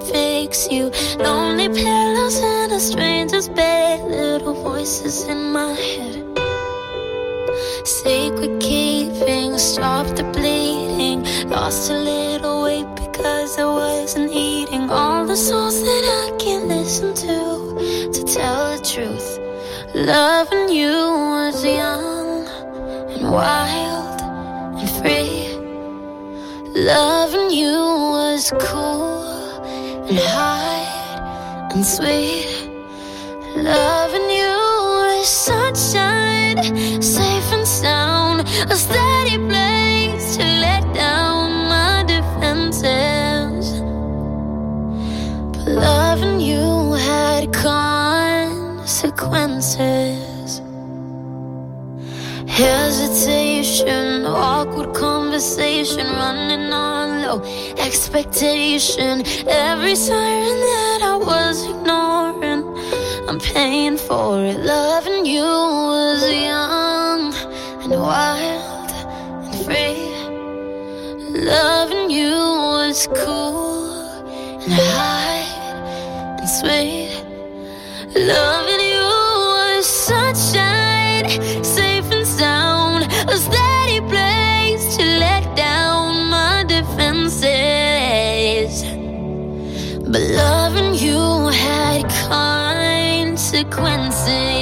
Speaker 16: fix you. Lonely pillows in a stranger's bed, little voices in my head. Sacred keeping, stop the bleeding. Lost a little weight because I wasn't eating all the songs that I can't listen to. To tell the truth, loving you was young and wild and free. Loving you was cool and high and sweet. Loving you was sunshine, safe and sound, a steady place to let down my defenses. But loving you had consequences. Hesitation, awkward conversation, running on low expectation. Every siren that I was ignoring, I'm paying for it. Loving you was young and wild and free. Loving you was cool and high and sweet. Loving consequences.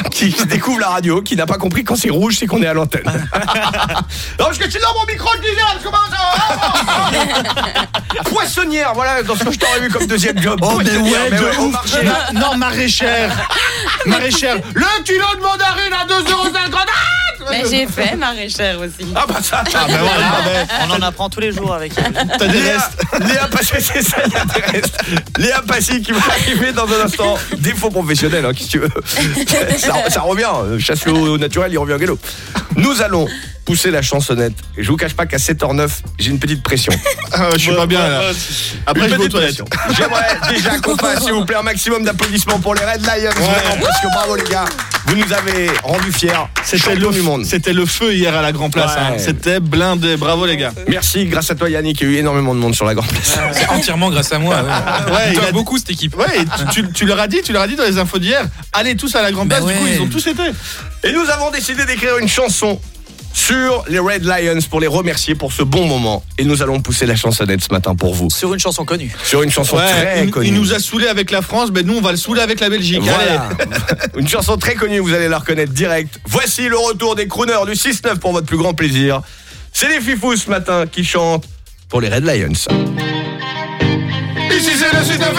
Speaker 1: qui découvre la radio, qui n'a pas compris quand c'est rouge, c'est qu'on est à l'antenne. non, parce que sinon mon micro le disait, comment ça Poissonnière, voilà, dans ce que je t'aurais vu comme deuxième job.
Speaker 11: Oh, mais ouais,
Speaker 1: mais
Speaker 11: de
Speaker 1: ouais,
Speaker 11: ouf.
Speaker 1: marché.
Speaker 11: Ma- Non, maraîchère. Maraîchère. Le kilo de mandarine à 2,50€.
Speaker 46: Mais j'ai fait maraîchère aussi.
Speaker 1: Ah bah ça,
Speaker 11: Ah, ben voilà.
Speaker 10: On en apprend tous les jours avec elle.
Speaker 11: T'as des
Speaker 1: Léa,
Speaker 11: restes.
Speaker 1: Léa Passy, c'est ça, il y a des restes. Léa Passy qui va arriver dans un instant. Défaut professionnel, hein, qu'est-ce que tu veux. Ça, ça revient. Chasse au naturel, il revient au galop. Nous allons pousser la chansonnette. Et je vous cache pas qu'à 7h09, j'ai une petite pression.
Speaker 11: Ah, je suis pas bien là. Après,
Speaker 1: Une
Speaker 11: je vais aux
Speaker 1: petite
Speaker 11: toilettes.
Speaker 1: pression. J'aimerais déjà qu'on fasse, s'il vous plaît, un maximum d'applaudissements pour les Red Lions. Vraiment, parce que bravo les gars. Vous nous avez rendus fiers.
Speaker 11: C'était le,
Speaker 1: du monde.
Speaker 11: c'était le feu hier à la Grand Place.
Speaker 1: Ouais.
Speaker 11: hein. C'était blindé. Bravo les gars.
Speaker 1: Merci, grâce à toi Yannick, il y a eu énormément de monde sur la Grande Place.
Speaker 13: C'est entièrement grâce à moi. Ouais,
Speaker 11: Ouais,
Speaker 13: Il
Speaker 11: a-
Speaker 13: beaucoup cette équipe.
Speaker 11: Ouais, tu, tu- tu leur as dit, tu leur as dit dans les infos d'hier, allez tous à la Grande
Speaker 13: Bah
Speaker 11: Place. Du coup,
Speaker 13: ouais.
Speaker 11: ils ont tous été.
Speaker 1: Et nous avons décidé d'écrire une chanson sur les Red Lions pour les remercier pour ce bon moment. Et nous allons pousser la chansonnette ce matin pour vous.
Speaker 10: Sur une chanson connue.
Speaker 1: Sur une chanson
Speaker 11: Ouais,
Speaker 1: très
Speaker 11: il,
Speaker 1: connue.
Speaker 11: il nous a saoulé avec la France, mais nous on va le saouler avec la Belgique.
Speaker 1: Voilà.
Speaker 11: Allez.
Speaker 1: une chanson très connue, vous allez la reconnaître direct. Voici le retour des crooners du 6-9 pour votre plus grand plaisir. C'est les fifous ce matin qui chantent pour les Red Lions.
Speaker 18: Ici c'est le 6-9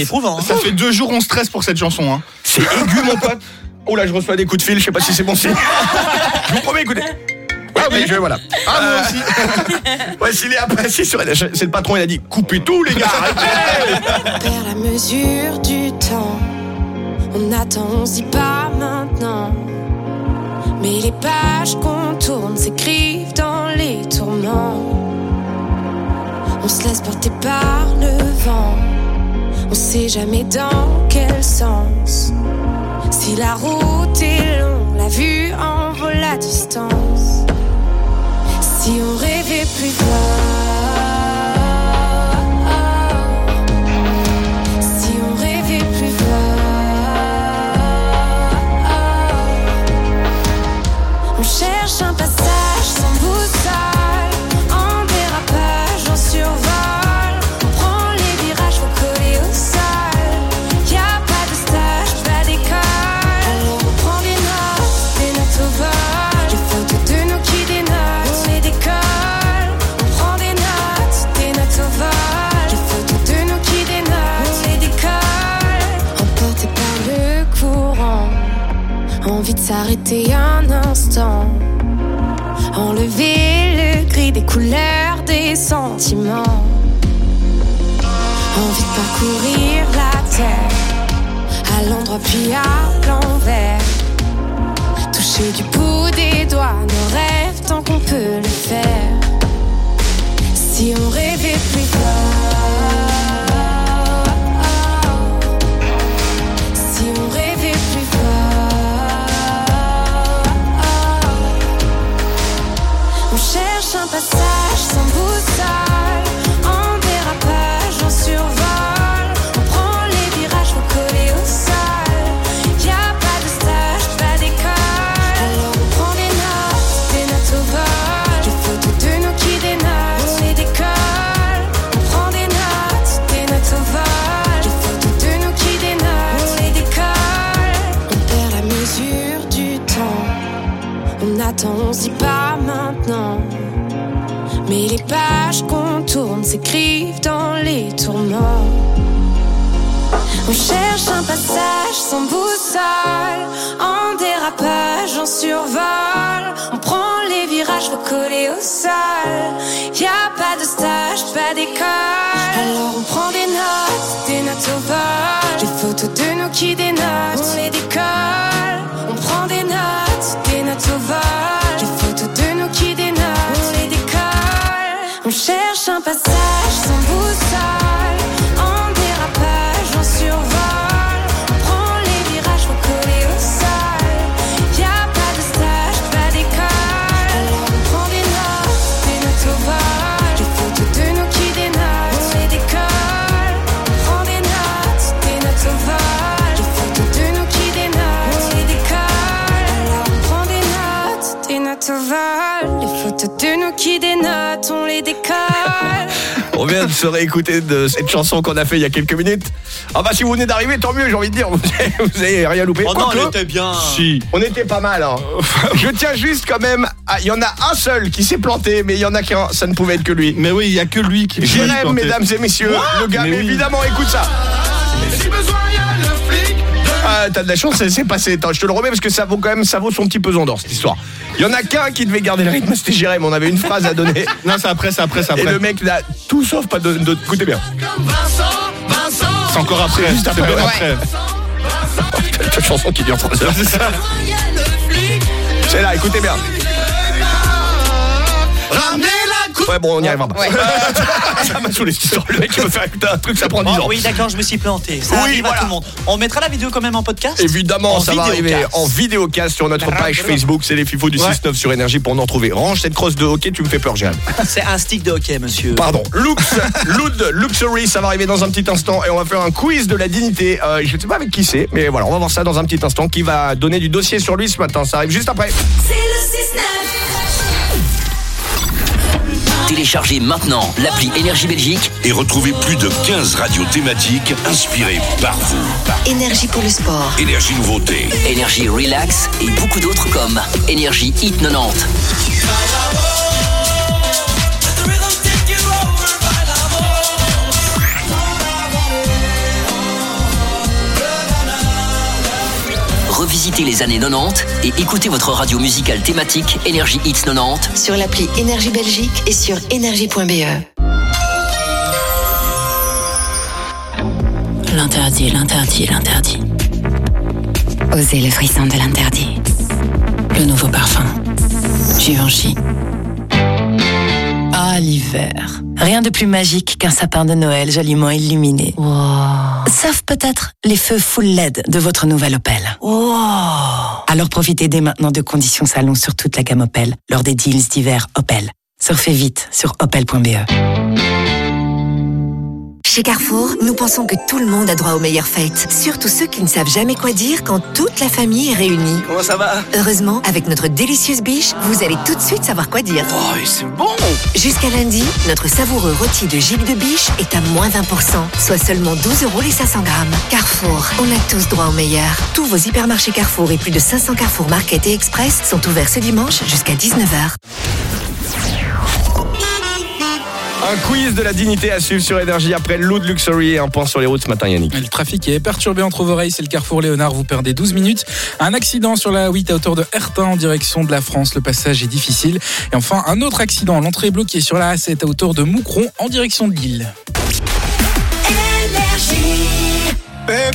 Speaker 10: C'est éprouvant. hein.
Speaker 11: Ça fait deux jours on stresse pour cette chanson. Hein.
Speaker 1: C'est aigu, mon pote. Oh là, je reçois des coups de fil, je sais pas si c'est bon signe. je vous promets, écoutez. Ouais, mais je, voilà.
Speaker 11: Ah, moi
Speaker 1: Euh,
Speaker 11: aussi.
Speaker 1: Ouais, s'il est apprécié sur c'est le patron, il a dit coupez tout, les gars. arrêtez.
Speaker 33: perd la mesure du temps. On attend, on dit pas maintenant. Mais les pages qu'on tourne s'écrivent dans les tourments. On se laisse porter par le vent. On sait jamais dans quel sens. Si la route est longue, la vue en vaut la distance. Si on rêvait plus fort. Puis à l'envers.
Speaker 1: Vient de se réécouter de cette chanson qu'on a fait il y a quelques minutes. Ah bah si vous venez d'arriver, tant mieux, j'ai envie de dire. Vous avez, vous avez rien loupé.
Speaker 10: Oh non, elle était bien.
Speaker 1: Si. On était pas mal. Hein. Je tiens juste quand même. à- Il y en a un seul qui s'est planté, mais il y en a qu'un. Ça ne pouvait être que lui.
Speaker 11: Mais oui, il y a que lui qui.
Speaker 1: Jérém, mesdames et messieurs, le gars.
Speaker 11: Mais
Speaker 1: Mais
Speaker 11: oui.
Speaker 1: évidemment, écoute ça. T'as de la chance, c'est- passé. Attends, je te le remets parce que ça vaut quand même, ça vaut son petit pesant d'or cette histoire. Il y en a qu'un qui devait garder le rythme, c'était Jérém. On avait une phrase à donner.
Speaker 11: Non, c'est après, c'est après, c'est
Speaker 1: Et
Speaker 11: après.
Speaker 1: le mec là, tout sauf pas de, de écoutez bien.
Speaker 11: C'est encore après.
Speaker 1: Juste après, ouais.
Speaker 11: après.
Speaker 1: Cette chanson qui dure 3 heures.
Speaker 11: C'est ça.
Speaker 1: C'est là, écoutez bien.
Speaker 18: Ramenez.
Speaker 1: Ouais, bon, on y arrivera pas. ça m'a saoulé cette histoire. Le mec, il veut faire écouter un truc, ça prend 10
Speaker 10: Oh,
Speaker 1: ans.
Speaker 10: oui, d'accord, je me suis planté. Ça
Speaker 1: Oui,
Speaker 10: arrive
Speaker 1: voilà.
Speaker 10: à tout le monde. On mettra la vidéo quand même en podcast
Speaker 1: Évidemment,
Speaker 10: En
Speaker 1: ça va arriver en vidéocast sur notre page Facebook. C'est les FIFO du
Speaker 10: Ouais.
Speaker 1: 6-9 sur énergie pour nous retrouver. Range cette crosse de hockey, tu me fais peur, Jérém.
Speaker 10: C'est un stick de hockey, monsieur.
Speaker 1: Pardon. Lux, Loud, Luxury, ça va arriver dans un petit instant et on va faire un quiz de la dignité. Euh, je ne sais pas avec qui c'est, mais voilà, on va voir ça dans un petit instant. Qui va donner du dossier sur lui ce matin Ça arrive juste après.
Speaker 45: C'est le 6-9.
Speaker 47: Téléchargez maintenant l'appli Énergie Belgique
Speaker 3: Et retrouvez plus de 15 radios thématiques inspirées par vous.
Speaker 45: Énergie pour le sport.
Speaker 3: Énergie Nouveauté.
Speaker 47: Énergie Relax et beaucoup d'autres comme Énergie Hit 90. Revisiter les années 90 et écouter votre radio musicale thématique Énergie Hits 90
Speaker 19: Sur l'appli Énergie Belgique et sur énergie.be.
Speaker 45: L'interdit, l'interdit, l'interdit.
Speaker 19: Osez le frisson de l'interdit.
Speaker 45: Le nouveau parfum. Givenchy. Ah, l'hiver. Rien de plus magique qu'un sapin de Noël joliment illuminé. Sauf peut-être les feux full LED de votre nouvelle Opel. Alors profitez dès maintenant de conditions salon sur toute la gamme Opel lors des deals d'hiver Opel. Surfez vite sur opel.be.
Speaker 19: Chez Carrefour, nous pensons que tout le monde a droit aux meilleures fêtes. Surtout ceux qui ne savent jamais quoi dire quand toute la famille est réunie.
Speaker 1: Comment ça va?
Speaker 19: Heureusement, avec notre délicieuse biche, vous allez tout de suite savoir quoi dire.
Speaker 1: Oh, c'est bon
Speaker 19: Jusqu'à lundi, notre savoureux rôti de gible de biche est à moins 20%, soit seulement 12 euros les 500 grammes. Carrefour, on a tous droit au meilleur. Tous vos hypermarchés Carrefour et plus de 500 Carrefour Market et Express sont ouverts ce dimanche jusqu'à 19h.
Speaker 1: Un quiz de la dignité à suivre sur Énergie après Loud Luxury et un point sur les routes ce matin Yannick.
Speaker 13: Le trafic est perturbé entre vos oreilles, c'est le carrefour Léonard, vous perdez 12 minutes. Un accident sur la 8 à hauteur de Hertin en direction de la France, le passage est difficile. Et enfin, un autre accident, l'entrée est bloquée sur la A7 à hauteur de Moucron en direction de Lille.
Speaker 35: Babe,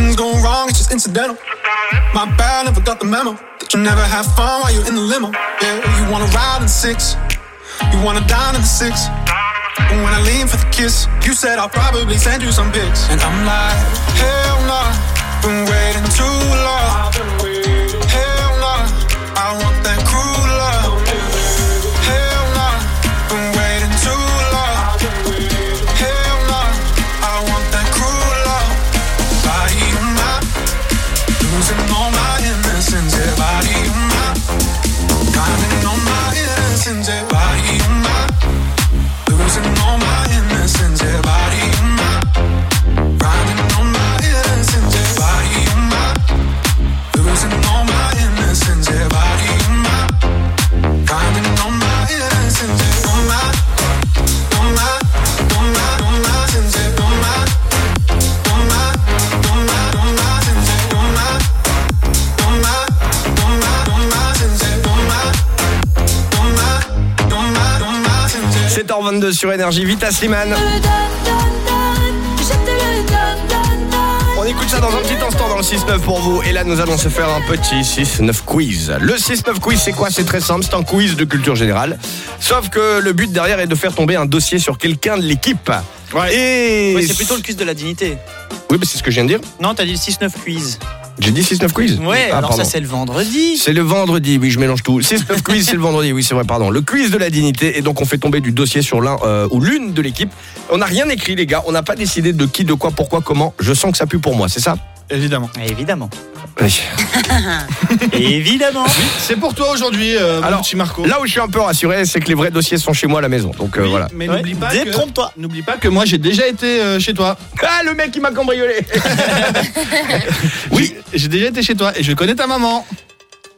Speaker 35: things go wrong, it's just incidental. My bad, never got the memo. That you never have fun while you're in the limo. Yeah, you wanna ride in six. You wanna dine in the six. But when I lean for the kiss, you said I'll probably send you some pics. And I'm like, hell nah, been waiting too long.
Speaker 1: sur Énergie. Vita Slimane. On écoute ça dans un petit instant dans le 6-9 pour vous. Et là, nous allons se faire un petit 6-9 quiz. Le 6-9 quiz, c'est quoi? C'est très simple, c'est un quiz de culture générale. Sauf que le but derrière est de faire tomber un dossier sur quelqu'un de l'équipe.
Speaker 10: Ouais. C'est plutôt le quiz de la dignité.
Speaker 1: Oui, mais c'est ce que je viens de dire.
Speaker 10: Non, t'as dit le 6-9 quiz.
Speaker 1: J'ai dit 6-9 quiz
Speaker 10: Ouais,
Speaker 1: Ah,
Speaker 10: alors
Speaker 1: pardon.
Speaker 10: ça c'est le vendredi.
Speaker 1: C'est le vendredi, oui, je mélange tout. 6-9 quiz, c'est le vendredi, oui, c'est vrai, pardon. Le quiz de la dignité, et donc on fait tomber du dossier sur l'un euh, ou l'une de l'équipe. On n'a rien écrit, les gars, on n'a pas décidé de qui, de quoi, pourquoi, comment. Je sens que ça pue pour moi, c'est ça?
Speaker 11: Évidemment.
Speaker 10: Évidemment.
Speaker 1: Oui.
Speaker 10: Évidemment.
Speaker 11: C'est pour toi aujourd'hui, euh, mon
Speaker 1: Alors,
Speaker 11: petit Marco.
Speaker 1: Là où je suis un peu rassuré, c'est que les vrais dossiers sont chez moi à la maison. Donc euh, voilà.
Speaker 11: Mais
Speaker 10: Ouais,
Speaker 11: n'oublie pas que
Speaker 10: détrompe-toi.
Speaker 11: n'oublie pas que moi j'ai déjà été euh, chez toi.
Speaker 1: Ah, le mec qui m'a cambriolé
Speaker 11: Oui, j'ai déjà été chez toi et je connais ta maman.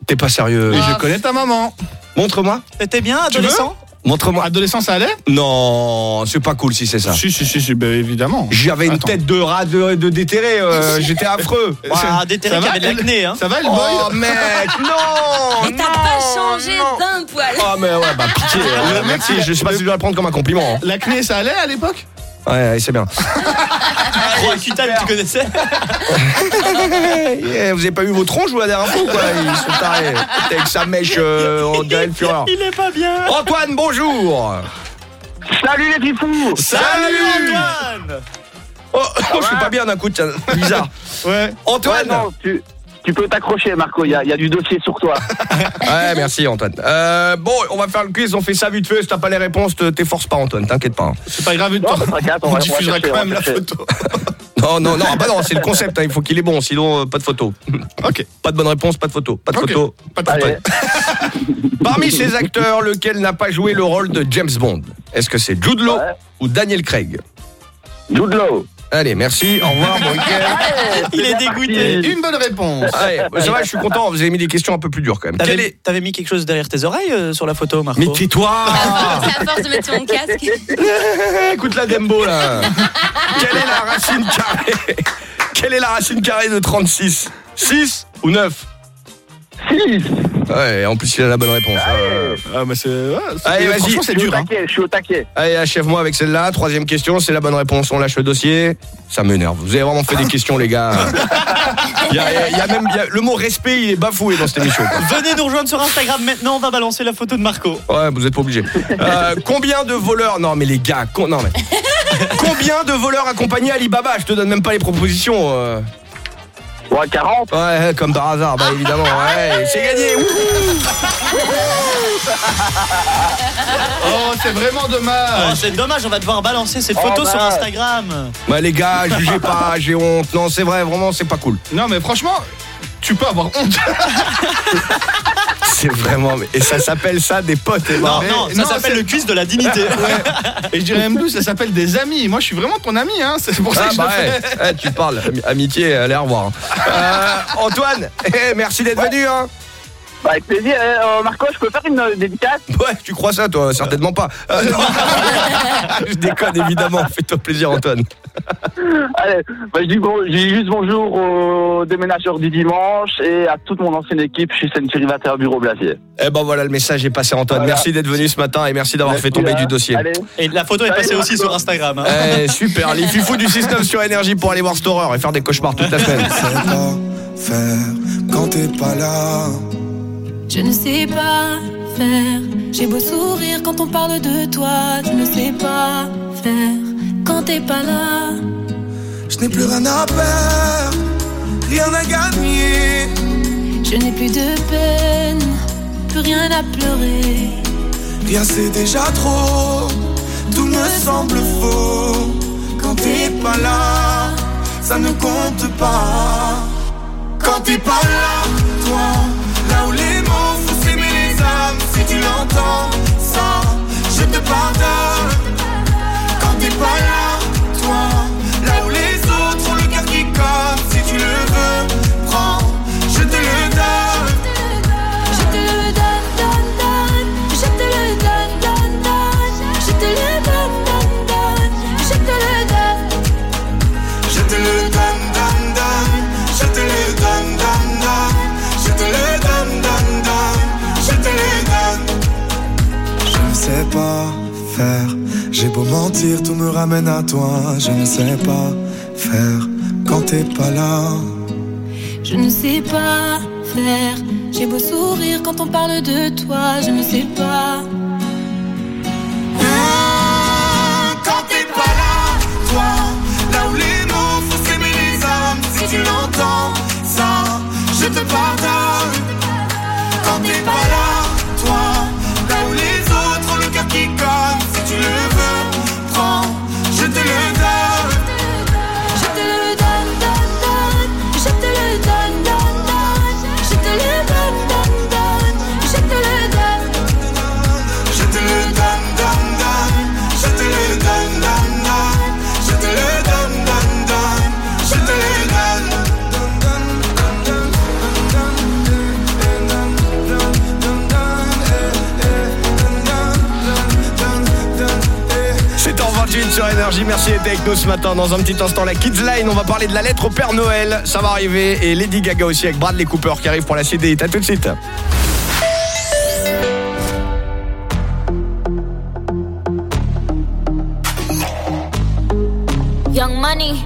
Speaker 1: T'es pas sérieux
Speaker 11: Et je connais ta maman.
Speaker 1: Montre-moi.
Speaker 10: T'étais bien,
Speaker 11: Tu veux
Speaker 10: adolescent?
Speaker 1: Montre-moi.
Speaker 11: Adolescent, ça allait?
Speaker 1: Non, c'est pas cool si c'est ça.
Speaker 11: Si, si, si, si, bah, évidemment.
Speaker 1: J'avais une
Speaker 11: Attends.
Speaker 1: tête de rat de, de déterré, euh, j'étais affreux.
Speaker 10: Ah, déterré
Speaker 11: Ça
Speaker 10: qui
Speaker 11: va,
Speaker 10: avait de l'acné, hein.
Speaker 11: Ça va, le
Speaker 1: Oh
Speaker 11: boy
Speaker 1: mec, non
Speaker 12: Mais t'as pas changé d'un poil.
Speaker 1: Oh mais ouais, bah pitié, euh, merci, je sais pas si je dois le prendre comme un compliment. hein.
Speaker 11: L'acné, ça allait à l'époque?
Speaker 1: Ouais, ouais, c'est bien.
Speaker 10: Roaccutane, tu connaissais
Speaker 1: Vous avez pas eu vos tronches ou la dernière fois ou quoi Ils sont tarés. Avec sa mèche, euh, on dirait le Führer.
Speaker 10: Il est pas bien.
Speaker 1: Antoine, bonjour
Speaker 39: Salut les fifous
Speaker 1: Salut Oh, oh, je suis pas bien d'un coup, tiens, bizarre.
Speaker 11: Ouais.
Speaker 1: Antoine
Speaker 39: Ouais, non, tu, tu peux t'accrocher Marco, il y, a- il y a du dossier sur toi.
Speaker 1: Ouais, merci Antoine. Euh, bon, on va faire le quiz, on fait ça vite fait. Si t'as pas les réponses, te- t'efforces pas Antoine, t'inquiète pas. hein.
Speaker 11: C'est pas grave,
Speaker 39: Non, mais t'inquiète, on
Speaker 11: on
Speaker 39: va- on va
Speaker 11: diffusera
Speaker 39: chercher,
Speaker 11: quand même la photo.
Speaker 1: Non, non, non, ah bah non, c'est le concept, hein, il faut qu'il est bon, sinon euh, pas de photo.
Speaker 11: Ok.
Speaker 1: Pas de bonne réponse, pas de photo. Pas de photo.
Speaker 11: Pas de
Speaker 39: Allez.
Speaker 1: Parmi ces acteurs, lequel n'a pas joué le rôle de James Bond? Est-ce que c'est Jude Law
Speaker 39: Ouais.
Speaker 1: ou Daniel Craig?
Speaker 39: Jude Law.
Speaker 1: Allez, merci, au revoir, bon week-end.
Speaker 10: Il est dégoûté.
Speaker 11: Une bonne réponse.
Speaker 1: Allez, c'est vrai, je suis content, vous avez mis des questions un peu plus dures quand même.
Speaker 10: T'avais
Speaker 1: est...
Speaker 10: mis quelque chose derrière tes oreilles euh, sur la photo, Marco
Speaker 1: Mais tais-toi
Speaker 12: C'est à force de mettre sur mon casque.
Speaker 1: Écoute la Dembo là Quelle est la racine carrée? Quelle est la racine carrée de 36 6 ou 9
Speaker 39: 6
Speaker 1: Ouais, en plus il a la bonne réponse. Euh,
Speaker 11: Ah, c'est. ouais, c'est-
Speaker 1: Allez, vas-y.
Speaker 11: Franchement, c'est
Speaker 39: Je suis au
Speaker 11: dur. hein.
Speaker 39: taquet, je suis au taquet.
Speaker 1: Allez, achève-moi avec celle-là. Troisième question, c'est la bonne réponse. On lâche le dossier. Ça m'énerve. Vous avez vraiment fait des questions, les gars. Il y a, il y a même il y a- le mot respect, il est bafoué dans cette émission. quoi.
Speaker 10: Venez nous rejoindre sur Instagram maintenant, on va balancer la photo de Marco.
Speaker 1: Ouais, vous êtes pas obligés. Euh, combien de voleurs Non, mais les gars, con- non mais combien de voleurs accompagnés Alibaba? Je te donne même pas les propositions. euh.
Speaker 39: Ouais, 40.
Speaker 1: Ouais, comme par hasard, bah évidemment. Ouais, c'est gagné.
Speaker 11: Oh, c'est vraiment
Speaker 10: Oh,
Speaker 11: dommage.
Speaker 10: c'est dommage, on va devoir balancer cette
Speaker 39: Oh,
Speaker 10: photo sur
Speaker 39: bah.
Speaker 10: Instagram.
Speaker 1: Bah les gars, jugez pas, j'ai honte. Non, c'est vrai, vraiment, c'est pas cool.
Speaker 11: Non, mais franchement, tu peux avoir honte.
Speaker 1: C'est vraiment. Et ça s'appelle ça des potes. ben.
Speaker 10: Non, non, ça s'appelle le quiz de la dignité.
Speaker 11: Et je dirais même plus, ça s'appelle des amis. Moi, je suis vraiment ton ami, hein. C'est pour ça
Speaker 1: Ah
Speaker 11: que je
Speaker 1: bah ouais,
Speaker 11: fais.
Speaker 1: Tu parles, Ami- amitié, allez au revoir. Euh, Antoine, eh, merci d'être venu. Hein.
Speaker 39: Bah, avec plaisir. Euh, euh, Marco, je peux faire une euh, dédicace?
Speaker 1: Ouais, tu crois ça toi? Certainement pas. Euh, non. je déconne évidemment, fais-toi plaisir Antoine.
Speaker 39: Allez, bah, je, dis bon, je dis juste bonjour aux déménageurs du dimanche et à toute mon ancienne équipe. Je suis Century 21 Bureau Blasier.
Speaker 1: Eh ben voilà, le message est passé Antoine.
Speaker 39: Voilà.
Speaker 1: Merci d'être venu ce matin et merci d'avoir fait tomber
Speaker 39: hein.
Speaker 1: du dossier.
Speaker 39: Allez.
Speaker 10: Et la photo est passée aussi sur Instagram. hein.
Speaker 1: Eh, super, les fifous du 6-9 sur énergie pour aller voir cette horreur et faire des cauchemars toute la semaine.
Speaker 35: faire quand t'es pas là.
Speaker 3: Je ne sais pas faire. J'ai beau sourire quand on parle de toi. Tu ne sais pas faire quand t'es pas là.
Speaker 35: Je n'ai plus rien à perdre, rien à gagner.
Speaker 3: Je n'ai plus de peine, plus rien à pleurer.
Speaker 35: Rien c'est déjà trop, tout me semble faux. Quand t'es pas là, ça ne compte pas. Quand t'es pas là, toi, si beau mentir, tout me ramène à toi. Je ne sais pas faire quand t'es pas là.
Speaker 3: Je ne sais pas faire. J'ai beau sourire quand on parle de toi. Je ne sais pas.
Speaker 35: Ah, Quand t'es pas là, toi, là où les mots font s'aimer les âmes, si tu l'entends, ça, je te pardonne.
Speaker 1: Merci d'être avec nous ce matin. Dans un petit instant, la Kids Line, on va parler de la lettre au Père Noël. Ça va arriver. Et Lady Gaga aussi avec Bradley Cooper qui arrive pour la CD. À tout de suite.
Speaker 16: Young money.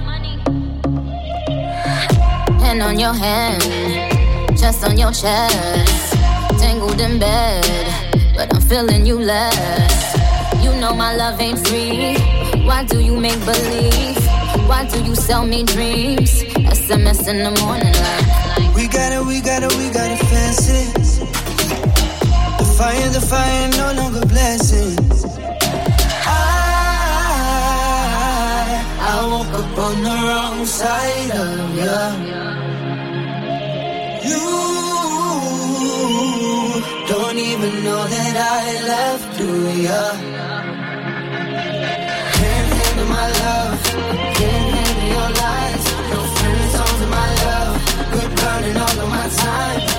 Speaker 16: Hand on your hand, chest on your chest. Tangled in bed, but I'm feeling you less. You know my love ain't free. Why do you make believe? Why do you sell me dreams? SMS in the morning, like.
Speaker 4: We got it, we got it, we got it fancy. The fire, the fire, no longer blessings. I, I woke up on the wrong side of you. You don't even know that I left, do ya? My love, can't your. No my love, good burning all of my time.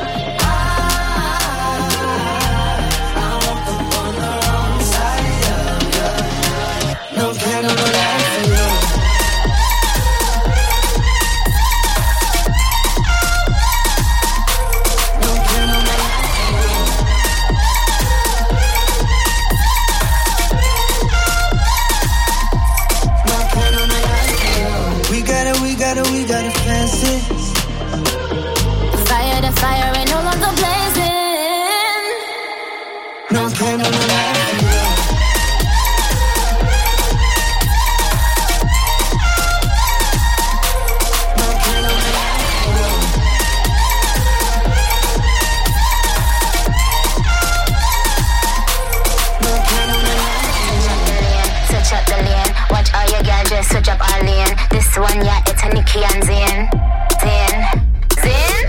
Speaker 16: Your girls just switch up our lane. This one, yeah, it's a Nikki and Zayn. Zayn. Zayn?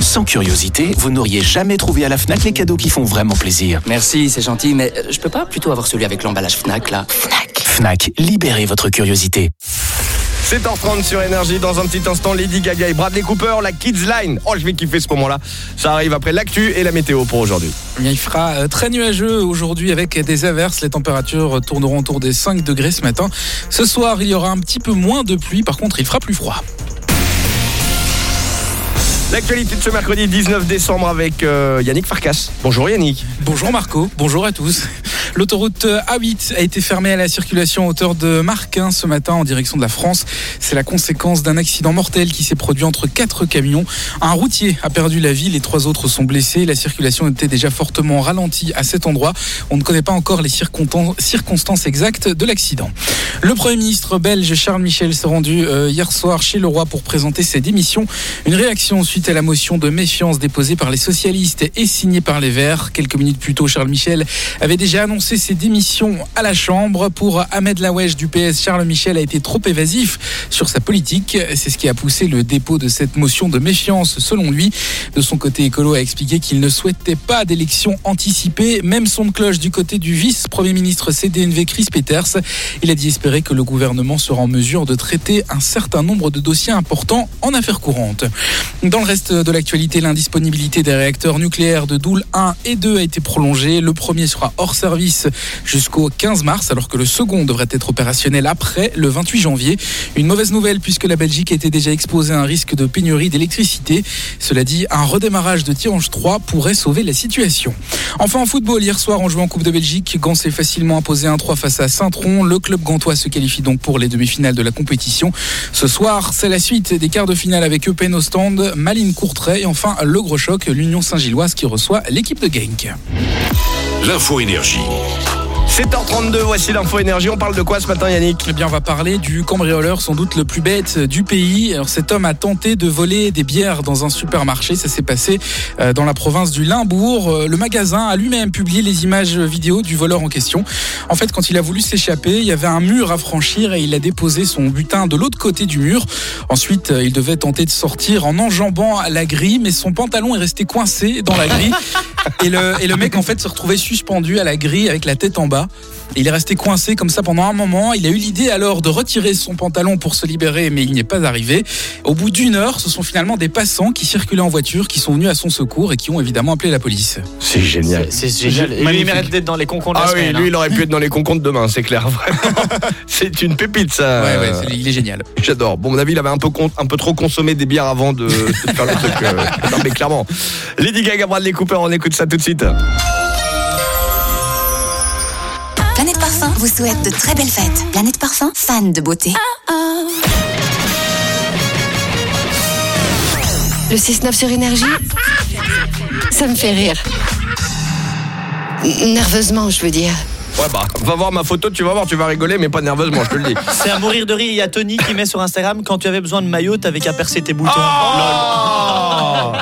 Speaker 44: Sans curiosité, vous n'auriez jamais trouvé à la FNAC les cadeaux qui font vraiment plaisir.
Speaker 47: Merci, c'est gentil, mais euh, je peux pas plutôt avoir celui avec l'emballage Fnac là
Speaker 44: FNAC, libérez votre curiosité.
Speaker 1: 7h30 sur Énergie. Dans un petit instant, Lady Gaga et Bradley Cooper, la Kids Line. Oh, je vais kiffer ce moment-là. Ça arrive après l'actu et la météo pour aujourd'hui.
Speaker 13: Eh Il fera euh, très nuageux aujourd'hui avec des averses. Les températures tourneront autour des 5 degrés ce matin. Ce soir, il y aura un petit peu moins de pluie. Par contre, il fera plus froid.
Speaker 1: L'actualité de ce mercredi 19 décembre avec euh, Yannick Farkas. Bonjour Yannick.
Speaker 13: Bonjour Marco, bonjour à tous. L'autoroute A8 a été fermée à la circulation à hauteur de Marquin ce matin en direction de la France. C'est la conséquence d'un accident mortel qui s'est produit entre quatre camions. Un routier a perdu la vie, les trois autres sont blessés. La circulation était déjà fortement ralentie à cet endroit. On ne connaît pas encore les circonstances exactes de l'accident. Le Premier ministre belge Charles Michel s'est rendu euh, hier soir chez le roi pour présenter ses démissions. Une réaction suite à la motion de méfiance déposée par les socialistes et signée par les Verts. Quelques minutes plus tôt, Charles Michel avait déjà annoncé ses démissions à la Chambre. Pour Ahmed Lawesh du PS, Charles Michel a été trop évasif sur sa politique. C'est ce qui a poussé le dépôt de cette motion de méfiance selon lui. De son côté, Écolo a expliqué qu'il ne souhaitait pas d'élection anticipée. Même son de cloche du côté du vice-premier ministre CDNV Chris Peters. Il a dit espérer que le gouvernement sera en mesure de traiter un certain nombre de dossiers importants en affaires courantes. Dans le reste de l'actualité, l'indisponibilité des réacteurs nucléaires de Doul 1 et 2 a été prolongée. Le premier sera hors service jusqu'au 15 mars, alors que le second devrait être opérationnel après le 28 janvier. Une mauvaise nouvelle puisque la Belgique était déjà exposée à un risque de pénurie d'électricité. Cela dit, un redémarrage de Tirange 3 pourrait sauver la situation. Enfin en football, hier soir en jouant en Coupe de Belgique, Gans s'est facilement imposé 1-3 face à Saint-Tron. Le club gantois se qualifie donc pour les demi-finales de la compétition. Ce soir, c'est la suite des quarts de finale avec Eupen au stand, Malines Courtrai et enfin le gros choc, l'Union Saint-Gilloise qui reçoit l'équipe de Genk.
Speaker 3: L'info énergie. Yeah.
Speaker 1: 7h32, voici l'info énergie. On parle de quoi ce matin, Yannick?
Speaker 13: Eh bien, on va parler du cambrioleur sans doute le plus bête du pays. Alors, cet homme a tenté de voler des bières dans un supermarché. Ça s'est passé euh, dans la province du Limbourg. Euh, Le magasin a lui-même publié les images vidéo du voleur en question. En fait, quand il a voulu s'échapper, il y avait un mur à franchir et il a déposé son butin de l'autre côté du mur. Ensuite, euh, il devait tenter de sortir en enjambant la grille, mais son pantalon est resté coincé dans la grille. Et le, et le mec, en fait, se retrouvait suspendu à la grille avec la tête en bas. Il est resté coincé comme ça pendant un moment. Il a eu l'idée alors de retirer son pantalon pour se libérer, mais il n'y est pas arrivé. Au bout d'une heure, ce sont finalement des passants qui circulaient en voiture qui sont venus à son secours et qui ont évidemment appelé la police.
Speaker 1: C'est génial.
Speaker 10: C'est génial. Et lui, il mérite d'être dans les concours de la
Speaker 1: Ah oui, lui,
Speaker 10: hein.
Speaker 1: il aurait pu être dans les concomptes demain, c'est clair, vraiment. c'est une pépite, ça.
Speaker 13: Ouais, ouais, c'est- il est génial.
Speaker 1: J'adore. Bon, à mon avis, il avait un peu, con- un peu trop consommé des bières avant de, de faire le truc. euh, non, mais clairement. Lady Gaga, Bradley Cooper, on écoute ça tout de suite.
Speaker 19: Vous souhaite de très belles fêtes. Planète Parfum, fan de beauté. Le 6-9 sur énergie, ça me fait rire. Nerveusement, je veux dire.
Speaker 1: Ouais, bah, va voir ma photo, tu vas voir, tu vas rigoler, mais pas nerveusement, je te le dis.
Speaker 10: C'est à mourir de rire. Il y a Tony qui met sur Instagram quand tu avais besoin de maillot, t'avais qu'à percer tes boutons.
Speaker 1: Oh,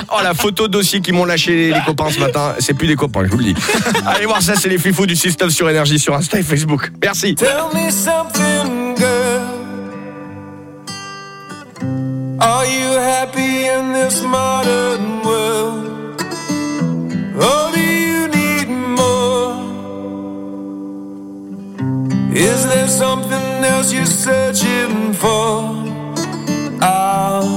Speaker 1: Oh, la photo dossier qui m'ont lâché les, copains ce matin, c'est plus des copains, je vous le dis. Allez voir ça, c'est les fifous du 6-9 sur énergie sur Insta et Facebook. Merci.
Speaker 31: Tell me something, girl. Are you happy in this modern world? Or do you need more? Is there something else you're searching for? I'm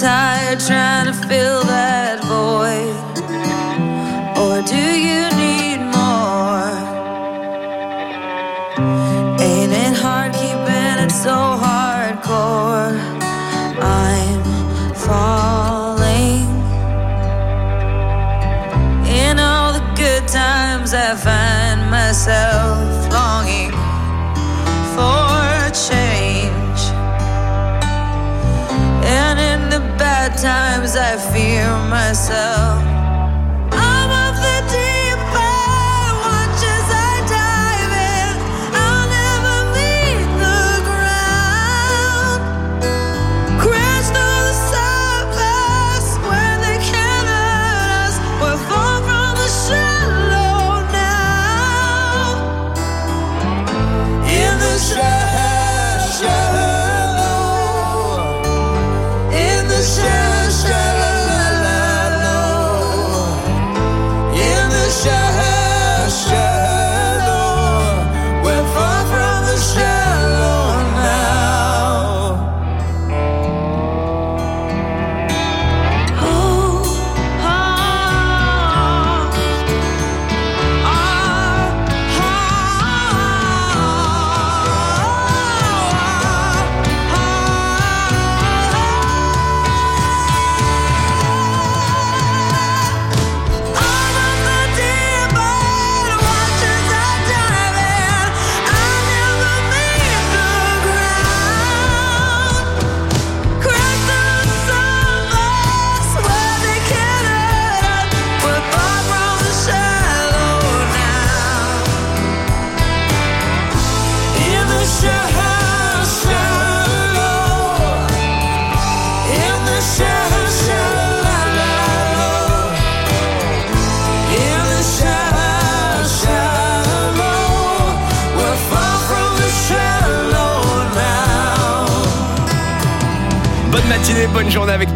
Speaker 3: Tired trying to fill that void? Or do you need more? Ain't it hard keeping it so hardcore? I'm falling. In all the good times, I find myself bad times, I fear myself.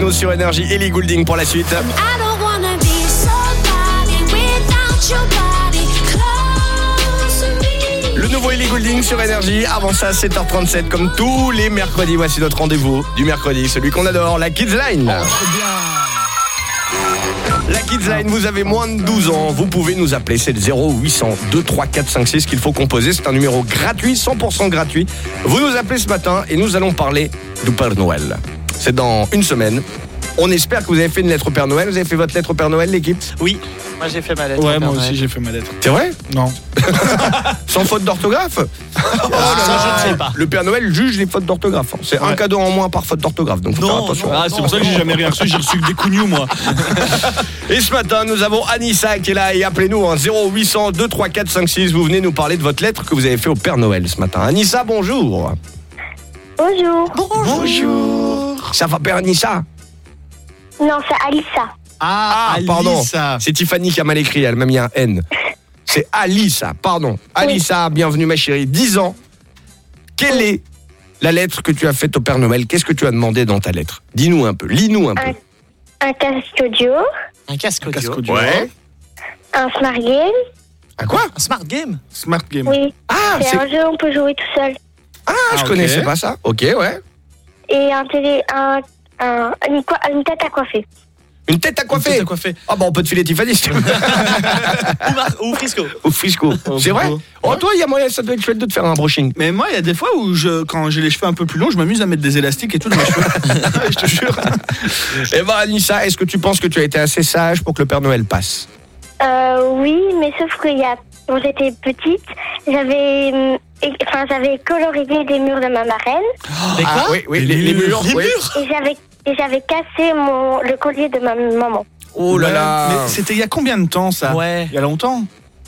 Speaker 1: Nous sur Énergie. Ellie Goulding pour la suite. Le nouveau Ellie Goulding sur Énergie. Avant ça, 7h37, comme tous les mercredis. Voici notre rendez-vous du mercredi, celui qu'on adore, la Kids Line. La Kids Line, vous avez moins de 12 ans, vous pouvez nous appeler, c'est le 0800 23456 qu'il faut composer, c'est un numéro gratuit, 100% gratuit. Vous nous appelez ce matin et nous allons parler du Père Noël. C'est dans une semaine. On espère que vous avez fait une lettre au Père Noël. Vous avez fait votre lettre au Père Noël, l'équipe
Speaker 10: Oui, moi j'ai fait ma lettre.
Speaker 11: Ouais,
Speaker 10: au Père
Speaker 11: moi
Speaker 10: Noël.
Speaker 11: aussi j'ai fait ma lettre.
Speaker 1: C'est vrai?
Speaker 11: Non.
Speaker 1: Sans faute d'orthographe?
Speaker 10: Ça, je ne sais pas.
Speaker 1: Le Père Noël juge les fautes d'orthographe. C'est un cadeau en moins par faute d'orthographe. Donc faut faire attention.
Speaker 11: Ah, c'est pour ça que j'ai jamais rien reçu, j'ai reçu que des cougnous moi.
Speaker 1: Et ce matin, nous avons Anissa qui est là et appelez-nous en 0800 234 56. Vous venez nous parler de votre lettre que vous avez fait au Père Noël ce matin. Anissa, bonjour.
Speaker 48: Bonjour.
Speaker 1: Bonjour. Ça va, Père Anissa
Speaker 48: Non, c'est Alissa.
Speaker 1: Ah, pardon. C'est Tiffany qui a mal écrit, elle m'a mis un N. C'est Alissa, pardon. Alissa, bienvenue ma chérie. 10 ans. Quelle est la lettre que tu as faite au Père Noël? Qu'est-ce que tu as demandé dans ta lettre? Dis-nous un peu, lis-nous un peu.
Speaker 48: Un casque audio,
Speaker 10: Un casque audio.
Speaker 1: Ouais.
Speaker 48: un smart game.
Speaker 1: À quoi?
Speaker 10: Un smart game
Speaker 11: Smart game.
Speaker 48: Oui.
Speaker 1: Ah,
Speaker 48: c'est un jeu, on peut jouer tout seul.
Speaker 1: Ah, je
Speaker 11: ok.
Speaker 1: connaissais pas ça. Ok, ouais.
Speaker 48: Et un télé, un, un, une, quoi- une tête à coiffer.
Speaker 1: Une tête à coiffer.
Speaker 11: tête à coiffer.
Speaker 1: Ah bah on peut te filer Tiffany si tu veux.
Speaker 10: Ou, Mar- ou Frisco.
Speaker 1: Frisco. C'est vrai Oh toi, il y a moyen, ça doit être chouette de te faire un brushing.
Speaker 11: Mais moi, il y a des fois où je, quand j'ai les cheveux un peu plus longs, je m'amuse à mettre des élastiques et tout dans mes cheveux. je te jure.
Speaker 1: Eh ben Anissa, est-ce que tu penses que tu as été assez sage pour que le Père Noël passe?
Speaker 48: Euh, oui, mais sauf qu'il y a, quand j'étais petite, j'avais, et- enfin, j'avais colorisé des murs de ma marraine
Speaker 10: quoi
Speaker 1: Ah, Oui, oui, les, les murs.
Speaker 10: Les
Speaker 1: oui.
Speaker 10: murs
Speaker 48: et j'avais, et j'avais cassé mon, le collier de ma maman.
Speaker 1: Oh là là.
Speaker 11: Mais c'était il y a combien de temps ça?
Speaker 10: Ouais.
Speaker 11: Il y a longtemps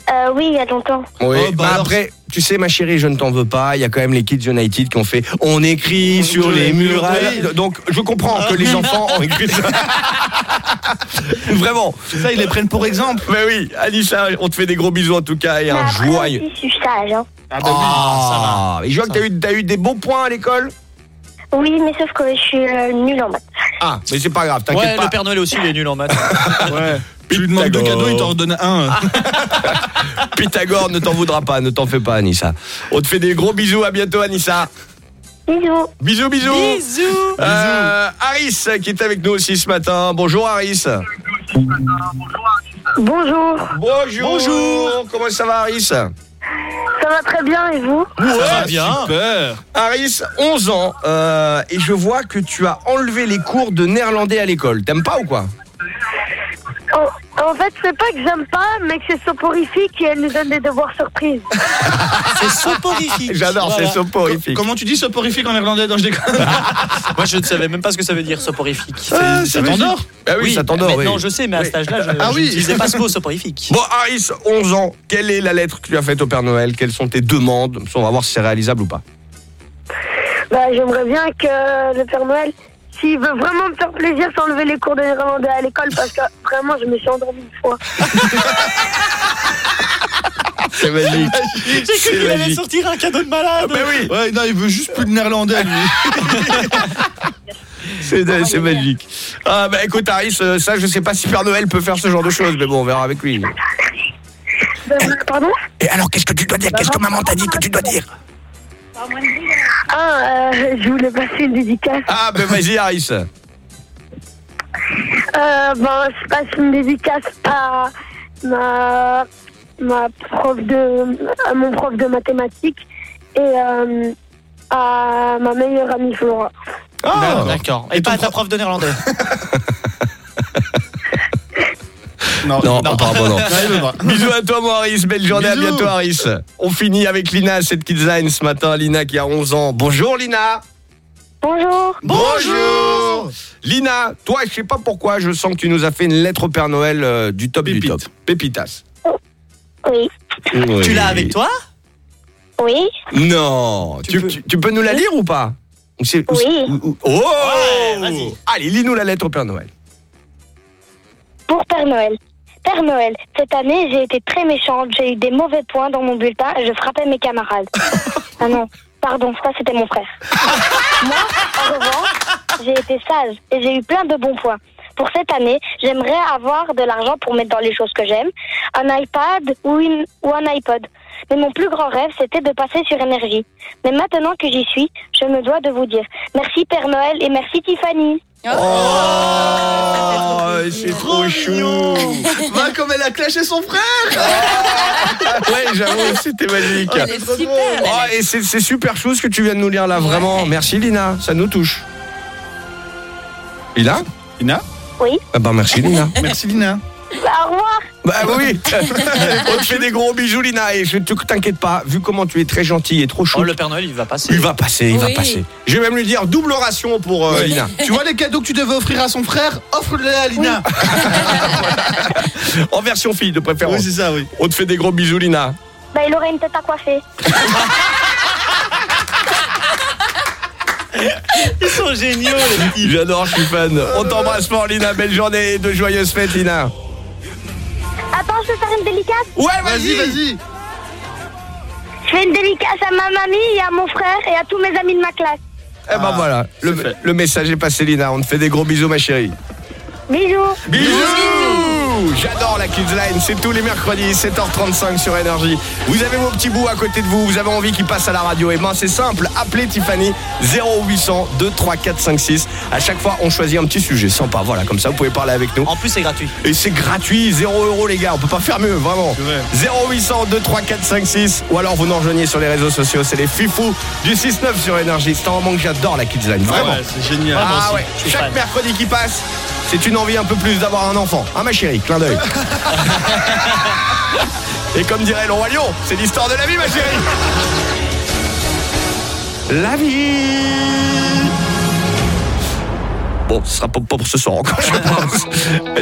Speaker 48: Euh, oui, il y a longtemps.
Speaker 1: Oui,
Speaker 11: Oh, bah
Speaker 1: bah après, tu sais, ma chérie, je ne t'en veux pas. Il y a quand même les Kids United qui ont fait On écrit sur les murs.
Speaker 11: oui.
Speaker 1: Donc, je comprends que les enfants ont écrit ça. Vraiment.
Speaker 11: Ça, ils les prennent pour exemple.
Speaker 1: Mais oui, Anissa, on te fait des gros bisous en tout cas et un
Speaker 48: après
Speaker 1: joyeux.
Speaker 48: aussi, je suis sage. Hein.
Speaker 11: Ah, oui.
Speaker 1: Ah, et je vois que t'as eu, t'as eu des bons points à l'école.
Speaker 48: Oui, mais sauf que je suis euh, nulle en maths.
Speaker 1: Ah, mais c'est pas grave, t'inquiète
Speaker 10: Ouais,
Speaker 1: pas.
Speaker 10: le Père Noël aussi, il est nul en maths.
Speaker 11: Ouais. Tu lui demandes deux
Speaker 1: Pythagore.
Speaker 11: cadeaux, il t'en redonne un.
Speaker 1: Pythagore ne t'en voudra pas, ne t'en fais pas, Anissa. On te fait des gros bisous, à bientôt, Anissa.
Speaker 48: Bisous.
Speaker 1: Bisous, bisous.
Speaker 10: Bisous.
Speaker 1: Euh, Harris qui est avec nous aussi ce matin. Bonjour, Harris.
Speaker 48: Bonjour.
Speaker 1: Bonjour. Bonjour. Comment ça va, Harris?
Speaker 48: Ça va très bien et vous?
Speaker 10: Va bien.
Speaker 11: Super.
Speaker 1: Harris, 11 ans. euh, et je vois que tu as enlevé les cours de néerlandais à l'école. T'aimes pas ou quoi?
Speaker 48: Oh, En fait, c'est pas que j'aime pas, mais que c'est soporifique et elle nous donne des devoirs surprises.
Speaker 10: C'est soporifique.
Speaker 1: J'adore,
Speaker 10: Voilà.
Speaker 1: c'est soporifique.
Speaker 11: Comment tu dis soporifique en néerlandais dans je déconne
Speaker 10: Moi, je ne savais même pas ce que ça veut dire, soporifique.
Speaker 1: Ah,
Speaker 11: Ça t'endort
Speaker 1: Bah oui, ça t'endort.
Speaker 10: Maintenant,
Speaker 1: oui.
Speaker 10: je sais, mais à
Speaker 1: Oui.
Speaker 10: cet âge-là, je
Speaker 11: Ah
Speaker 10: je
Speaker 11: oui.
Speaker 10: n'utilisais pas ce mot soporifique.
Speaker 1: Bon, Harris, 11 ans. Quelle est la lettre que tu as faite au Père Noël? Quelles sont tes demandes? On va voir si c'est réalisable ou pas.
Speaker 48: Bah, j'aimerais bien que le Père Noël, s'il veut vraiment me faire plaisir, s'enlever les cours de néerlandais à l'école parce que vraiment, je me suis endormie une fois.
Speaker 1: C'est magique.
Speaker 10: J'ai cru qu'il allait sortir un cadeau de malade.
Speaker 1: Mais oui,
Speaker 11: Ouais, non, il veut juste plus de néerlandais, lui.
Speaker 1: c'est c'est magique. Ah bah écoute Harris, euh, ça je sais pas si Père Noël peut faire ce genre de choses, mais bon on verra avec lui.
Speaker 48: Euh, Pardon?
Speaker 1: Et alors qu'est-ce que tu dois dire? Qu'est-ce que maman t'a dit que tu dois dire?
Speaker 48: Ah, euh, je voulais passer une dédicace.
Speaker 1: Ah bah vas-y Harris.
Speaker 48: Euh, ben, je passe une dédicace à ma, ma prof de, à mon prof de mathématiques et euh, à ma meilleure amie Flora.
Speaker 1: Ah,
Speaker 10: D'accord. Et, pas à ta prof de néerlandais.
Speaker 11: Non,
Speaker 1: Non, non.
Speaker 11: Non.
Speaker 1: Bisous à toi mon Harris, belle journée, à bientôt Harris. On finit avec Lina, cette Kidzine ce matin, Lina qui a 11 ans. Bonjour Lina
Speaker 48: Bonjour.
Speaker 1: Bonjour Lina, toi je sais pas pourquoi, je sens que tu nous as fait une lettre au Père Noël euh, du top du
Speaker 11: Pépite.
Speaker 1: top. Pépitas.
Speaker 48: Oui.
Speaker 1: Oui.
Speaker 10: Tu l'as avec toi?
Speaker 48: Oui.
Speaker 1: Non, tu,
Speaker 10: peux-
Speaker 1: tu- tu peux nous la lire ou pas?
Speaker 48: Oui.
Speaker 1: c'est- ou- ou- Oh
Speaker 10: Ouais.
Speaker 1: Allez, lis-nous la lettre au Père Noël.
Speaker 48: Pour Père Noël. Père Noël, cette année, j'ai été très méchante. J'ai eu des mauvais points dans mon bulletin et je frappais mes camarades. ah non, pardon, ça c'était mon frère. Moi, en revanche, j'ai été sage et j'ai eu plein de bons points. Pour cette année, j'aimerais avoir de l'argent pour mettre dans les choses que j'aime, un iPad ou, une, ou un iPod. Mais mon plus grand rêve, c'était de passer sur énergie. Mais maintenant que j'y suis, je me dois de vous dire merci Père Noël et merci Tiffany.
Speaker 1: Oh, c'est trop chou
Speaker 11: Va comme elle a clashé son frère
Speaker 1: Ouais, j'avoue, c'était magique.
Speaker 46: Est super.
Speaker 1: Oh,
Speaker 46: lettre.
Speaker 1: et c'est c'est super chou ce que tu viens de nous lire là, vraiment. Merci Lina, ça nous touche. Lina?
Speaker 11: Lina?
Speaker 48: Oui.
Speaker 1: Ah bah merci Lina.
Speaker 11: Merci Lina.
Speaker 48: Bah, au revoir.
Speaker 1: Bah oui On te fait des gros bisous Lina et je te t'inquiète pas, vu comment tu es très gentil et trop chou.
Speaker 10: Oh, le Père Noël, il va passer.
Speaker 1: Il va passer, il va passer. Je vais même lui dire double ration pour euh. Lina.
Speaker 11: Tu vois les cadeaux que tu devais offrir à son frère? Offre-les à Lina.
Speaker 1: En version fille de préférence.
Speaker 11: Oui, c'est ça, oui.
Speaker 1: On te fait des gros bisous Lina.
Speaker 48: Bah, il aurait une tête à coiffer.
Speaker 10: Ils sont géniaux, les petits.
Speaker 1: J'adore, je suis fan. On t'embrasse fort Lina, belle journée et de joyeuses fêtes Lina.
Speaker 48: Attends, je peux faire une délicace
Speaker 1: Ouais,
Speaker 11: Vas-y, vas-y.
Speaker 48: Je fais une délicace à ma mamie et à mon frère et à tous mes amis de ma classe.
Speaker 1: Eh ben voilà, le, le message est passé Lina, on te fait des gros bisous ma chérie.
Speaker 48: Bisous.
Speaker 1: Bisous J'adore la Kids Line, c'est tous les mercredis, 7h35 sur Énergie. Vous avez vos petits bouts à côté de vous, vous avez envie qu'ils passent à la radio. Et ben c'est simple, appelez Tiffany 0800 23456. À chaque fois, on choisit un petit sujet sympa. Voilà, comme ça, vous pouvez parler avec nous.
Speaker 10: En plus, c'est gratuit.
Speaker 1: Et c'est gratuit, 0 euros les gars, on peut pas faire mieux, vraiment. 0800 23456 ou alors vous nous rejoignez sur les réseaux sociaux, c'est les fifous du 6-9 sur Énergie. C'est un moment que j'adore la Kids Line, vraiment.
Speaker 11: Ouais, c'est génial.
Speaker 1: Ah ouais, chaque mercredi qui passe, c'est une envie un peu plus d'avoir un enfant. Hein ma chérie, clin d'œil. Et comme dirait le roi lion, c'est l'histoire de la vie ma chérie. La vie. Bon, ce sera pas pour ce soir encore, je pense.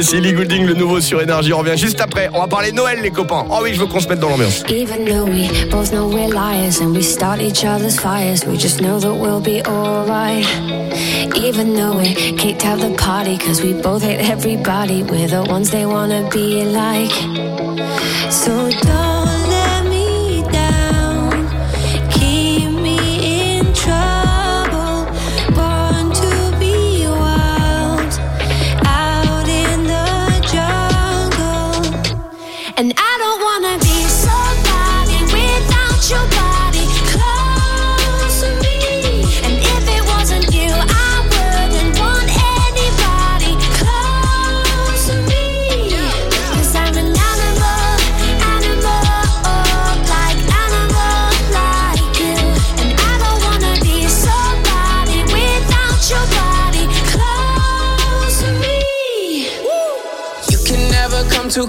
Speaker 1: C'est Ellie Goulding, le nouveau sur Énergie. On revient juste après. On va parler Noël, les copains. Oh oui, je veux qu'on se mette dans l'ambiance.
Speaker 30: Even though we both know we're liars and we start each other's fires, we just know that we'll be alright. Even though we kicked out the party, cause we both hate everybody, we're the ones they wanna be like. So don't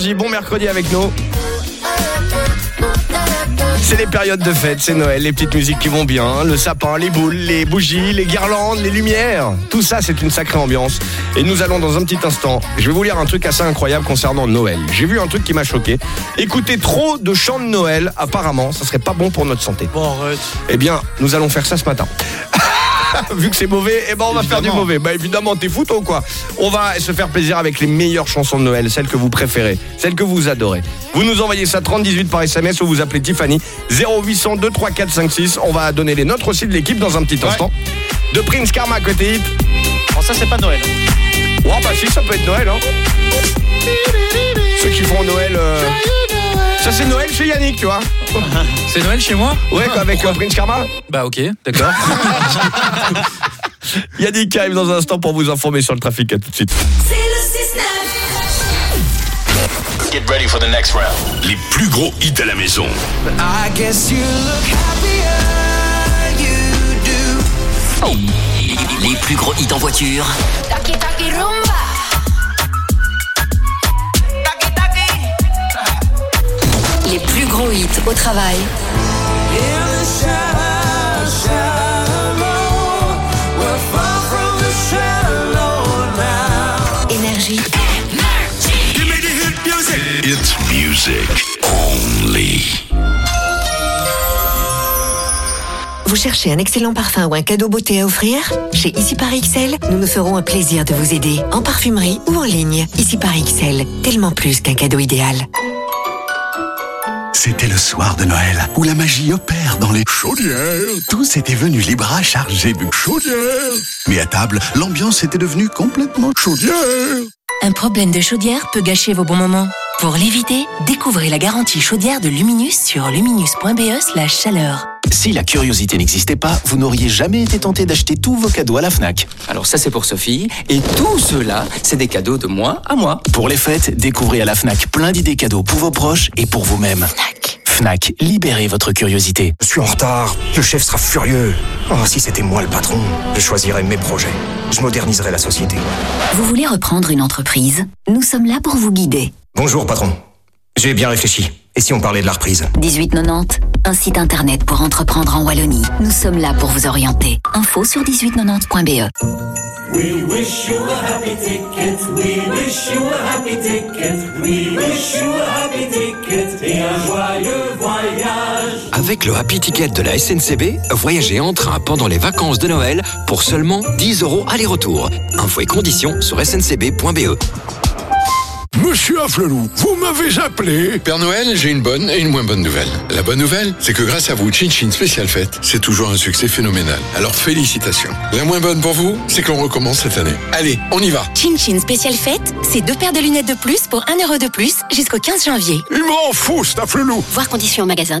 Speaker 1: Énergie, bon mercredi avec nous. C'est les périodes de fête, c'est Noël, les petites musiques qui vont bien, le sapin, les boules, les bougies, les guirlandes, les lumières. Tout ça, c'est une sacrée ambiance. Et nous allons dans un petit instant, je vais vous lire un truc assez incroyable concernant Noël. J'ai vu un truc qui m'a choqué. Écouter trop de chants de Noël, apparemment, ça serait pas bon pour notre santé.
Speaker 10: Bon, arrête.
Speaker 1: Eh bien, nous allons faire ça ce matin. Vu que c'est mauvais, eh ben on va faire du mauvais. Bah évidemment, t'es fou toi ou quoi On va se faire plaisir avec les meilleures chansons de Noël, celles que vous préférez, celles que vous adorez. Vous nous envoyez ça 3018 par SMS ou vous appelez Tiffany 0800 234 56. On va donner les notes aussi de l'équipe dans un petit instant. De Prince Karma côté hit.
Speaker 10: Bon, ça, c'est pas Noël.
Speaker 1: Oh bah si, ça peut être Noël hein. Ceux qui font Noël euh, Ça c'est Noël chez Yannick, tu vois.
Speaker 13: C'est Noël chez moi
Speaker 1: Ouais, quoi, avec euh, Prince Karma.
Speaker 13: Bah ok, d'accord.
Speaker 1: Yannick arrive dans un instant pour vous informer sur le trafic. À tout de suite.
Speaker 49: C'est le 6-9.
Speaker 18: Get ready for the next round. Les plus gros hits à la maison.
Speaker 20: I guess you look happier, you do.
Speaker 14: Les plus gros hits en voiture,
Speaker 19: gros hits au travail. Énergie.
Speaker 20: Hit.
Speaker 18: It's music only.
Speaker 50: Vous cherchez un excellent parfum ou un cadeau beauté à offrir? Chez Ici par XL, nous nous ferons un plaisir de vous aider, en parfumerie ou en ligne. Ici par XL, tellement plus qu'un cadeau idéal.
Speaker 28: C'était le soir de Noël, où la magie opère dans les chaudières. Tous étaient venus les bras chargés de chaudières. Mais à table, l'ambiance était devenue complètement chaudière.
Speaker 19: Un problème de chaudière peut gâcher vos bons moments. Pour l'éviter, découvrez la garantie chaudière de Luminus sur luminus.be slash chaleur.
Speaker 32: Si la curiosité n'existait pas, vous n'auriez jamais été tenté d'acheter tous vos cadeaux à la FNAC.
Speaker 51: Alors ça c'est pour Sophie, et tout cela, c'est des cadeaux de moi à moi.
Speaker 32: Pour les fêtes, découvrez à la FNAC plein d'idées cadeaux pour vos proches et pour vous-même. FNAC. FNAC, libérez votre curiosité.
Speaker 52: Je suis en retard. Le chef sera furieux. Oh, si c'était moi le patron, je choisirais mes projets. Je moderniserais la société.
Speaker 19: Vous voulez reprendre une entreprise? Nous sommes là pour vous guider.
Speaker 52: Bonjour, patron. J'ai bien réfléchi. Et si on parlait de la reprise
Speaker 19: 1890, un site internet pour entreprendre en Wallonie. Nous sommes là pour vous orienter. Info sur 1890.be.
Speaker 20: We wish you a happy ticket. We wish you a happy ticket. We wish you a happy ticket. Et un joyeux voyage.
Speaker 21: Avec le Happy Ticket de la SNCB, voyagez en train pendant les vacances de Noël pour seulement 10 euros aller-retour. Infos et conditions sur sncb.be.
Speaker 53: Monsieur Afflelou, vous m'avez appelé
Speaker 54: Père Noël, j'ai une bonne et une moins bonne nouvelle. La bonne nouvelle, c'est que grâce à vous, Chin Chin Spécial Fête, c'est toujours un succès phénoménal. Alors félicitations. La moins bonne pour vous, c'est qu'on recommence cette année. Allez, on y va.
Speaker 19: Chin Chin spécial fête, c'est deux paires de lunettes de plus pour 1 euro de plus jusqu'au 15 janvier.
Speaker 53: Il m'en fout, cet Afflelou
Speaker 19: Voir conditions au magasin.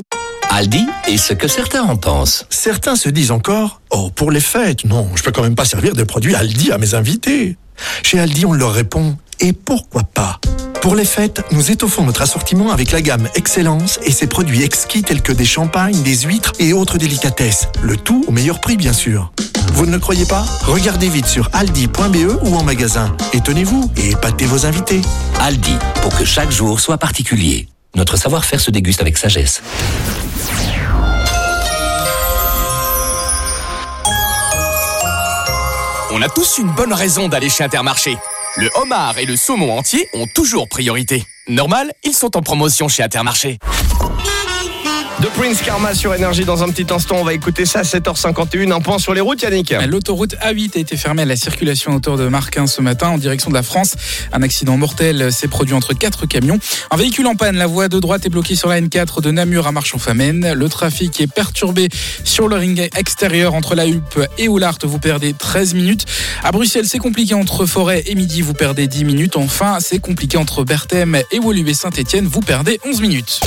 Speaker 55: Aldi et ce que certains en pensent.
Speaker 28: Certains se disent encore Oh, pour les fêtes, non, je peux quand même pas servir des produits Aldi à mes invités. Chez Aldi, on leur répond Et pourquoi pas Pour les fêtes, nous étoffons notre assortiment avec la gamme Excellence et ses produits exquis tels que des champagnes, des huîtres et autres délicatesses. Le tout au meilleur prix, bien sûr. Vous ne le croyez pas Regardez vite sur aldi.be ou en magasin. Étonnez-vous et épatez vos invités.
Speaker 55: Aldi, pour que chaque jour soit particulier. Notre savoir-faire se déguste avec sagesse.
Speaker 56: On a tous une bonne raison d'aller chez Intermarché. Le homard et le saumon entier ont toujours priorité. Normal, ils sont en promotion chez Intermarché.
Speaker 1: De Prince Karma sur Énergie dans un petit instant. On va écouter ça à 7h51. Un point sur les routes, Yannick.
Speaker 13: L'autoroute A8 a été fermée à la circulation à hauteur de Marquin ce matin en direction de la France. Un accident mortel s'est produit entre quatre camions. Un véhicule en panne, la voie de droite est bloquée sur la N4 de Namur à Marchand-Famenne. Le trafic est perturbé sur le ring extérieur entre la Hulpe et Oulart. Vous perdez 13 minutes. À Bruxelles, c'est compliqué entre Forêt et Midi. Vous perdez 10 minutes. Enfin, c'est compliqué entre Berthème et Woluwe et Saint-Etienne. Vous perdez 11 minutes.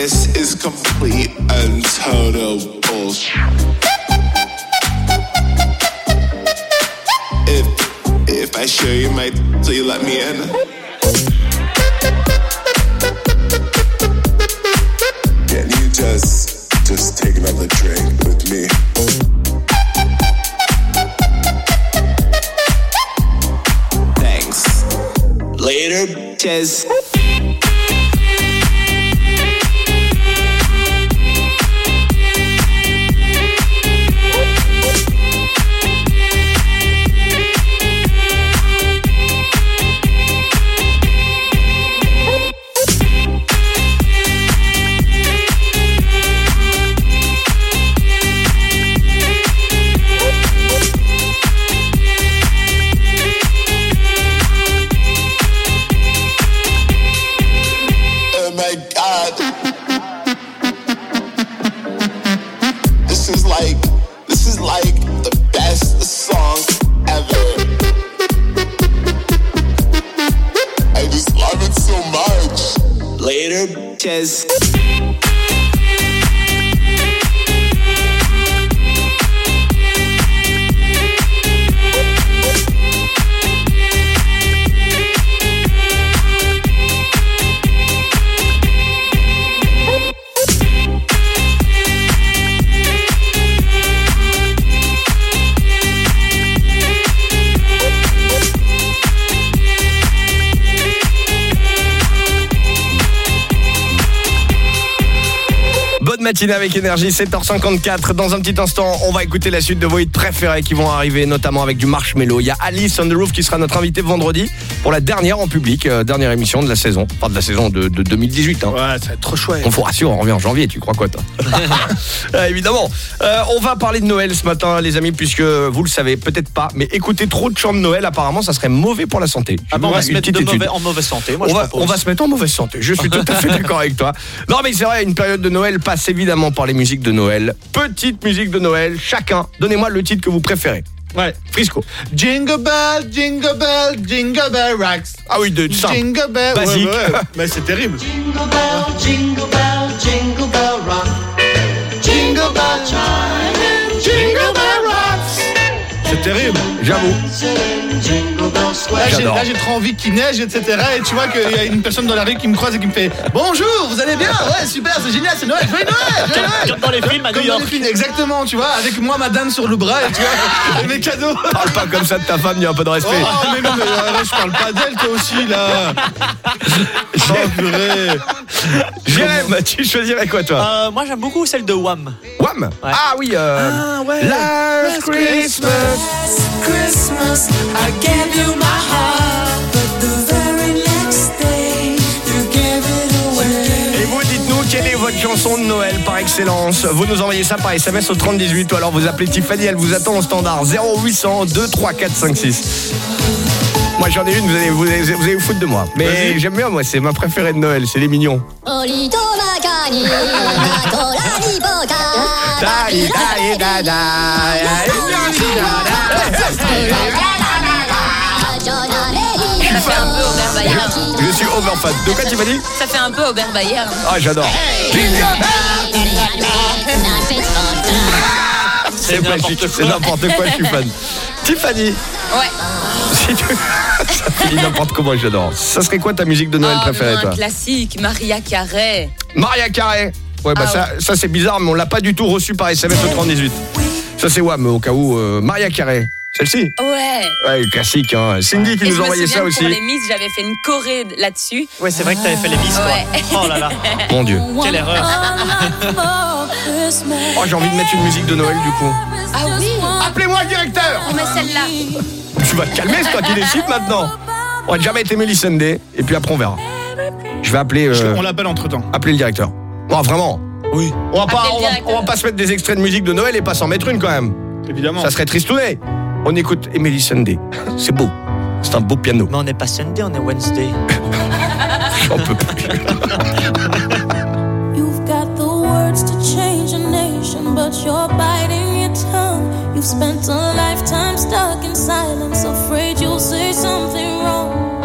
Speaker 57: This is complete and total bullshit. If if I show you my so you let me in? Can you just just take another drink with me? Thanks. Later, bitches.
Speaker 58: Much. Later,
Speaker 1: matinée avec énergie, 7h54. Dans un petit instant, on va écouter la suite de vos hits préférés qui vont arriver, notamment avec du marshmello. Il y a Alice on the Roof qui sera notre invité vendredi pour la dernière en public, euh, dernière émission de la saison. Enfin, de la saison de, de 2018. Hein.
Speaker 11: Ouais, ça va être trop chouette.
Speaker 1: On vous rassure, on revient en janvier, tu crois quoi toi Euh, Évidemment. Euh, on va parler de Noël ce matin, les amis, puisque vous le savez peut-être pas, mais écouter trop de chants de Noël, apparemment, ça serait mauvais pour la santé.
Speaker 10: Ah bon, on va se mettre mauvais- en mauvaise santé. Moi,
Speaker 1: on,
Speaker 10: je
Speaker 1: va,
Speaker 10: propose.
Speaker 1: on va se mettre en mauvaise santé. Je suis tout à fait d'accord avec toi. Non, mais c'est vrai, une période de Noël passe évidemment par les musiques de Noël. Petite musique de Noël, chacun. Donnez-moi le titre que vous préférez.
Speaker 11: Ouais.
Speaker 1: Frisco.
Speaker 11: Jingle bell, jingle bell, jingle bell rocks.
Speaker 1: Ah oui, de simple.
Speaker 11: Jingle bell. ouais,
Speaker 1: Basique.
Speaker 11: ouais, ouais. Mais c'est terrible.
Speaker 33: Jingle bell, jingle bell, jingle bell rock. Jingle bell chime, jingle bell rocks.
Speaker 11: C'est terrible.
Speaker 1: J'avoue.
Speaker 11: Là, j'ai- là, trop envie qu'il neige, etc. Et tu vois qu'il y a une personne dans la rue qui me croise et qui me fait Bonjour, vous allez bien? Ouais, super, c'est génial, c'est Noël, joyeux Noël, Noël
Speaker 10: Comme dans les films à
Speaker 11: Comme
Speaker 10: New
Speaker 11: dans
Speaker 10: York.
Speaker 11: les films, exactement, tu vois, avec moi, ma dame sur le bras, et tu vois, et mes cadeaux.
Speaker 1: Parle pas comme ça de ta femme, il y a un peu de
Speaker 11: Oh,
Speaker 1: respect.
Speaker 11: mais non, mais arrête, je parle pas d'elle, toi aussi, là. Oh, purée.
Speaker 1: Jérém, tu choisirais quoi toi?
Speaker 10: Euh, moi, j'aime beaucoup celle de Wham.
Speaker 1: Wham? Ah oui, euh,
Speaker 11: Ah, ouais.
Speaker 1: Last Christmas.
Speaker 33: Christmas, I gave you my heart, but the very next day, you gave it away.
Speaker 1: Et vous, dites-nous quelle est votre chanson de Noël par excellence. Vous nous envoyez ça par SMS au 3018 ou alors vous appelez Tiffany, elle vous attend au standard 0800 2 3 4 5 6. Moi j'en ai une, vous allez vous, allez, vous allez vous foutre de moi. Mais j'aime bien moi, c'est ma préférée de Noël, c'est les mignons. Je suis overfan. De quoi tu m'as dit
Speaker 12: Ça fait un peu Aubert Bayard.
Speaker 1: Ah j'adore. C'est magique, c'est n'importe quoi, je suis fan. Tiffany,
Speaker 12: Ouais.
Speaker 1: Si tu... ça finit n'importe comment, j'adore. Ça serait quoi ta musique de Noël
Speaker 12: Ah,
Speaker 1: préférée
Speaker 12: un
Speaker 1: toi
Speaker 12: classique, Maria Carré.
Speaker 1: Maria Carré. Ouais, bah
Speaker 12: Ah
Speaker 1: ça, ça c'est bizarre, mais on l'a pas du tout reçu par SMS au 3018. Ça c'est Wham, au cas où. euh, Maria Carré. Celle-ci
Speaker 12: Ouais.
Speaker 1: Ouais, classique, hein. Cindy qui
Speaker 12: Et
Speaker 1: nous envoyait ça aussi.
Speaker 12: Pour les Miss, j'avais fait une choré là-dessus.
Speaker 10: Ouais, c'est vrai que t'avais fait les Miss, toi.
Speaker 12: Ouais.
Speaker 10: Oh là là.
Speaker 1: Mon Dieu.
Speaker 10: Quelle erreur.
Speaker 1: Oh, j'ai envie de mettre une musique de Noël du coup.
Speaker 12: Ah oui
Speaker 1: Appelez-moi le directeur
Speaker 12: On met celle-là.
Speaker 1: Tu vas te calmer, c'est toi qui décides maintenant. On va jamais été Mélissande et puis après on verra. Je vais appeler. euh,
Speaker 11: On l'appelle entre temps.
Speaker 1: appeler le directeur. Oh, vraiment
Speaker 11: Oui.
Speaker 1: on va, pas, on, va,
Speaker 12: directeur.
Speaker 1: on va pas se mettre des extraits de musique de Noël et pas s'en mettre une quand même.
Speaker 11: Évidemment.
Speaker 1: Ça serait tristouné. On écoute Emily Sunday. C'est beau. C'est un beau piano.
Speaker 10: Mais on n'est pas Sunday, on est Wednesday.
Speaker 1: J'en peux plus.
Speaker 3: You've got the words to change a nation, but you're biting your tongue. You've spent a lifetime stuck in silence, afraid you'll say something wrong.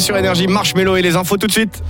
Speaker 30: Sur Énergie, Marshmello et les infos tout de suite.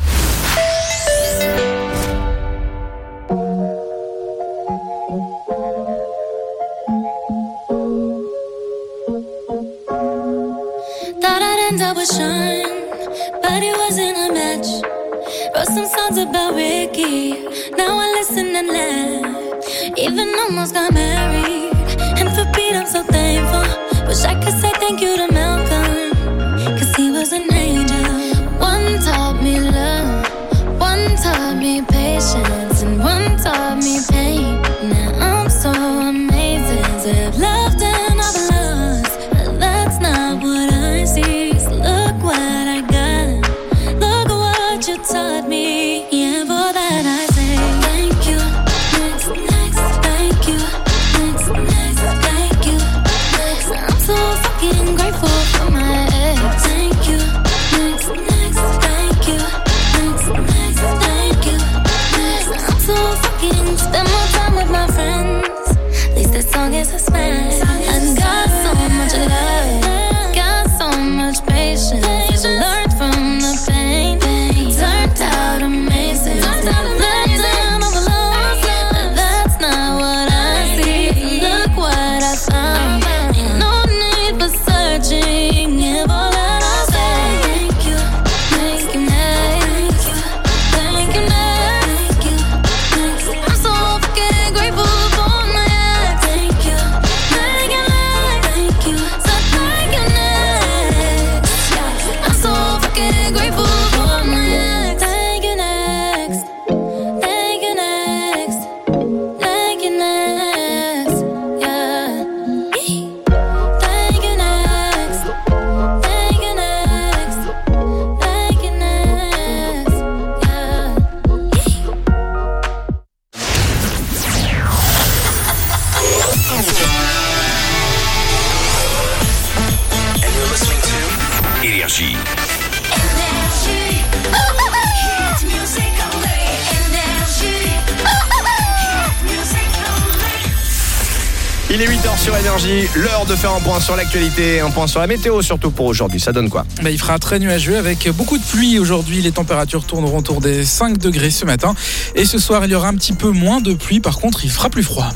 Speaker 30: De faire un point sur l'actualité, un point sur la météo surtout pour aujourd'hui. Ça donne quoi
Speaker 13: Bah, il fera très nuageux avec beaucoup de pluie aujourd'hui. Les températures tourneront autour des 5 degrés ce matin. Et ce soir, il y aura un petit peu moins de pluie. Par contre, il fera plus froid.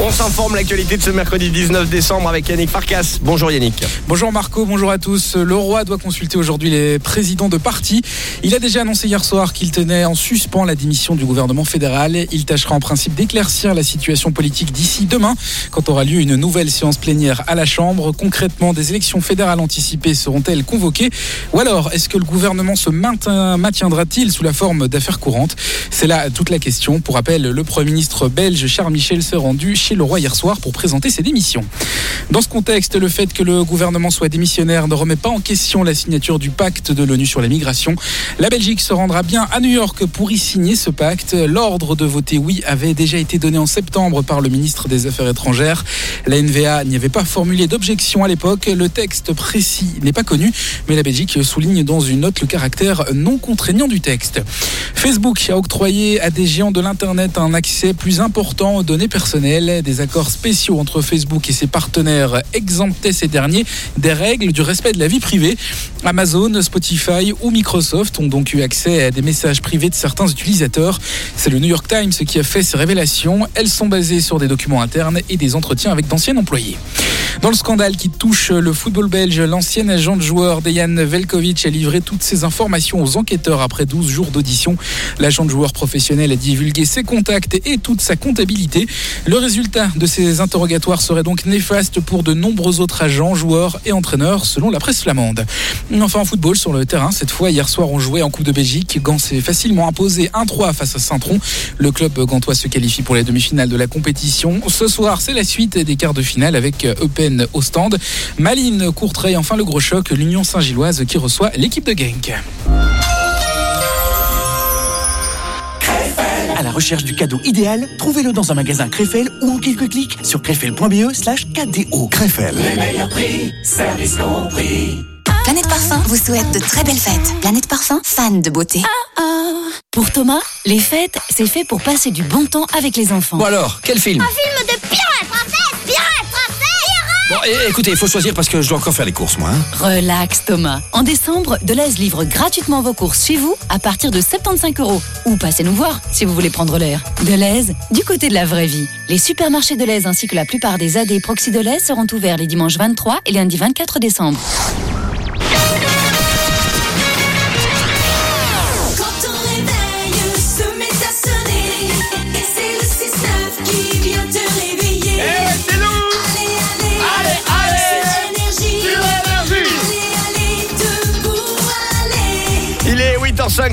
Speaker 30: On s'informe l'actualité de ce mercredi 19 décembre avec Yannick Farkas. Bonjour Yannick.
Speaker 13: Bonjour Marco, bonjour à tous. Le roi doit consulter aujourd'hui les présidents de partis. Il a déjà annoncé hier soir qu'il tenait en suspens la démission du gouvernement fédéral. Il tâchera en principe d'éclaircir la situation politique d'ici demain, quand aura lieu une nouvelle séance plénière à la Chambre. Concrètement, des élections fédérales anticipées seront-elles convoquées? Ou alors, est-ce que le gouvernement se maintiendra-t-il sous la forme d'affaires courantes? C'est là toute la question. Pour rappel, le Premier ministre belge Charles Michel s'est rendu chez le roi hier soir pour présenter ses démissions. Dans ce contexte, le fait que le gouvernement soit démissionnaire ne remet pas en question la signature du pacte de l'ONU sur la migration. La Belgique se rendra bien à New York pour y signer ce pacte. L'ordre de voter oui avait déjà été donné en septembre par le ministre des Affaires étrangères. La NVA n'y avait pas formulé d'objection à l'époque. Le texte précis n'est pas connu, mais la Belgique souligne dans une note le caractère non contraignant du texte. Facebook a octroyé à des géants de l'Internet un accès plus important aux données personnelles. Des accords spéciaux entre Facebook et ses partenaires exemptaient ces derniers des règles du respect de la vie privée. Amazon, Spotify ou Microsoft ont donc eu accès à des messages privés de certains utilisateurs. C'est le New York Times qui a fait ces révélations. Elles sont basées sur des documents internes et des entretiens avec d'anciens employés. Dans le scandale qui touche le football belge, l'ancien agent de joueur Dejan Velkovic a livré toutes ses informations aux enquêteurs après 12 jours d'audition. L'agent de joueur professionnel a divulgué ses contacts et toute sa comptabilité. Le résultat de ces interrogatoires serait donc néfaste pour de nombreux autres agents, joueurs et entraîneurs, selon la presse flamande. Enfin, en football, sur le terrain, cette fois, hier soir, on jouait en Coupe de Belgique. Gand s'est facilement imposé 1-3 face à Saint-Tron. Le club gantois se qualifie pour les demi-finales de la compétition. Ce soir, c'est la suite des quarts de finale avec Eupen au stand. Malines, Courtrai, enfin le gros choc, l'Union Saint-Gilloise qui reçoit l'équipe de Genk.
Speaker 32: À la recherche du cadeau idéal, trouvez-le dans un magasin Krefel ou en quelques clics sur krefel.be slash KDO. Krefel.
Speaker 59: Les meilleurs prix, service compris.
Speaker 19: Planète Parfum vous souhaite de très belles fêtes. Planète Parfum, fan de beauté.
Speaker 60: Pour Thomas, les fêtes, c'est fait pour passer du bon temps avec les enfants.
Speaker 20: Bon alors, quel film?
Speaker 61: Film de
Speaker 43: Bon, écoutez, il faut choisir parce que je dois encore faire les courses, moi. hein.
Speaker 45: Relax Thomas. En décembre, Deleuze livre gratuitement vos courses chez vous à partir de 75 euros. Ou passez nous voir si vous voulez prendre l'air. Deleuze, du côté de la vraie vie. Les supermarchés Deleuze ainsi que la plupart des AD Proxy Deleuze seront ouverts les dimanches 23 et lundi 24 décembre.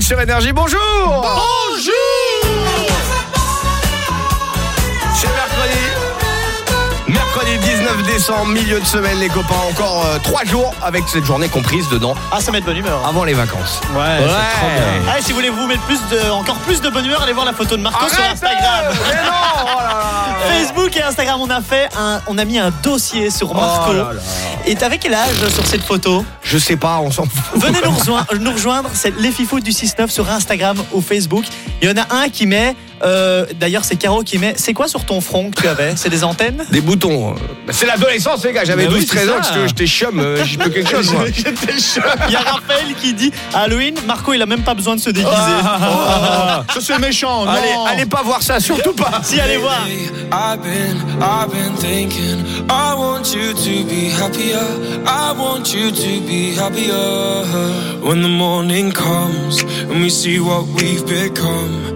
Speaker 30: Sur Énergie.
Speaker 1: Bonjour
Speaker 30: Bonjour
Speaker 1: C'est mercredi. Mercredi 19 décembre, milieu de semaine, les copains. Encore 3 jours avec cette journée comprise dedans.
Speaker 10: Ah, ça met de bonne humeur.
Speaker 1: Avant les vacances.
Speaker 10: Ouais,
Speaker 1: Ouais.
Speaker 10: c'est trop bien. Allez, si vous voulez vous mettre plus de, encore plus de bonne humeur, allez voir la photo de Marco sur Instagram.
Speaker 1: Mais non Oh là là
Speaker 10: Facebook et Instagram, on a fait un, on a mis un dossier sur Marco.
Speaker 1: Oh là là.
Speaker 10: Et t'avais quel âge sur cette photo?
Speaker 1: Je sais pas, on s'en fout.
Speaker 10: Venez nous rejoindre, nous rejoindre, c'est les du 6-9 sur Instagram ou Facebook. Il y en a un qui met, euh, d'ailleurs c'est Caro qui met, c'est quoi sur ton front que tu avais C'est des antennes
Speaker 1: Des boutons. Bah, C'est l'adolescence, les gars. J'avais
Speaker 10: Bah oui,
Speaker 1: 12-13
Speaker 10: c'est
Speaker 1: ans, parce que j'étais chum. euh, J'y peux quelque chose, moi.
Speaker 10: Il y a Raphaël qui dit Halloween, Marco il a même pas besoin de se déguiser.
Speaker 11: Ah, ça c'est méchant.
Speaker 1: Allez, allez pas voir ça, surtout pas.
Speaker 10: si, allez voir.
Speaker 31: I've been, I've been thinking. I want you to be happier. I want you to be happier. When the morning comes and we see what we've become.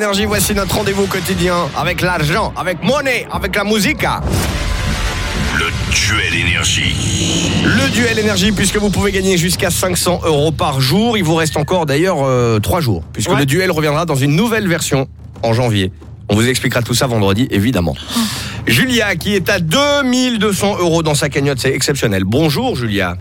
Speaker 1: Énergie, voici notre rendez-vous quotidien avec l'argent, avec monnaie, avec la musique.
Speaker 3: Le duel énergie.
Speaker 1: Le duel énergie, puisque vous pouvez gagner jusqu'à 500 euros par jour. Il vous reste encore d'ailleurs 3 jours, puisque le duel reviendra dans une nouvelle version en janvier. On vous expliquera tout ça vendredi, évidemment. Julia, qui est à 2200 euros dans sa cagnotte, c'est exceptionnel. Bonjour Julia.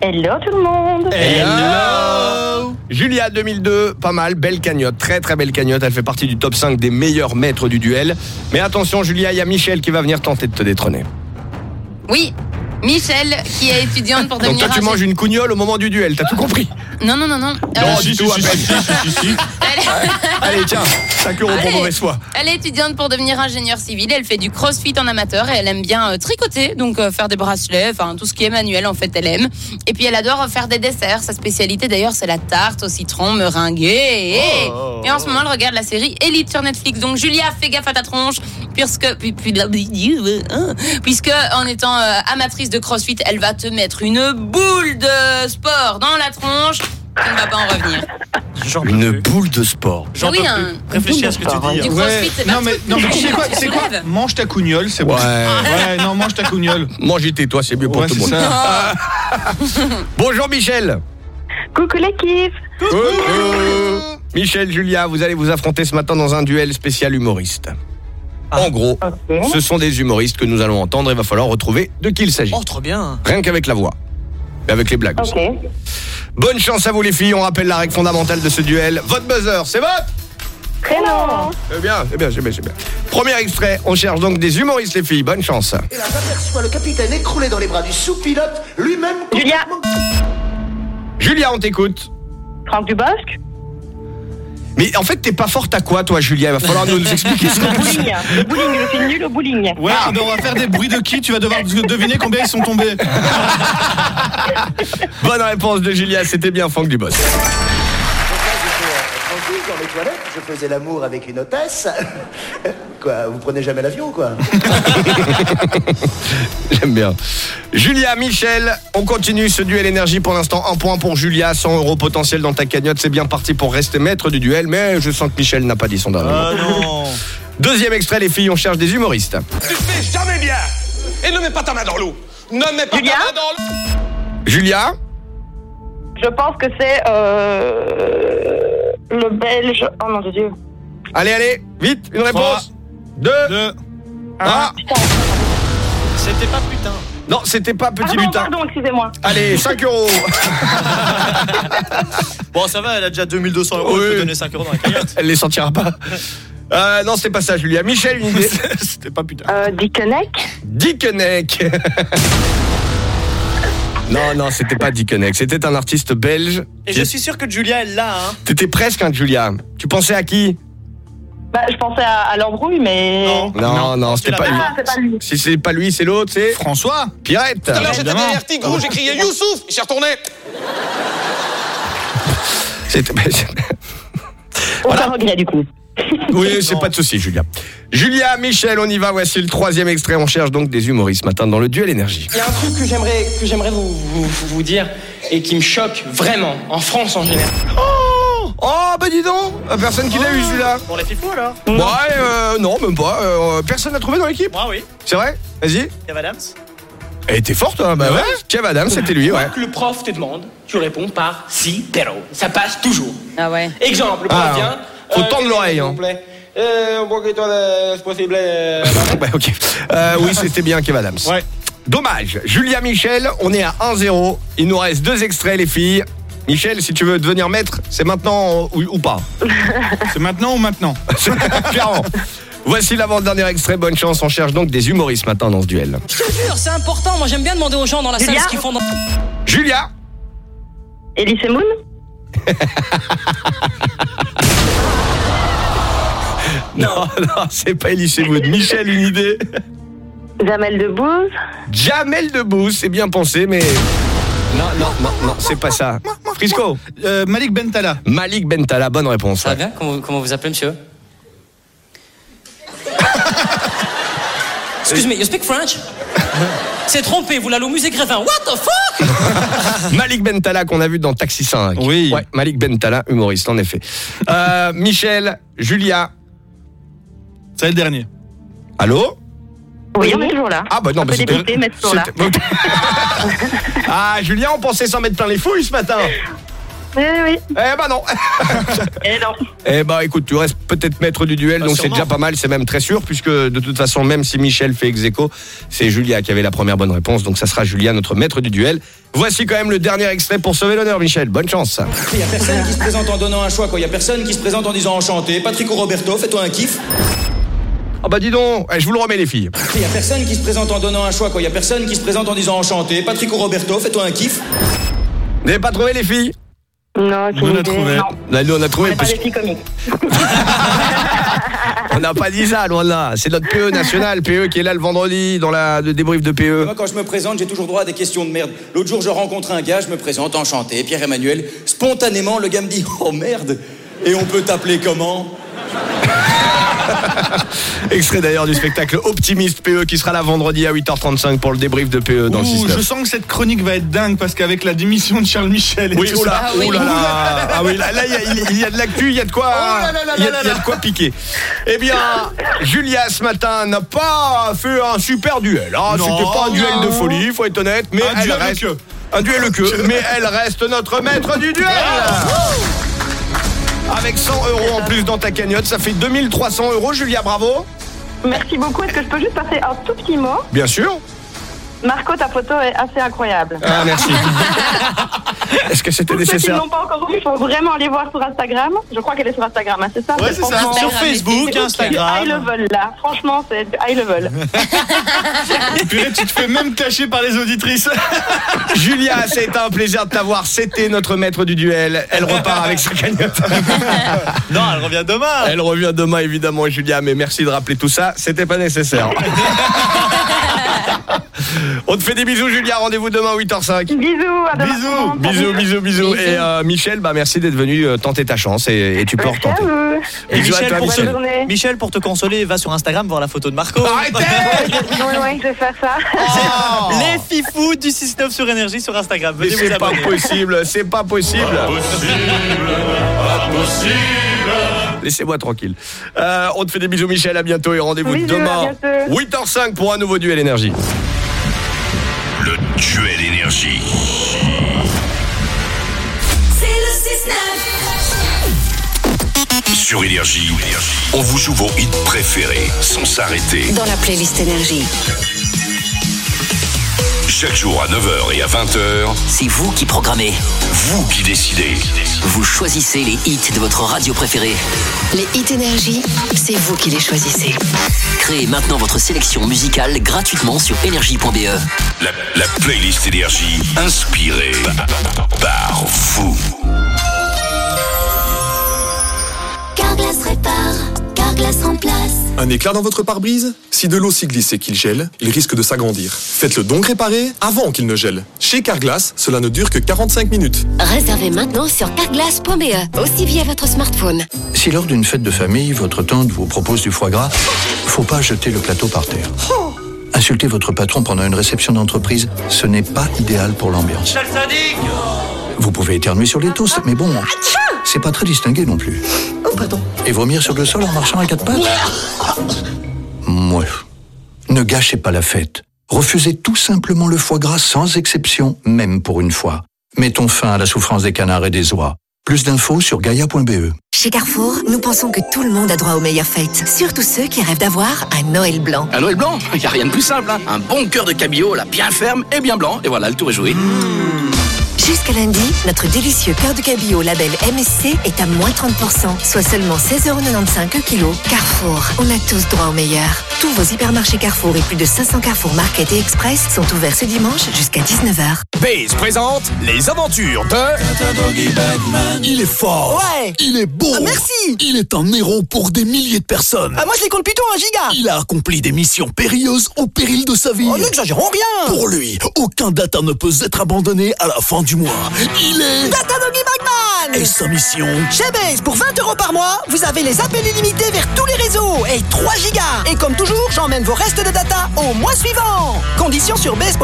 Speaker 40: Hello tout le monde
Speaker 1: Hello Julia 2002, pas mal, belle cagnotte, très très belle cagnotte. Elle fait partie du top 5 des meilleurs maîtres du duel. Mais attention Julia, il y a Michel qui va venir tenter de te détrôner.
Speaker 62: Oui,
Speaker 12: Michel, qui est étudiante pour
Speaker 1: Donc
Speaker 12: devenir
Speaker 1: toi tu manges une cougnole au moment du duel, t'as tout compris
Speaker 12: Non, non, non, non. Euh,
Speaker 1: Non, du tout, à peine. Allez, tiens, 5 euros pour
Speaker 12: Allez.
Speaker 1: mauvaise foi.
Speaker 12: Elle est étudiante pour devenir ingénieure civile. Elle fait du crossfit en amateur et elle aime bien euh, tricoter, donc euh, faire des bracelets, enfin tout ce qui est manuel en fait, elle aime. Et puis elle adore euh, faire des desserts. Sa spécialité d'ailleurs, c'est la tarte au citron meringuée. Et,
Speaker 1: Oh.
Speaker 12: et en ce moment, elle regarde la série Elite sur Netflix. Donc Julia, fais gaffe à ta tronche, puisque puis- puis- puisque en étant euh, amatrice de crossfit, elle va te mettre une boule de sport dans la tronche. Tu ne vas pas en revenir.
Speaker 1: Une boule de sport.
Speaker 10: J'en
Speaker 12: Oui,
Speaker 10: peux
Speaker 12: un-
Speaker 10: plus. Réfléchis à ce que tu dis.
Speaker 12: Du crossfit, c'est
Speaker 11: Non mais, non mais tu sais quoi, c'est quoi. Mange ta cougnole, c'est bon.
Speaker 1: Ouais.
Speaker 11: Ouais, non, mange ta cougnole.
Speaker 1: Mange tais-toi, c'est mieux pour
Speaker 11: Ouais,
Speaker 1: tout le monde.
Speaker 11: ça.
Speaker 1: Bonjour Michel.
Speaker 40: Coucou l'équipe
Speaker 1: Coucou. Michel, Julia, vous allez vous affronter ce matin dans un duel spécial humoriste. En gros, ce sont des humoristes que nous allons entendre. Il va falloir retrouver de qui il s'agit.
Speaker 10: Oh, trop bien.
Speaker 1: Rien qu'avec la voix. Et avec les blagues aussi.
Speaker 40: Ok.
Speaker 1: Bonne chance à vous les filles. On rappelle la règle fondamentale de ce duel. Votre buzzer, c'est votre
Speaker 40: Prénom
Speaker 1: C'est bien, c'est bien, c'est bien, c'est bien. Premier extrait, on cherche donc des humoristes les filles. Bonne chance.
Speaker 41: Et là, j'aperçois le capitaine écroulé dans les bras du sous-pilote, lui-même...
Speaker 40: Julia
Speaker 1: Julia, on t'écoute.
Speaker 40: Franck Dubosc
Speaker 1: Mais en fait, t'es pas forte à quoi, toi, Julia? Il va falloir nous, nous expliquer ce
Speaker 40: Le
Speaker 1: que
Speaker 40: bowling Le bowling, je suis nulle au bowling.
Speaker 11: Ouais, ben, on va faire des bruits de qui? Tu vas devoir deviner combien ils sont tombés.
Speaker 1: Bonne réponse de Julia, c'était bien Franck Dubos.
Speaker 41: Tranquille, dans les toilettes, je faisais l'amour avec une hôtesse. Quoi, vous prenez jamais l'avion, quoi
Speaker 1: J'aime bien. Julia, Michel, on continue ce duel énergie pour l'instant. Un point pour Julia, 100 euros potentiel dans ta cagnotte. C'est bien parti pour rester maître du duel, mais je sens que Michel n'a pas dit son dernier
Speaker 10: Ah non.
Speaker 1: Deuxième extrait, les filles, on cherche des humoristes.
Speaker 35: Tu fais jamais bien Et ne mets pas ta main dans l'eau Ne mets pas
Speaker 40: Julia
Speaker 35: ta main dans l'eau
Speaker 1: Julia
Speaker 40: Je pense que c'est euh, le belge. Oh mon dieu.
Speaker 1: Allez, allez, vite, une réponse. Deux.
Speaker 11: Deux.
Speaker 1: Ah,
Speaker 10: C'était pas putain.
Speaker 1: non, c'était pas petit
Speaker 40: Pardon,
Speaker 1: butin.
Speaker 40: pardon, excusez-moi.
Speaker 1: Allez, 5 euros.
Speaker 10: Bon, ça va, elle a déjà 2200 euros.
Speaker 1: Oui.
Speaker 10: Elle peut donner 5 euros dans la cagnotte.
Speaker 1: Elle les sentira pas. Euh, non, c'est pas ça, Julia. Michel, une idée.
Speaker 11: C'était pas putain.
Speaker 40: Euh, Dickeneck
Speaker 1: Dickeneck. non, non, c'était pas Dickeneck. C'était un artiste belge.
Speaker 10: Et je suis sûr que Julia, elle l'a, hein.
Speaker 1: T'étais presque un Julia. Tu pensais à qui?
Speaker 40: Bah, je pensais à, à l'embrouille, mais.
Speaker 10: Non.
Speaker 1: Non, non, c'était pas
Speaker 10: pas.
Speaker 1: lui.
Speaker 40: C'est pas lui.
Speaker 1: Si c'est pas lui, c'est l'autre, c'est
Speaker 11: François
Speaker 1: Pirate.
Speaker 35: Tout à l'heure, j'étais derrière Tigrou, j'ai crié Youssouf Il s'est retourné
Speaker 1: C'était-
Speaker 40: Aucun regret, du coup.
Speaker 1: Oui, c'est pas de souci, Julia. Julia, Michel, on y va. Voici le troisième extrait. On cherche donc des humoristes ce matin dans le duel énergie.
Speaker 63: Il y a un truc que j'aimerais que j'aimerais vous, vous, vous dire et qui me choque vraiment en France en général.
Speaker 1: Oh, oh bah dis donc, personne qui l'a eu celui-là.
Speaker 10: Pour les fifous, alors
Speaker 1: Ouais, euh, non, même pas. Euh, personne n'a trouvé dans l'équipe.
Speaker 10: Moi, oui.
Speaker 1: C'est vrai? Vas-y.
Speaker 10: Kev Adams
Speaker 1: Elle était forte, hein Bah ouais. Kev Adams, c'était lui, ouais.
Speaker 63: Que le prof te demande, tu réponds par si, pero. Ça passe toujours.
Speaker 12: Ah ouais.
Speaker 63: Exemple, le prof
Speaker 1: Ah,
Speaker 63: vient.
Speaker 1: faut
Speaker 63: euh,
Speaker 1: tendre l'oreille,
Speaker 63: S'il
Speaker 1: hein.
Speaker 63: vous plaît. Bon, que toi, c'est possible. euh,
Speaker 1: bah ok. Euh, oui, c'était bien Kev Adams.
Speaker 11: Ouais.
Speaker 1: Dommage. Julia Michel, on est à 1-0. Il nous reste deux extraits, les filles. Michel, si tu veux devenir maître, c'est maintenant ou, ou pas
Speaker 11: C'est maintenant ou maintenant
Speaker 1: Clairement. Voici l'avant-dernier extrait. Bonne chance. On cherche donc des humoristes matin dans ce duel.
Speaker 63: Je te jure, c'est important. Moi, j'aime bien demander aux gens dans la
Speaker 40: Julia
Speaker 63: salle ce qu'ils font dans.
Speaker 1: Julia
Speaker 40: Elise Moon
Speaker 1: Non, non, c'est pas Elise Wood. Michel, une idée
Speaker 40: Jamel Debbouze
Speaker 1: Jamel Debbouze, c'est bien pensé, mais. Non, non, non, non, c'est pas ça. Frisco
Speaker 11: Euh, Malik Bentala.
Speaker 1: Malik Bentala, bonne réponse.
Speaker 63: Ça va bien comment, comment vous appelez, monsieur Excuse me, you speak French C'est trompé, vous l'allez au musée Grévin. What the fuck
Speaker 1: Malik Bentala qu'on a vu dans Taxi 5.
Speaker 11: Oui.
Speaker 1: Ouais, Malik Bentala, humoriste en effet. Euh, Michel, Julia,
Speaker 11: C'est le dernier.
Speaker 1: allô
Speaker 40: Oui, on est toujours là.
Speaker 1: Ah bah non,
Speaker 40: Un
Speaker 1: bah
Speaker 40: là.
Speaker 1: ah, Julien, on pensait s'en mettre plein les fouilles ce matin.
Speaker 40: Oui, oui.
Speaker 1: Eh bah non.
Speaker 40: Et non.
Speaker 1: Eh bah écoute, tu restes peut-être maître du duel,
Speaker 10: Bah,
Speaker 1: donc c'est déjà pas mal, c'est même très sûr, puisque de toute façon, même si Michel fait ex c'est Julia qui avait la première bonne réponse, donc ça sera Julia, notre maître du duel. Voici quand même le dernier extrait pour sauver l'honneur, Michel. Bonne chance.
Speaker 63: Il y a personne qui se présente en donnant un choix, quoi. Il y a personne qui se présente en disant enchanté. Patrick ou Roberto, fais-toi un kiff.
Speaker 1: Ah bah dis donc, Eh, je vous le remets les filles.
Speaker 63: Il y a personne qui se présente en donnant un choix, quoi. Il y a personne qui se présente en disant enchanté. Patrick ou Roberto, fais-toi un kiff.
Speaker 1: Vous n'avez pas trouvé les filles?
Speaker 40: Non,
Speaker 1: Nous, on a trouvé. Là, nous, on a trouvé
Speaker 40: Pas
Speaker 1: parce
Speaker 40: filles comiques.
Speaker 1: qu'on n'a pas dit ça, loin de là. C'est notre PE national, PE qui est là le vendredi dans la, le débrief de PE.
Speaker 63: Moi, quand je me présente, j'ai toujours droit à des questions de merde. L'autre jour, je rencontre un gars, je me présente enchanté, Pierre-Emmanuel. Spontanément, le gars me dit Oh merde Et on peut t'appeler comment?
Speaker 1: Extrait d'ailleurs du spectacle Optimiste PE qui sera là vendredi à 8h35 pour le débrief de PE dans le
Speaker 11: Ouh,
Speaker 1: 6
Speaker 11: je sens que cette chronique va être dingue parce qu'avec la démission de Charles Michel et
Speaker 1: Oui,
Speaker 11: tout
Speaker 1: oula,
Speaker 11: ça.
Speaker 1: oula là. Ah oui, là, là, il y a- il il y, a de l'actu, il y a de quoi,
Speaker 11: Oh là là là
Speaker 1: il y a- de quoi piquer. Eh bien, Julia ce matin n'a pas fait un super duel. hein.
Speaker 11: Non,
Speaker 1: C'était pas un duel de folie, faut être honnête, mais
Speaker 11: Un
Speaker 1: elle
Speaker 11: duel
Speaker 1: reste
Speaker 11: queue.
Speaker 1: un duel que, mais elle reste notre maître du duel. Avec 100 euros en plus dans ta cagnotte, ça fait 2300 euros. Julia, bravo.
Speaker 40: Merci beaucoup. Est-ce que je peux juste passer un tout petit mot?
Speaker 1: Bien sûr.
Speaker 40: Marco, ta photo est assez incroyable.
Speaker 1: Ah, merci. Est-ce que c'était
Speaker 40: Pour ceux qui
Speaker 1: nécessaire
Speaker 40: n'ont pas encore vu, il faut vraiment aller voir sur Instagram. Je crois qu'elle est sur Instagram, hein, c'est ça
Speaker 10: Ouais, c'est ça.
Speaker 40: franchement-
Speaker 10: Sur Facebook,
Speaker 40: c'est du
Speaker 10: Instagram.
Speaker 40: High level là. Franchement, c'est du high level.
Speaker 11: Purée, tu te fais même cacher par les auditrices.
Speaker 1: Julia, c'est un plaisir de t'avoir. C'était notre maître du duel. Elle repart avec sa cagnotte.
Speaker 10: Non, elle revient demain.
Speaker 1: Elle revient demain, évidemment, Julia. Mais merci de rappeler tout ça. C'était pas nécessaire. On te fait des bisous, Julia. Rendez-vous demain, 8h05.
Speaker 40: Bisous, à demain.
Speaker 1: Bisous, bisous, bisous, bisous. Et euh, Michel, bah merci d'être venu euh, tenter ta chance et, et tu peux retenter.
Speaker 10: Et
Speaker 1: Bisous à
Speaker 10: Michel,
Speaker 1: toi,
Speaker 10: pour
Speaker 1: Michel.
Speaker 10: te, Michel, pour te consoler, va sur Instagram voir la photo de Marco.
Speaker 40: Oui, oui, je vais faire ça.
Speaker 10: Les fifous du 6-9 sur énergie sur Instagram.
Speaker 1: Mais
Speaker 10: Venez vous
Speaker 1: c'est pas possible, c'est pas possible. Laissez-moi tranquille. Euh, on te fait des bisous, Michel. À bientôt et rendez-vous demain,
Speaker 40: à bientôt.
Speaker 1: 8h05 pour un nouveau duel énergie.
Speaker 18: Le duel énergie.
Speaker 3: C'est le 6-9.
Speaker 18: Sur énergie, on vous joue vos hits préférés sans s'arrêter.
Speaker 19: Dans la playlist énergie.
Speaker 18: Chaque jour à 9h et à 20h,
Speaker 64: C'est vous qui programmez.
Speaker 18: vous qui décidez.
Speaker 64: Vous choisissez les hits de votre radio préférée.
Speaker 19: Les hits énergie, c'est vous qui les choisissez.
Speaker 64: Créez maintenant votre sélection musicale gratuitement sur énergie.be.
Speaker 18: La, la playlist énergie inspirée par vous.
Speaker 65: Un éclat dans votre pare-brise Si de l'eau s'y glisse et qu'il gèle, il risque de s'agrandir. Faites-le donc réparer avant qu'il ne gèle. Chez Carglass, cela ne dure que 45 minutes.
Speaker 19: Réservez maintenant sur carglass.be, aussi via votre smartphone.
Speaker 55: Si lors d'une fête de famille, votre tante vous propose du foie gras, faut pas jeter le plateau par terre. Insulter votre patron pendant une réception d'entreprise, ce n'est pas idéal pour l'ambiance. Vous pouvez éternuer sur les toasts, mais bon, c'est pas très distingué non plus. Et vomir sur le sol en marchant à quatre pattes Mouais. Ne gâchez pas la fête. Refusez tout simplement le foie gras sans exception, même pour une fois. Mettons fin à la souffrance des canards et des oies. Plus d'infos sur gaia.be.
Speaker 19: Chez Carrefour, nous pensons que tout le monde a droit aux meilleures fêtes. Surtout ceux qui rêvent d'avoir un Noël blanc.
Speaker 20: Un Noël blanc, il n'y a rien de plus simple. hein. Un bon cœur de cabillaud, là, bien ferme et bien blanc. Et voilà, le tour est joué.
Speaker 19: Jusqu'à lundi, notre délicieux cœur de cabillaud label MSC est à moins 30%, soit seulement 16,95€ le kilo. Carrefour, on a tous droit au meilleur. Tous vos hypermarchés Carrefour et plus de 500 Carrefour Market et Express sont ouverts ce dimanche jusqu'à 19h.
Speaker 28: Base présente les aventures de.
Speaker 66: Il est fort.
Speaker 28: Ouais.
Speaker 66: Il est beau.
Speaker 28: merci.
Speaker 66: Il est un héros pour des milliers de personnes.
Speaker 28: Ah, moi je les compte plutôt un giga.
Speaker 66: Il a accompli des missions périeuses au péril de sa vie.
Speaker 28: Oh, n'exagérons rien.
Speaker 66: Pour lui, aucun data ne peut être abandonné à la fin du mois. Il est...
Speaker 28: Data Doggy Bagman
Speaker 66: Et sa mission
Speaker 28: Chez Base, pour 20 euros par mois, vous avez les appels illimités vers tous les réseaux et 3 gigas. Et comme toujours, j'emmène vos restes de data au mois suivant. Conditions sur base.be.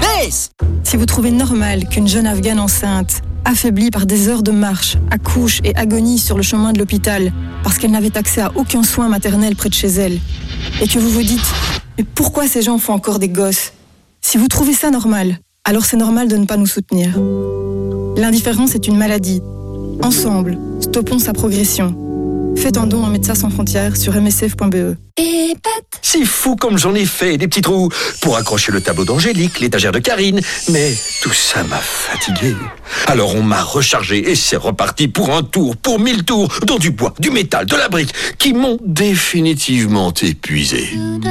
Speaker 28: Base
Speaker 67: Si vous trouvez normal qu'une jeune Afghane enceinte, affaiblie par des heures de marche, accouche et agonise sur le chemin de l'hôpital parce qu'elle n'avait accès à aucun soin maternel près de chez elle, et que vous vous dites Mais pourquoi ces gens font encore des gosses? Si vous trouvez ça normal, alors c'est normal de ne pas nous soutenir. L'indifférence est une maladie. Ensemble, stoppons sa progression. Faites un don à Médecins sans frontières sur msf.be.
Speaker 55: C'est fou comme j'en ai fait, des petits trous, pour accrocher le tableau d'Angélique, l'étagère de Karine, mais tout ça m'a fatigué. Alors on m'a rechargé et c'est reparti pour un tour, pour mille tours, dans du bois, du métal, de la brique, qui m'ont définitivement épuisé.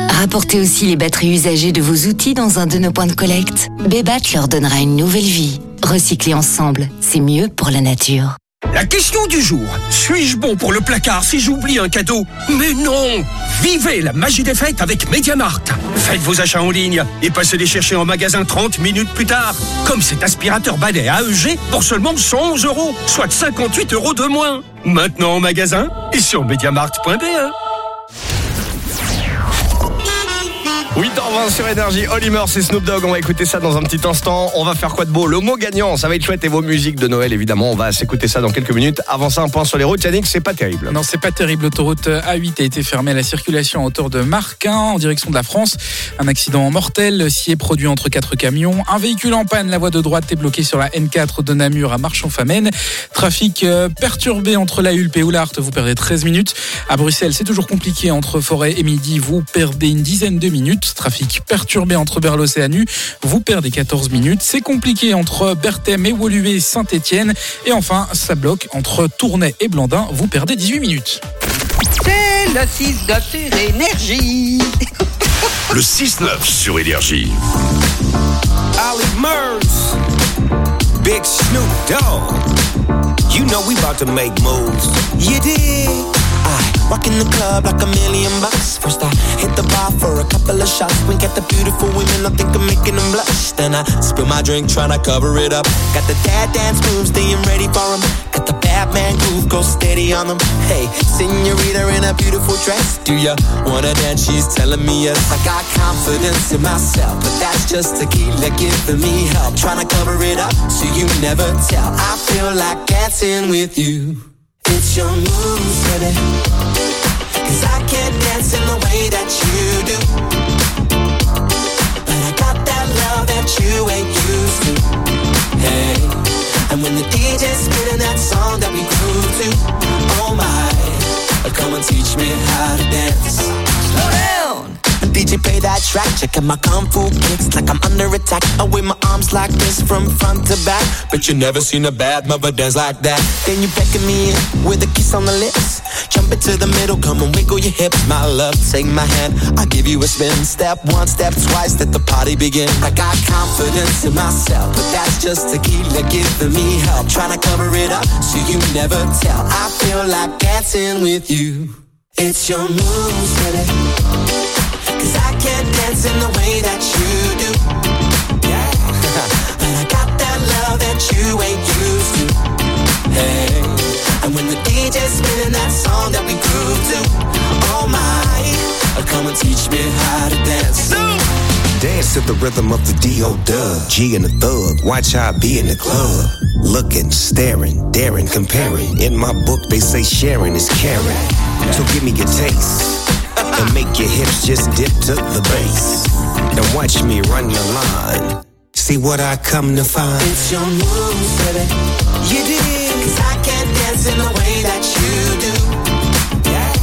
Speaker 19: Rapportez aussi les batteries usagées de vos outils dans un de nos points de collecte. Bébat leur donnera une nouvelle vie. Recycler ensemble, c'est mieux pour la nature.
Speaker 55: La question du jour, suis-je bon pour le placard si j'oublie un cadeau? Mais non Vivez la magie des fêtes avec MediaMarkt. Faites vos achats en ligne et passez les chercher en magasin 30 minutes plus tard. Comme cet aspirateur balai AEG pour seulement 111 euros, soit 58 euros de moins. Maintenant en magasin et sur MediaMarkt.be.
Speaker 1: 8h20 sur Énergie, Oliver c'est Snoop Dogg, on va écouter ça dans un petit instant. On va faire quoi de beau? Le mot gagnant, ça va être chouette et vos musiques de Noël évidemment, on va s'écouter ça dans quelques minutes. Avant ça, un point sur les routes, Yannick, c'est pas terrible.
Speaker 13: Non, c'est pas terrible. L'autoroute A8 a été fermée à la circulation à hauteur de Marquin en direction de la France. Un accident mortel s'y est produit entre quatre camions. Un véhicule en panne, la voie de droite est bloquée sur la N4 de Namur à Marchand-Famène. Trafic euh, perturbé entre la Hulpe et Oulart, vous perdez 13 minutes. À Bruxelles, c'est toujours compliqué entre Forêt et Midi, vous perdez une dizaine de minutes. Trafic perturbé entre Berlos et Anu, vous perdez 14 minutes. C'est compliqué entre Berthème et Woluwe Saint-Étienne. Et enfin, ça bloque entre Tournai et Blandin, vous perdez 18 minutes.
Speaker 68: C'est le 6 de sur énergie.
Speaker 18: Le 6-9 sur Énergie.
Speaker 41: Ali Murs, Big Snoop Dogg. You know we about to make moves. You dig? I walk in the club like a million bucks. First I hit the bar for a couple of shots. Wink at the beautiful women, I think I'm making them blush. Then I spill my drink, tryna cover it up. Got the dad dance moves, staying ready for 'em. Got the Batman groove, go steady on them. Hey, senorita in a beautiful dress. Do ya wanna dance? She's telling me yes. I got confidence in myself, but that's just tequila giving me help. Tryna cover it up so you never tell. I feel like dancing with you. It's your moves, baby. Cause I can't dance in the way that you do. But I got that love that you ain't used to. Hey. And when the DJ's spinning that song that we grew to, oh my, come and teach me how to dance. Slow down. DJ play that track, checking my kung fu kicks like I'm under attack. I wave my arms like this from front to back. But you never seen a bad mother dance like that. Then you beckon me in with a kiss on the lips. Jump into the middle, come and wiggle your hips. My love, take my hand. I'll give you a spin. Step one, step twice, let the party begin. I got confidence in myself, but that's just tequila giving me help. Trying to cover it up so you never tell. I feel like dancing with you. It's your moves, baby. Cause I can't dance in the way that you do. Yeah. but I got that love that you ain't used to. Hey. And when the DJ's spinning that song that we grew to, oh my, uh, come and teach me how to dance.
Speaker 69: Dance to the rhythm of the D.O. Dub. G and the thug. Watch how I be in the club. Looking, staring, daring, comparing. In my book, they say sharing is caring. So give me your taste. And make your hips just dip to the bass. And watch me run the line. See what I come to find.
Speaker 41: It's your moves, baby. You dig? Cause I can't dance in the way that you do. Yeah.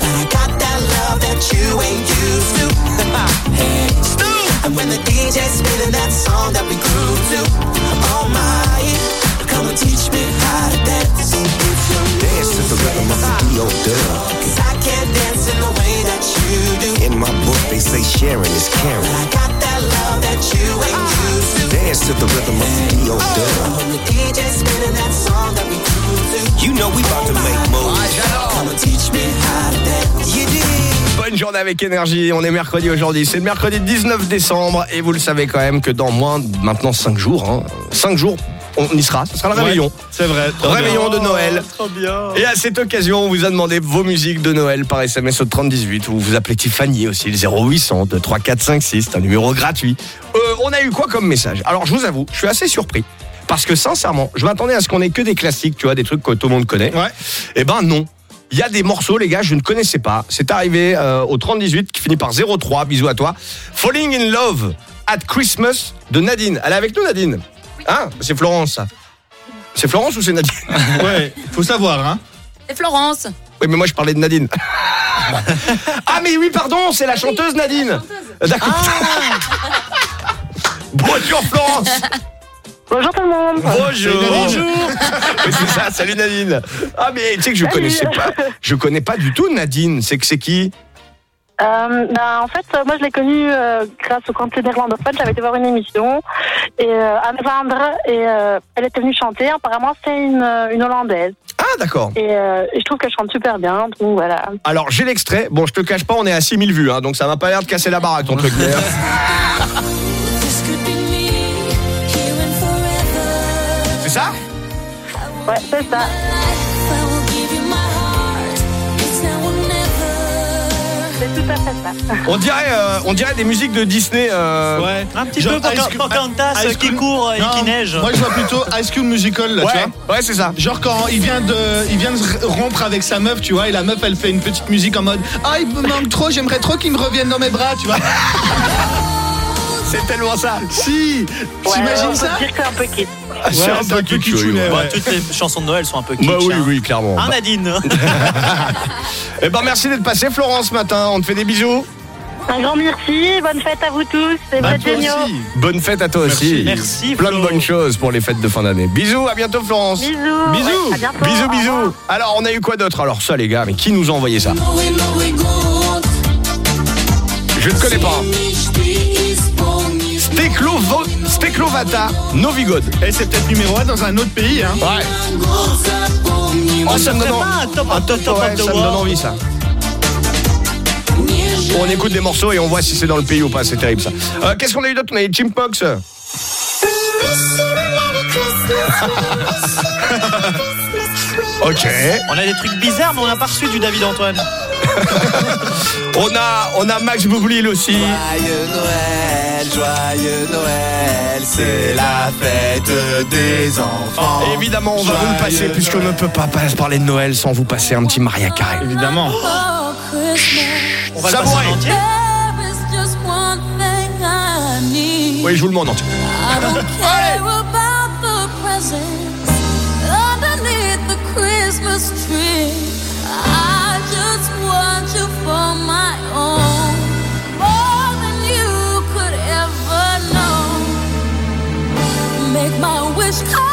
Speaker 41: But I got that love that you ain't used to. hey, Stu! And when the DJ's spinning that song that we grew to, oh my, come and teach me how to dance.
Speaker 69: The rhythm of the D.O. Dub.
Speaker 41: Cause I can't dance in the way that you do.
Speaker 69: In my book, they say sharing is caring.
Speaker 41: I got that love that you ain't used to.
Speaker 69: Dance to the rhythm of the D.O. Dub.
Speaker 41: When the DJ's spinning that song that we grew to,
Speaker 69: You know we about to make moves.
Speaker 41: come and teach me how to dance. You dig?
Speaker 1: Bonne journée avec énergie, on est mercredi aujourd'hui, c'est le mercredi 19 décembre et vous le savez quand même que dans moins de maintenant 5 jours, 5 jours on y sera, ce sera le
Speaker 11: Ouais,
Speaker 1: réveillon.
Speaker 11: c'est vrai,
Speaker 1: Réveillon
Speaker 11: bien.
Speaker 1: de Noël.
Speaker 11: Trop bien.
Speaker 1: Et à cette occasion, on vous a demandé vos musiques de Noël par SMS au 3018 ou vous vous appelez Tiffany aussi, le 0800 de 3456, c'est un numéro gratuit. Euh, on a eu quoi comme message? Alors je vous avoue, je suis assez surpris. Parce que sincèrement, je m'attendais à ce qu'on ait que des classiques, tu vois, des trucs que tout le monde connaît.
Speaker 11: Ouais.
Speaker 1: Eh ben non. Il y a des morceaux, les gars, je ne connaissais pas. C'est arrivé euh, au 3018 qui finit par 03. Bisous à toi. Falling in Love at Christmas de Nadine. Elle est avec nous, Nadine? Hein C'est Florence, ça. C'est Florence ou c'est Nadine
Speaker 11: Ouais, faut savoir, hein.
Speaker 12: C'est Florence.
Speaker 1: Oui, mais moi je parlais de Nadine. ah, mais oui, pardon, c'est la chanteuse Nadine. D'accord. Bonjour Florence.
Speaker 40: Bonjour tout le monde.
Speaker 1: Bonjour. Bonjour. c'est ça, salut Nadine. Ah, mais tu sais que je
Speaker 40: Salut.
Speaker 1: connaissais pas. Je connais pas du tout Nadine. C'est que c'est qui?
Speaker 40: Euh, ben, en fait, euh, moi je l'ai connue euh, grâce au Canté néerlandophone. J'avais été voir une émission et euh, à Nevendre et euh, elle était venue chanter. Apparemment, c'est une, une Hollandaise.
Speaker 1: Ah, d'accord.
Speaker 40: Et, euh, et je trouve qu'elle chante super bien. Donc voilà.
Speaker 1: Alors, j'ai l'extrait. Bon, je te cache pas, on est à 6000 vues, hein, donc ça m'a pas l'air de casser la baraque ton truc. C'est ça?
Speaker 40: Ouais, c'est ça. Ça.
Speaker 1: On dirait, euh, on dirait des musiques de Disney. euh,
Speaker 11: Ouais.
Speaker 10: Un petit
Speaker 11: Genre
Speaker 10: peu
Speaker 11: High School-
Speaker 10: Pocahontas
Speaker 11: High
Speaker 10: qui court et
Speaker 11: Non,
Speaker 10: qui neige.
Speaker 11: Moi, je vois plutôt High School Musical, là, tu
Speaker 1: Ouais,
Speaker 11: vois.
Speaker 1: ouais, c'est ça.
Speaker 11: Genre quand il vient de, il vient de se rompre avec sa meuf, tu vois, et la meuf, elle fait une petite musique en mode, ah, il me manque trop, j'aimerais trop qu'il me revienne dans mes bras, tu vois.
Speaker 1: C'est tellement ça.
Speaker 11: Si,
Speaker 40: Ouais,
Speaker 11: t'imagines ça
Speaker 40: dire que c'est un peu kitsch.
Speaker 1: c'est un peu
Speaker 11: kitschounet,
Speaker 1: ouais.
Speaker 10: Ouais, toutes les chansons de Noël sont un peu kitsch.
Speaker 1: Bah oui,
Speaker 10: hein.
Speaker 1: oui, clairement.
Speaker 10: Hein,
Speaker 1: Bah-
Speaker 10: Nadine
Speaker 1: Eh ben, merci d'être passé, Florence, ce matin. On te fait des bisous.
Speaker 40: Un grand merci. Bonne fête à vous tous. Et vous êtes géniaux.
Speaker 1: Bonne fête à toi aussi.
Speaker 10: Merci,
Speaker 1: Plein de bonnes choses pour les fêtes de fin d'année. Bisous, à bientôt, Florence.
Speaker 40: Bisous.
Speaker 1: Bisous.
Speaker 40: Ouais, à bientôt.
Speaker 1: bisous, bisous. Alors, on a eu quoi d'autre Alors, ça, les gars, mais qui nous a envoyé ça? Je ne connais pas. Steklovo- Steklovata Novigod.
Speaker 11: Et c'est peut-être numéro 1 dans un autre pays, hein.
Speaker 1: Ouais. Oh, ça me donne,
Speaker 10: top top
Speaker 1: ouais,
Speaker 10: the
Speaker 1: ça me donne envie, ça. On écoute des morceaux et on voit si c'est dans le pays ou pas, c'est terrible ça. Euh, Qu'est-ce qu'on a eu d'autre? On a eu Chimpox. Ok.
Speaker 10: On a des trucs bizarres, mais on n'a pas reçu du David Antoine.
Speaker 1: On a, on a Max Boublil aussi.
Speaker 41: Joyeux Noël, joyeux Noël, c'est la fête des enfants.
Speaker 1: Évidemment, on va vous le passer puisqu'on ne peut pas pas parler de Noël sans vous passer un petit Maria Carré.
Speaker 11: Évidemment.
Speaker 10: On va le passer en entier.
Speaker 1: Oui, je vous le demande en entier.
Speaker 3: I Christmas tree. I just want you for my own, more than you could ever know. Make my wish come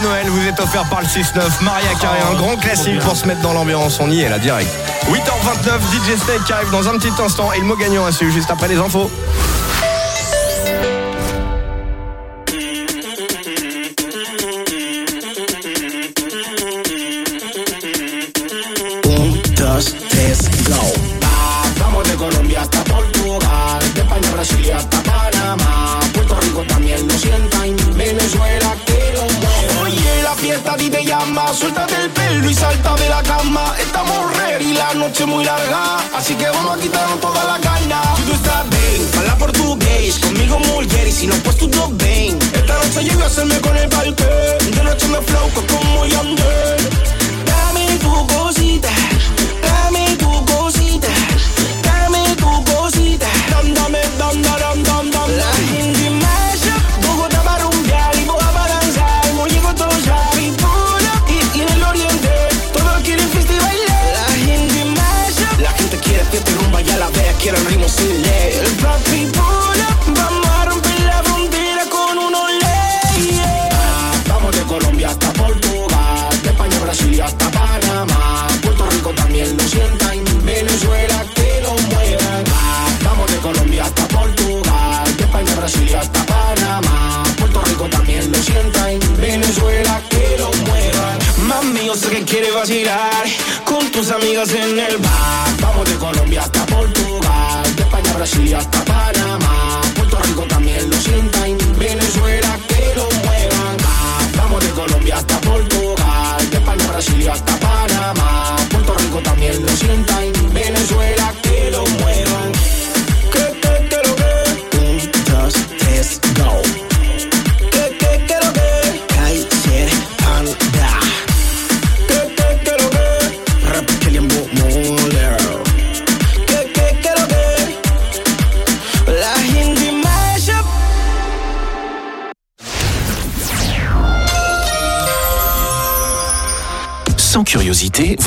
Speaker 1: Noël vous est offert par le 6-9. Maria Carré, un grand classique pour se mettre dans l'ambiance. On y est là, direct. 8h29, DJ Snake arrive dans un petit instant. Et le mot gagnant à suivre juste après les infos.
Speaker 35: Hacerme con el parque, de noche me flow como en el bar. Vamos de Colombia hasta Portugal, de España a Brasil hasta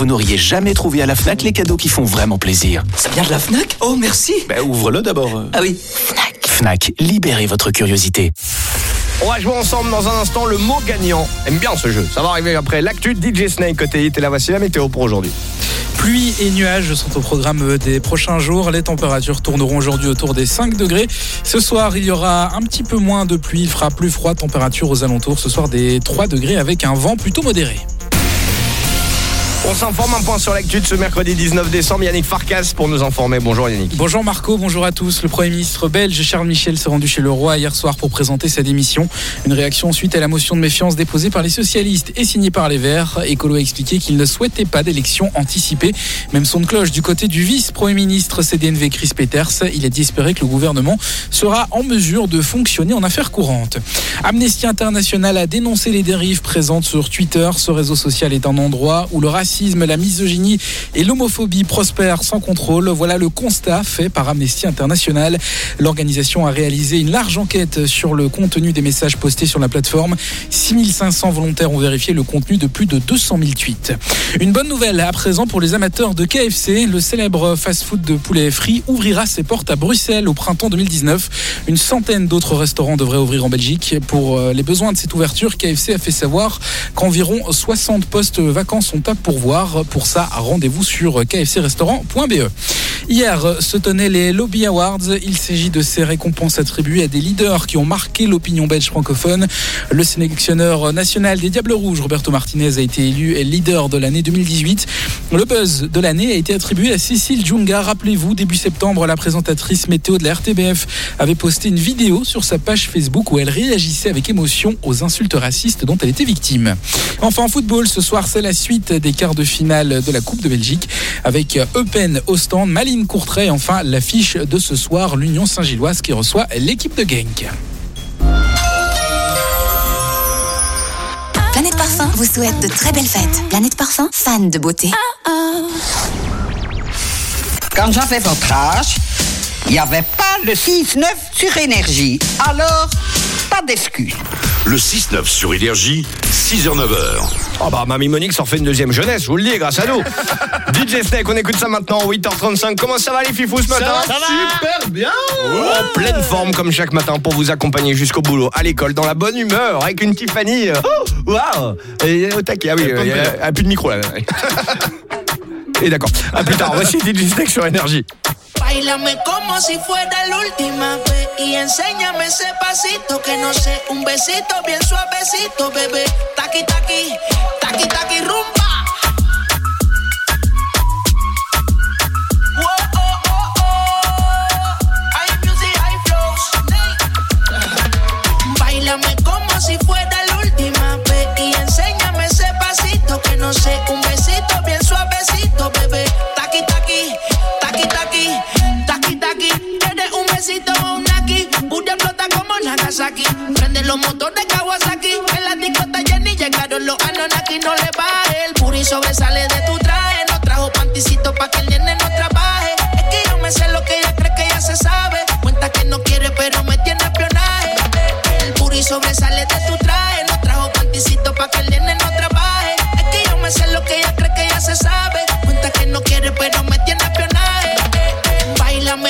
Speaker 32: vous n'auriez jamais trouvé à la FNAC les cadeaux qui font vraiment plaisir.
Speaker 70: Ça vient de la FNAC? Oh, merci.
Speaker 32: Ben, ouvre-le d'abord.
Speaker 70: Ah oui.
Speaker 32: FNAC, libérez votre curiosité.
Speaker 1: On va jouer ensemble dans un instant le mot gagnant. Aime bien ce jeu. Ça va arriver après l'actu de DJ Snake côté hit. Et là, voici la météo pour aujourd'hui.
Speaker 13: Pluie et nuages sont au programme des prochains jours. Les températures tourneront aujourd'hui autour des 5 degrés. Ce soir, il y aura un petit peu moins de pluie. Il fera plus froid. Température aux alentours ce soir des 3 degrés avec un vent plutôt modéré.
Speaker 1: On s'informe un point sur l'actu de ce mercredi 19 décembre. Yannick Farkas pour nous informer. Bonjour Yannick.
Speaker 13: Bonjour Marco, bonjour à tous. Le Premier ministre belge Charles Michel s'est rendu chez le roi hier soir pour présenter sa démission. Une réaction suite à la motion de méfiance déposée par les socialistes et signée par les Verts. Écolo a expliqué qu'il ne souhaitait pas d'élection anticipée. Même son de cloche du côté du vice-premier ministre CDNV Chris Peters. Il a dit espérer que le gouvernement sera en mesure de fonctionner en affaires courantes. Amnesty International a dénoncé les dérives présentes sur Twitter. Ce réseau social est un endroit où le racisme, la misogynie et l'homophobie prospèrent sans contrôle. Voilà le constat fait par Amnesty International. L'organisation a réalisé une large enquête sur le contenu des messages postés sur la plateforme. 6500 volontaires ont vérifié le contenu de plus de 200 000 tweets. Une bonne nouvelle à présent pour les amateurs de KFC. Le célèbre fast-food de poulet frit ouvrira ses portes à Bruxelles au printemps 2019. Une centaine d'autres restaurants devraient ouvrir en Belgique. Pour euh, les besoins de cette ouverture, KFC a fait savoir qu'environ 60 postes vacants sont à pourvoir. Pour ça, rendez-vous sur kfcrestaurant.be. Hier se tenaient les Lobby Awards. Il s'agit de ces récompenses attribuées à des leaders qui ont marqué l'opinion belge francophone. Le sélectionneur national des Diables Rouges, Roberto Martinez, a été élu leader de l'année 2018. Le buzz de l'année a été attribué à Cécile Djunga. Rappelez-vous, début septembre, la présentatrice météo de la RTBF avait posté une vidéo sur sa page Facebook où elle réagissait avec émotion aux insultes racistes dont elle était victime. Enfin, en football, ce soir, c'est la suite des quarts de finale de la Coupe de Belgique avec Eupen Ostende, Malines Courtrai et enfin l'affiche de ce soir, l'Union Saint-Gilloise qui reçoit l'équipe de Genk.
Speaker 19: Planète Parfum vous souhaite de très belles fêtes. Planète Parfum, fan de beauté.
Speaker 71: Quand j'avais votre âge, il n'y avait pas le 6-9 sur énergie. Alors, pas d'excuses.
Speaker 18: Le 6-9 sur Énergie, 6h-9h.
Speaker 1: Oh bah Mamie Monique s'en fait une deuxième jeunesse, je vous le dis, grâce à nous. DJ Snake, on écoute ça maintenant, 8h35. Comment ça va les fifous ce
Speaker 11: Ça
Speaker 1: matin
Speaker 11: va super bien
Speaker 1: En pleine forme comme chaque matin pour vous accompagner jusqu'au boulot, à l'école, dans la bonne humeur, avec une Tiffany. Oh, waouh Et au taquet, ah oui, il n'y a, a plus de micro là. Et d'accord, à plus tard, voici DJ Snake sur Énergie.
Speaker 14: Bailame como si fuera la última vez y enséñame ese pasito que no sé, un besito bien suavecito, bebé. Taqui taqui, taqui taqui rumba. Oh, oh, oh. Bailame como si fuera la última vez y enséñame ese pasito que no sé, un besito bien suavecito, bebé. Taqui, taqui Prende los motores Kawasaki, en la disco está Jenny llegaron los Anunnaki, no le baje. El puri sobresale de tu traje, no trajo panticito pa' que el nene no trabaje. Es que yo me sé lo que ella cree que ya se sabe. Cuenta que no quiere, pero me tiene espionaje. El puri sobresale de tu traje, no trajo panticito pa' que el nene no trabaje. Es que yo me sé lo que ella cree que ya se sabe. Cuenta que no quiere, pero me.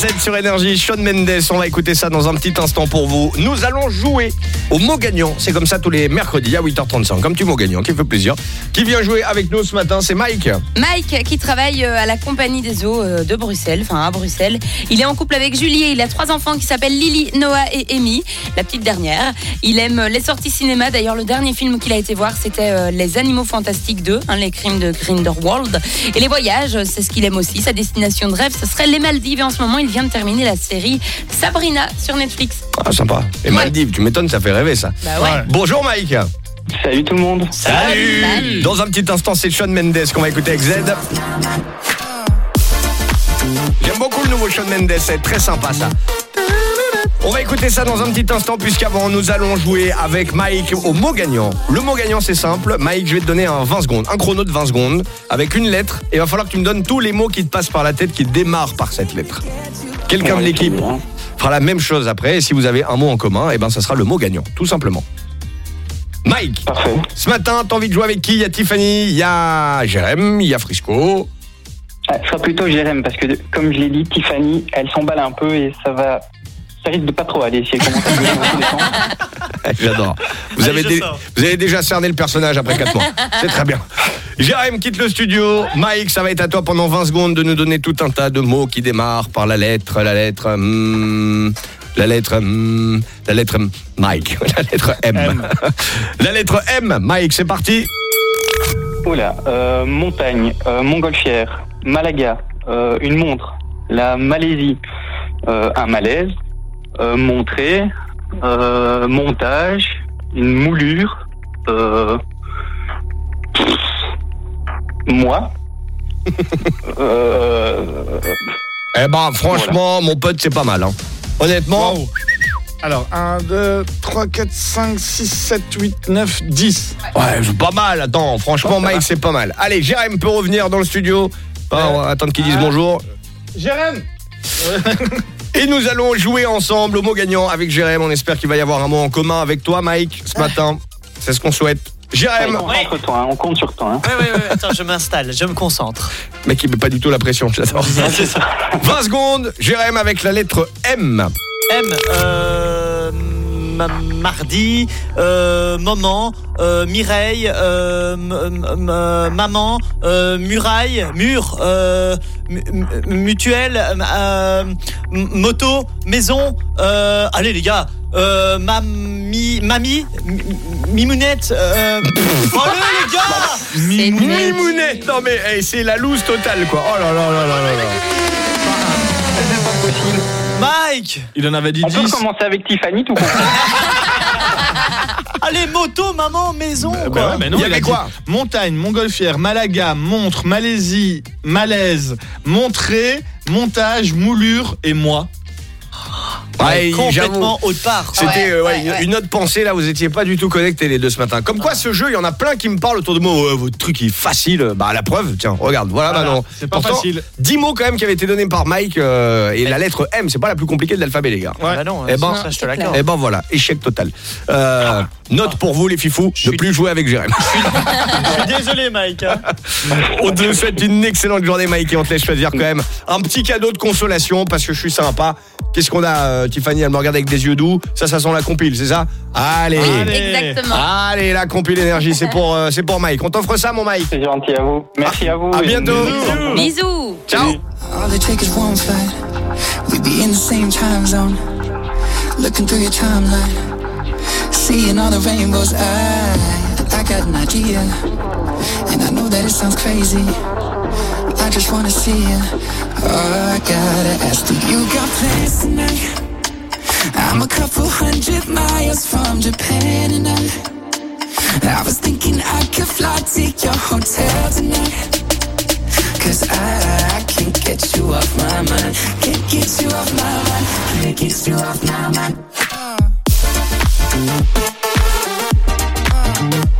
Speaker 1: 8h37 sur Énergie, Sean Mendes, on va écouter ça dans un petit instant pour vous. Nous allons jouer au mot gagnant, c'est comme ça tous les mercredis à 8h35, comme tu mot gagnant, qui fait plaisir. Qui vient jouer avec nous ce matin, c'est Mike.
Speaker 62: Mike, qui travaille euh, à la Compagnie des Eaux euh, de Bruxelles, enfin à Bruxelles. Il est en couple avec Julie et il a trois enfants qui s'appellent Lily, Noah et Amy, la petite dernière. Il aime les sorties cinéma. D'ailleurs, le dernier film qu'il a été voir, c'était euh, Les Animaux Fantastiques 2, hein, les crimes de Grindelwald. Et les voyages, c'est ce qu'il aime aussi. Sa destination de rêve, ce serait les Maldives. Et en ce moment, il vient de terminer la série Sabrina sur Netflix.
Speaker 1: Ah, sympa. Et Maldives, tu m'étonnes, ça fait rêver ça.
Speaker 62: Bah ouais.
Speaker 1: Bonjour Mike.
Speaker 72: Salut tout le monde.
Speaker 1: Salut.
Speaker 72: Salut.
Speaker 1: Dans un petit instant, c'est Sean Mendes qu'on va écouter avec Z. J'aime beaucoup le nouveau Sean Mendes, c'est très sympa ça. On va écouter ça dans un petit instant puisqu'avant nous allons jouer avec Mike au mot gagnant. Le mot gagnant c'est simple, Mike je vais te donner un 20 secondes, un chrono de 20 secondes avec une lettre et il va falloir que tu me donnes tous les mots qui te passent par la tête qui démarrent par cette lettre. Quelqu'un de l'équipe fera la même chose après et si vous avez un mot en commun, et ben ça sera le mot gagnant, tout simplement. Mike, ce matin, t'as envie de jouer avec qui? Il y a Tiffany, il y a Jérém, il y a Frisco.
Speaker 72: Ce sera plutôt Jérém parce que, comme je l'ai dit, Tiffany, elle s'emballe un peu et ça va. Ça risque de pas trop aller si elle commence à bouger dans tous les sens.
Speaker 1: J'adore. Vous,
Speaker 72: Allez,
Speaker 1: avez
Speaker 72: je
Speaker 1: dé-
Speaker 72: sors.
Speaker 1: vous avez déjà cerné le personnage après 4 mois. C'est très bien. Jérém quitte le studio. Mike, ça va être à toi pendant 20 secondes de nous donner tout un tas de mots qui démarrent par la lettre, la lettre, hmm, la lettre, hmm, la lettre Mike, la lettre M. la lettre M. Mike, c'est parti.
Speaker 72: Oula, euh, montagne, euh, montgolfière, Malaga, euh, une montre, la Malaisie, euh, un malaise, euh, montrer, euh, montage, une moulure, euh, moi. euh,
Speaker 1: Eh ben, franchement, mon pote, c'est pas mal. hein. Honnêtement.
Speaker 11: Alors, 1, 2, 3, 4, 5, 6, 7, 8, 9, 10.
Speaker 1: Ouais, c'est pas mal. Attends, franchement, Mike, c'est pas mal. Allez, Jérém peut revenir dans le studio. Pas, on va attendre qu'ils disent bonjour.
Speaker 11: Jérém
Speaker 1: Et nous allons jouer ensemble au mot gagnant avec Jérém. On espère qu'il va y avoir un mot en commun avec toi, Mike, ce matin. C'est ce qu'on souhaite. Jérém
Speaker 72: Concentre-toi, hein, on compte sur toi. hein.
Speaker 10: Ouais, ouais, ouais, attends, je m'installe, je me concentre.
Speaker 1: Mec, il met pas du tout la pression, j'adore. 20 secondes, Jérém avec la lettre M.
Speaker 10: M, euh, mardi, euh, moment, euh, Mireille, euh, m- m- m- maman, euh, muraille, mur, euh, mu- mu- mutuelle, euh, moto, maison, euh, allez les gars, euh, mamie, mamie, mi- mimounette, euh, oh là les gars
Speaker 1: Mimounette Non mais hey, c'est la loose totale quoi. Oh là là là là là là.
Speaker 10: Mike
Speaker 11: Il en avait dit
Speaker 72: On peut
Speaker 11: 10.
Speaker 72: commencer avec Tiffany tout compris.
Speaker 10: Allez, moto, maman, maison,
Speaker 11: Bah
Speaker 10: quoi.
Speaker 11: ouais, mais non,
Speaker 1: Il y avait
Speaker 11: dit
Speaker 1: quoi
Speaker 11: Montagne, montgolfière, Malaga, montre, Malaisie, malaise, montrée, montage, moulure et moi.
Speaker 1: Ouais,
Speaker 10: complètement haute part.
Speaker 1: C'était
Speaker 62: Ouais,
Speaker 1: euh, ouais,
Speaker 62: ouais,
Speaker 1: une-
Speaker 62: ouais.
Speaker 1: une autre pensée là, vous étiez pas du tout connectés les deux ce matin. Comme quoi ce jeu, il y en a plein qui me parlent autour de moi. Ouais, votre truc il est facile. Bah la preuve, tiens, regarde, voilà,
Speaker 11: Voilà,
Speaker 1: Manon.
Speaker 11: c'est pas facile.
Speaker 1: 10 mots quand même qui avaient été donnés par Mike euh, et la lettre M, c'est pas la plus compliquée de l'alphabet les gars.
Speaker 11: Ouais.
Speaker 10: Bah non,
Speaker 1: Eh ben,
Speaker 10: ça, je te l'accorde.
Speaker 1: Et ben voilà, échec total. Euh, note pour vous les fifous, ne plus jouer avec Jérém.
Speaker 10: Je suis désolé, Mike. hein.
Speaker 1: On te souhaite une excellente journée Mike et on te laisse choisir quand même un petit cadeau de consolation parce que je suis sympa. Qu'est-ce qu'on a euh, Tiffany? Elle me regarde avec des yeux doux. Ça, ça sent la compile, c'est ça? Allez.
Speaker 62: Exactement.
Speaker 1: Allez, la compile énergie, c'est pour, euh, c'est pour Mike. On t'offre ça, mon Mike.
Speaker 72: C'est gentil à vous. Merci à vous.
Speaker 1: À bientôt.
Speaker 72: bisous.
Speaker 62: Bisous.
Speaker 1: Ciao.
Speaker 73: All it takes is one flight. We be in the same time zone. Looking through your timeline. Seeing all the rainbows. I, I got an idea. And I know that it sounds crazy. I just wanna see you. Oh, I gotta ask, do you got plans tonight? I'm a couple hundred miles from Japan and I, was thinking I could fly to your hotel tonight. Cause I, can't get you off my mind. Can't get you off my mind. Can't get you off my mind. I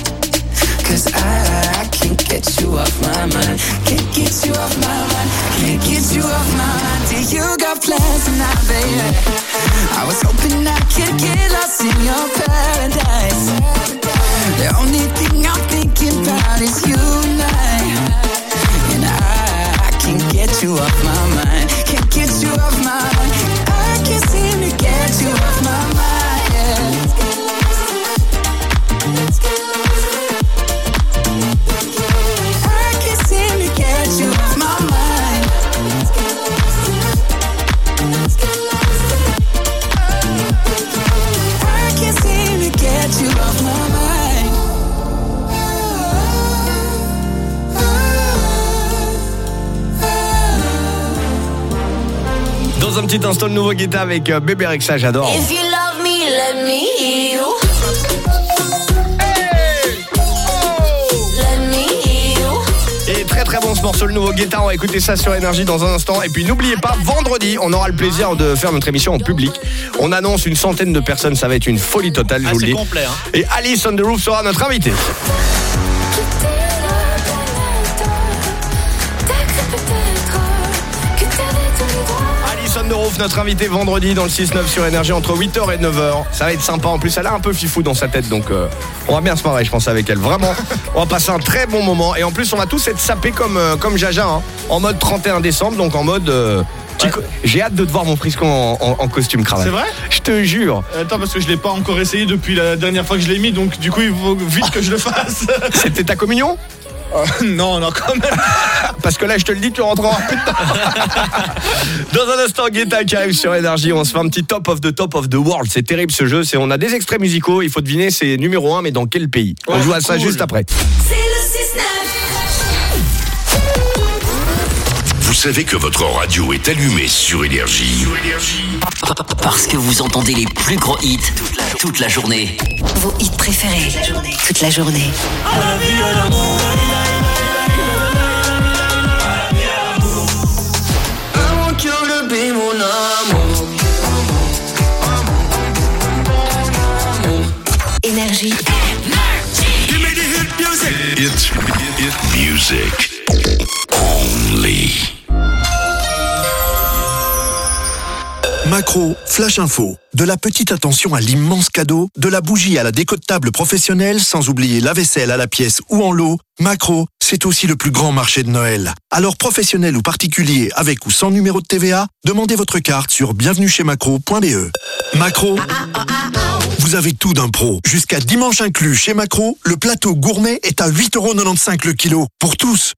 Speaker 73: Cause I, I can't get you off my mind. Can't get you off my mind. Can't get you off my mind. Do you got plans tonight, baby? I was hoping I could get lost in your paradise. The only thing I'm thinking about is you and I. And I, I can't get you off my mind.
Speaker 1: Un petit instant, le nouveau guitare avec euh, Bébé Rexa, j'adore.
Speaker 30: If you love me, let me hear you. Let me hear you.
Speaker 1: Et très très bon ce morceau, le nouveau guitare. On va écouter ça sur Énergie dans un instant. Et puis n'oubliez pas, vendredi, on aura le plaisir de faire notre émission en public. On annonce une centaine de personnes, ça va être une folie totale, je
Speaker 10: Ah,
Speaker 1: vous le dis.
Speaker 10: complet, hein.
Speaker 1: Et Alice on the Roof sera notre invité. Notre invité vendredi dans le 6-9 sur Énergie entre 8h et 9h. Ça va être sympa. En plus, elle a un peu fifou dans sa tête, donc euh, on va bien se marrer, je pense, avec elle. Vraiment, on va passer un très bon moment. Et en plus, on va tous être sapés comme, euh, comme Jaja, hein, en mode 31 décembre, donc en mode. euh, J'ai hâte de te voir mon frisco en, en- en costume cravate.
Speaker 11: C'est vrai
Speaker 1: Je te jure.
Speaker 11: Attends, parce que je l'ai pas encore essayé depuis la dernière fois que je l'ai mis, donc du coup, il faut vite que je le fasse.
Speaker 1: C'était ta communion?
Speaker 11: non, non, quand même.
Speaker 1: Parce que là, je te le dis, tu rentreras. Dans un instant, Guetta qui arrive sur Énergie. On se fait un petit top of the top of the world. C'est terrible ce jeu. C'est on a des extraits musicaux. Il faut deviner c'est numéro 1 mais dans quel pays? on joue à ça juste après.
Speaker 74: C'est le 6-9.
Speaker 18: Vous savez que votre radio est allumée sur Énergie.
Speaker 20: Parce que vous entendez les plus gros hits toute la, toute la journée.
Speaker 19: Vos hits préférés. Toute la journée.
Speaker 74: I
Speaker 19: Énergie.
Speaker 18: It's music only.
Speaker 28: Macro, Flash Info. De la petite attention à l'immense cadeau, de la bougie à la déco de table professionnelle, sans oublier la vaisselle à la pièce ou en lot, Macro, c'est aussi le plus grand marché de Noël. Alors professionnel ou particulier, avec ou sans numéro de TVA, demandez votre carte sur bienvenue-chez-macro.be. Macro, vous avez tout d'un pro. Jusqu'à dimanche inclus chez Macro, le plateau gourmet est à 8,95€ le kilo. Pour tous.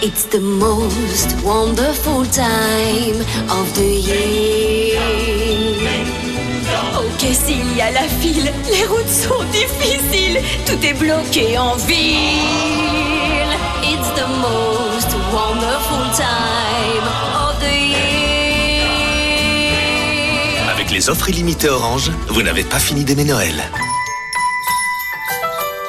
Speaker 30: It's the most wonderful time of the year. Ok, s'il y a la file, les routes sont difficiles, tout est bloqué en ville. It's the most wonderful time of the year.
Speaker 32: Avec les offres illimitées Orange, vous n'avez pas fini d'aimer Noël.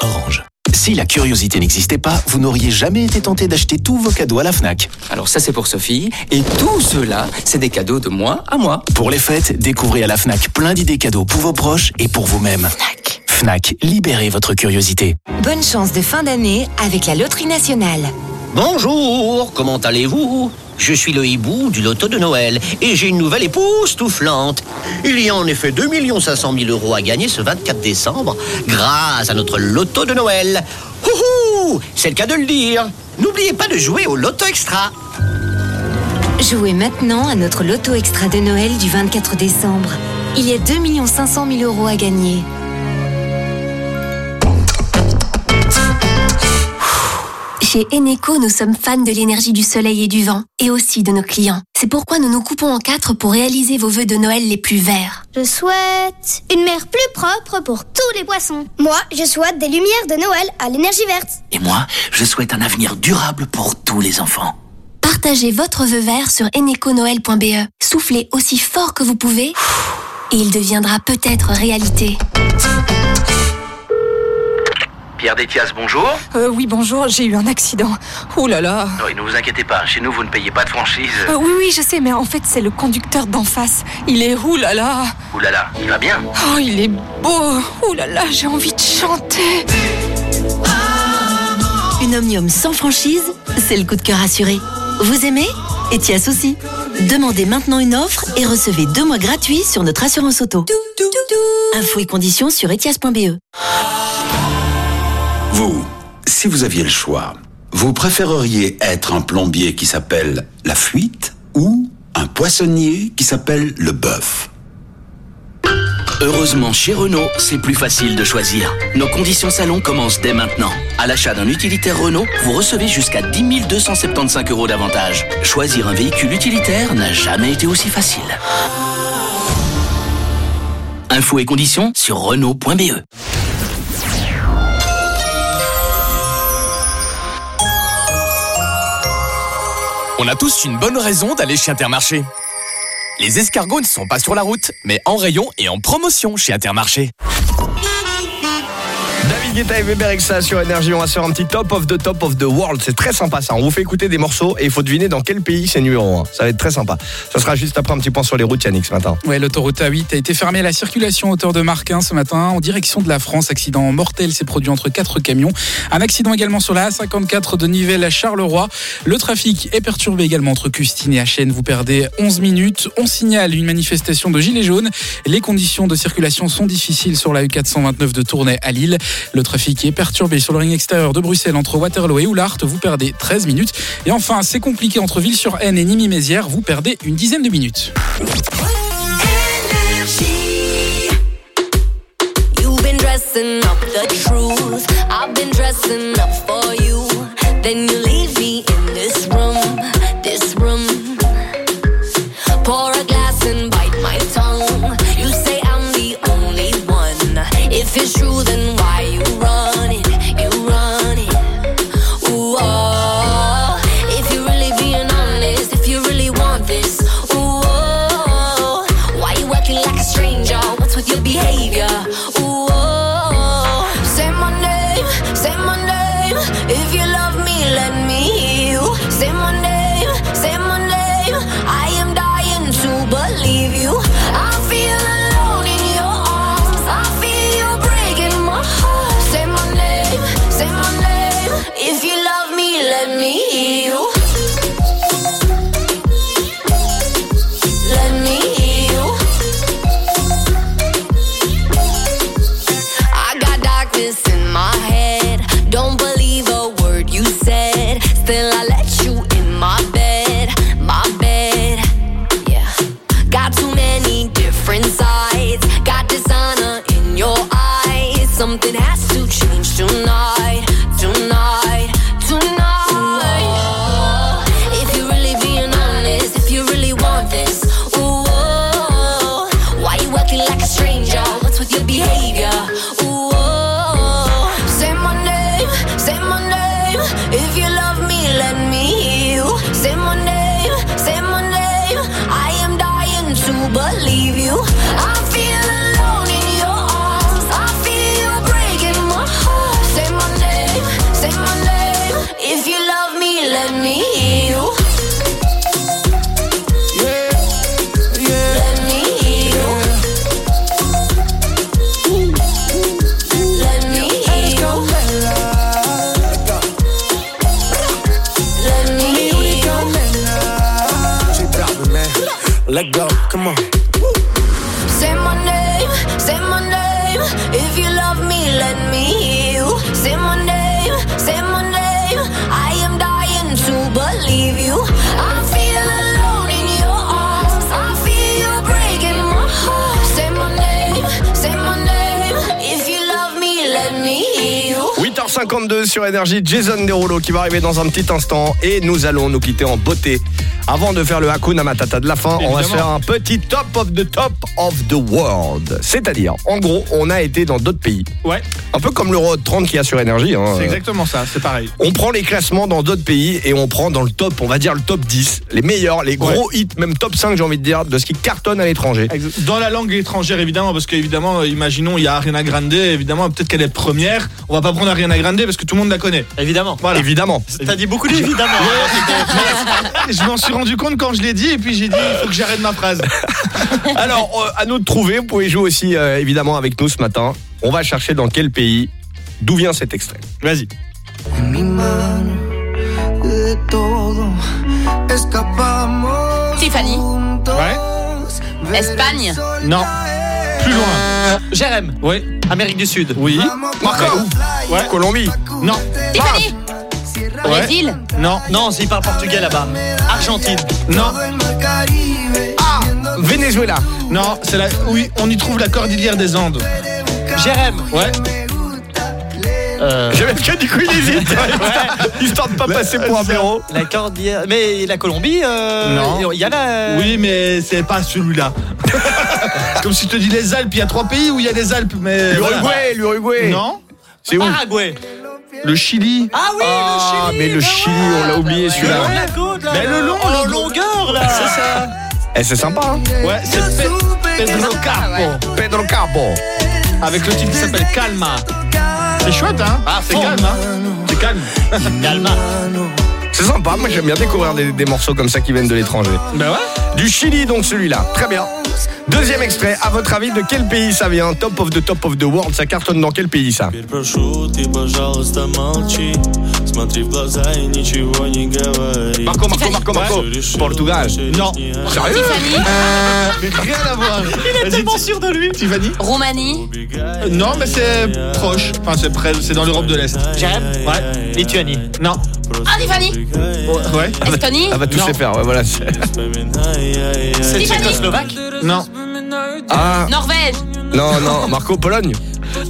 Speaker 32: Orange. Si la curiosité n'existait pas, vous n'auriez jamais été tenté d'acheter tous vos cadeaux à la FNAC.
Speaker 20: Alors ça c'est pour Sophie. Et tout cela, c'est des cadeaux de moi à moi.
Speaker 32: Pour les fêtes, découvrez à la FNAC plein d'idées cadeaux pour vos proches et pour vous-même. FNAC. Libérez votre curiosité.
Speaker 19: Bonne chance de fin d'année avec la Loterie Nationale.
Speaker 20: Bonjour, comment allez-vous? Je suis le hibou du loto de Noël et j'ai une nouvelle époustouflante. Il y a en effet 2 500 000 euros à gagner ce 24 décembre grâce à notre loto de Noël. Houhou C'est le cas de le dire. N'oubliez pas de jouer au loto extra.
Speaker 19: Jouez maintenant à notre Loto Extra de Noël du 24 décembre. Il y a 2 500 000 euros à gagner.
Speaker 75: Chez Eneco, nous sommes fans de l'énergie du soleil et du vent, et aussi de nos clients. C'est pourquoi nous nous coupons en quatre pour réaliser vos vœux de Noël les plus verts.
Speaker 76: Je souhaite une mer plus propre pour tous les poissons. Moi, je souhaite des lumières de Noël à l'énergie verte.
Speaker 20: Et moi, je souhaite un avenir durable pour tous les enfants.
Speaker 75: Partagez votre vœu vert sur eneconoel.be. Soufflez aussi fort que vous pouvez, et il deviendra peut-être réalité.
Speaker 20: Pierre Détias, bonjour.
Speaker 77: Euh, oui, bonjour, j'ai eu un accident. Ouh là là.
Speaker 20: Oui, ne vous inquiétez pas, chez nous, vous ne payez pas de franchise.
Speaker 77: Euh, oui, oui, je sais, mais en fait, c'est le conducteur d'en face. Il est ouh là là.
Speaker 20: Ouh là là, il va bien
Speaker 77: Oh, il est beau. Ouh là là, j'ai envie de chanter.
Speaker 19: Une Omnium sans franchise, c'est le coup de cœur assuré. Vous aimez? Etias aussi. Demandez maintenant une offre et recevez deux mois gratuits sur notre assurance auto. Infos et conditions sur etias.be.
Speaker 55: Vous, si vous aviez le choix, vous préféreriez être un plombier qui s'appelle la fuite ou un poissonnier qui s'appelle le bœuf?
Speaker 20: Heureusement, chez Renault, c'est plus facile de choisir. Nos conditions salon commencent dès maintenant. À l'achat d'un utilitaire Renault, vous recevez jusqu'à 10 275 euros d'avantage. Choisir un véhicule utilitaire n'a jamais été aussi facile. Infos et conditions sur Renault.be.
Speaker 78: On a tous une bonne raison d'aller chez Intermarché. Les escargots ne sont pas sur la route, mais en rayon et en promotion chez Intermarché.
Speaker 1: David Guetta avec sur Énergie. On va faire un petit top of the top of the world. C'est très sympa ça. On vous fait écouter des morceaux et il faut deviner dans quel pays c'est numéro 1. Ça va être très sympa. Ça sera juste après un petit point sur les routes, Yannick, ce matin.
Speaker 13: Ouais, l'autoroute A8 a été fermée à la circulation hauteur de Marquin ce matin en direction de la France. Accident mortel s'est produit entre quatre camions. Un accident également sur la A54 de Nivelles à Charleroi. Le trafic est perturbé également entre Custine et Achen. Vous perdez 11 minutes. On signale une manifestation de gilets jaunes. Les conditions de circulation sont difficiles sur la U429 de Tournai à Lille. Le trafic est perturbé sur le ring extérieur de Bruxelles entre Waterloo et Oulart. Vous perdez 13 minutes. Et enfin, c'est compliqué entre Ville-sur-Aisne et Nîmes-Mézières. Vous perdez une dizaine de minutes.
Speaker 1: Sur Énergie, Jason Derulo qui va arriver dans un petit instant et nous allons nous quitter en beauté. Avant de faire le Hakuna Matata de la fin, on va se faire un petit top of the top of the world. C'est-à-dire, en gros, on a été dans d'autres pays.
Speaker 11: Ouais.
Speaker 1: Un peu comme l'Euro 30 qu'il y a sur Énergie. hein.
Speaker 11: C'est exactement ça, c'est pareil.
Speaker 1: On prend les classements dans d'autres pays et on prend dans le top, on va dire le top 10, les meilleurs, les gros hits, même top 5 j'ai envie de dire, de ce qui cartonne à l'étranger.
Speaker 11: Dans la langue étrangère, évidemment, parce qu'évidemment, euh, imaginons, il y a Ariana Grande, évidemment, peut-être qu'elle est première. On va pas prendre Ariana Grande parce que tout le monde la connaît.
Speaker 10: Évidemment.
Speaker 11: Voilà.
Speaker 1: Évidemment.
Speaker 10: T'as dit beaucoup d'évidemment.
Speaker 11: je m'en suis rendu compte quand je l'ai dit et puis j'ai dit, il faut que j'arrête ma phrase.
Speaker 1: Alors, euh, à nous de trouver, vous pouvez jouer aussi euh, évidemment avec nous ce matin. On va chercher dans quel pays, d'où vient cet extrait. Vas-y.
Speaker 62: Tiffany.
Speaker 11: Ouais.
Speaker 62: Espagne.
Speaker 11: Non. Plus loin.
Speaker 10: Jérém.
Speaker 11: Oui.
Speaker 10: Amérique du Sud.
Speaker 11: Oui.
Speaker 1: Marco.
Speaker 11: Ouais.
Speaker 1: Colombie.
Speaker 11: Non.
Speaker 62: Tiffany.
Speaker 11: Ouais.
Speaker 62: Brésil.
Speaker 11: Non.
Speaker 10: Non, s'il parle portugais là-bas. Argentine.
Speaker 11: Non.
Speaker 1: Ah Venezuela.
Speaker 11: Non, c'est la. Oui, on y trouve la cordillère des Andes.
Speaker 10: Jérém.
Speaker 11: Ouais.
Speaker 10: Euh,
Speaker 1: J'aime bien du coup il hésite. Histoire de pas passer pour un blaireau.
Speaker 10: La Cordillère. Mais la Colombie, euh,
Speaker 11: Non.
Speaker 10: il y a la.
Speaker 11: Oui, mais c'est pas celui-là. C'est Comme si je te dis les Alpes, il y a trois pays où il y a des Alpes, mais.
Speaker 1: L'Uruguay,
Speaker 11: voilà.
Speaker 1: l'Uruguay.
Speaker 11: Non.
Speaker 1: C'est où?
Speaker 10: Paraguay.
Speaker 11: Le Chili.
Speaker 10: Ah oui,
Speaker 1: Ah,
Speaker 10: le Chili.
Speaker 1: mais le Chili, on l'a oublié celui-là.
Speaker 11: Mais le long,
Speaker 10: En
Speaker 11: le-
Speaker 10: longueur, là. C'est ça.
Speaker 1: Eh, c'est sympa, hein
Speaker 11: Ouais, c'est Pe- Pedro Capo.
Speaker 1: Pedro Capo.
Speaker 11: Avec le titre qui s'appelle Calma. C'est chouette, hein
Speaker 10: Ah,
Speaker 11: c'est
Speaker 10: fond.
Speaker 11: calme, hein C'est calme.
Speaker 10: Calma.
Speaker 1: C'est sympa, moi j'aime bien découvrir des, des morceaux comme ça qui viennent de l'étranger.
Speaker 11: Ben ouais.
Speaker 1: Du Chili donc celui-là, très bien. Deuxième extrait, à votre avis, de quel pays ça vient? Top of the top of the world, ça cartonne dans quel pays ça? Marco, Marco, Marco, Marco. Portugal.
Speaker 11: Non.
Speaker 1: Sérieux?
Speaker 11: Euh, Rien à voir.
Speaker 10: Il est tellement sûr de lui.
Speaker 11: Tiffany?
Speaker 62: Roumanie.
Speaker 11: Euh, non, mais c'est proche. Enfin, c'est près, c'est dans l'Europe de l'Est.
Speaker 10: Jérémy
Speaker 11: Ouais.
Speaker 10: Lituanie.
Speaker 11: Non.
Speaker 62: Ah, Tiffany
Speaker 11: Ouais.
Speaker 62: Estonie
Speaker 1: Elle va tous les faire, ouais, voilà. C'est
Speaker 10: tchécoslovaque
Speaker 11: Non.
Speaker 1: Ah,
Speaker 62: Norvège.
Speaker 1: non, non, Marco, Pologne.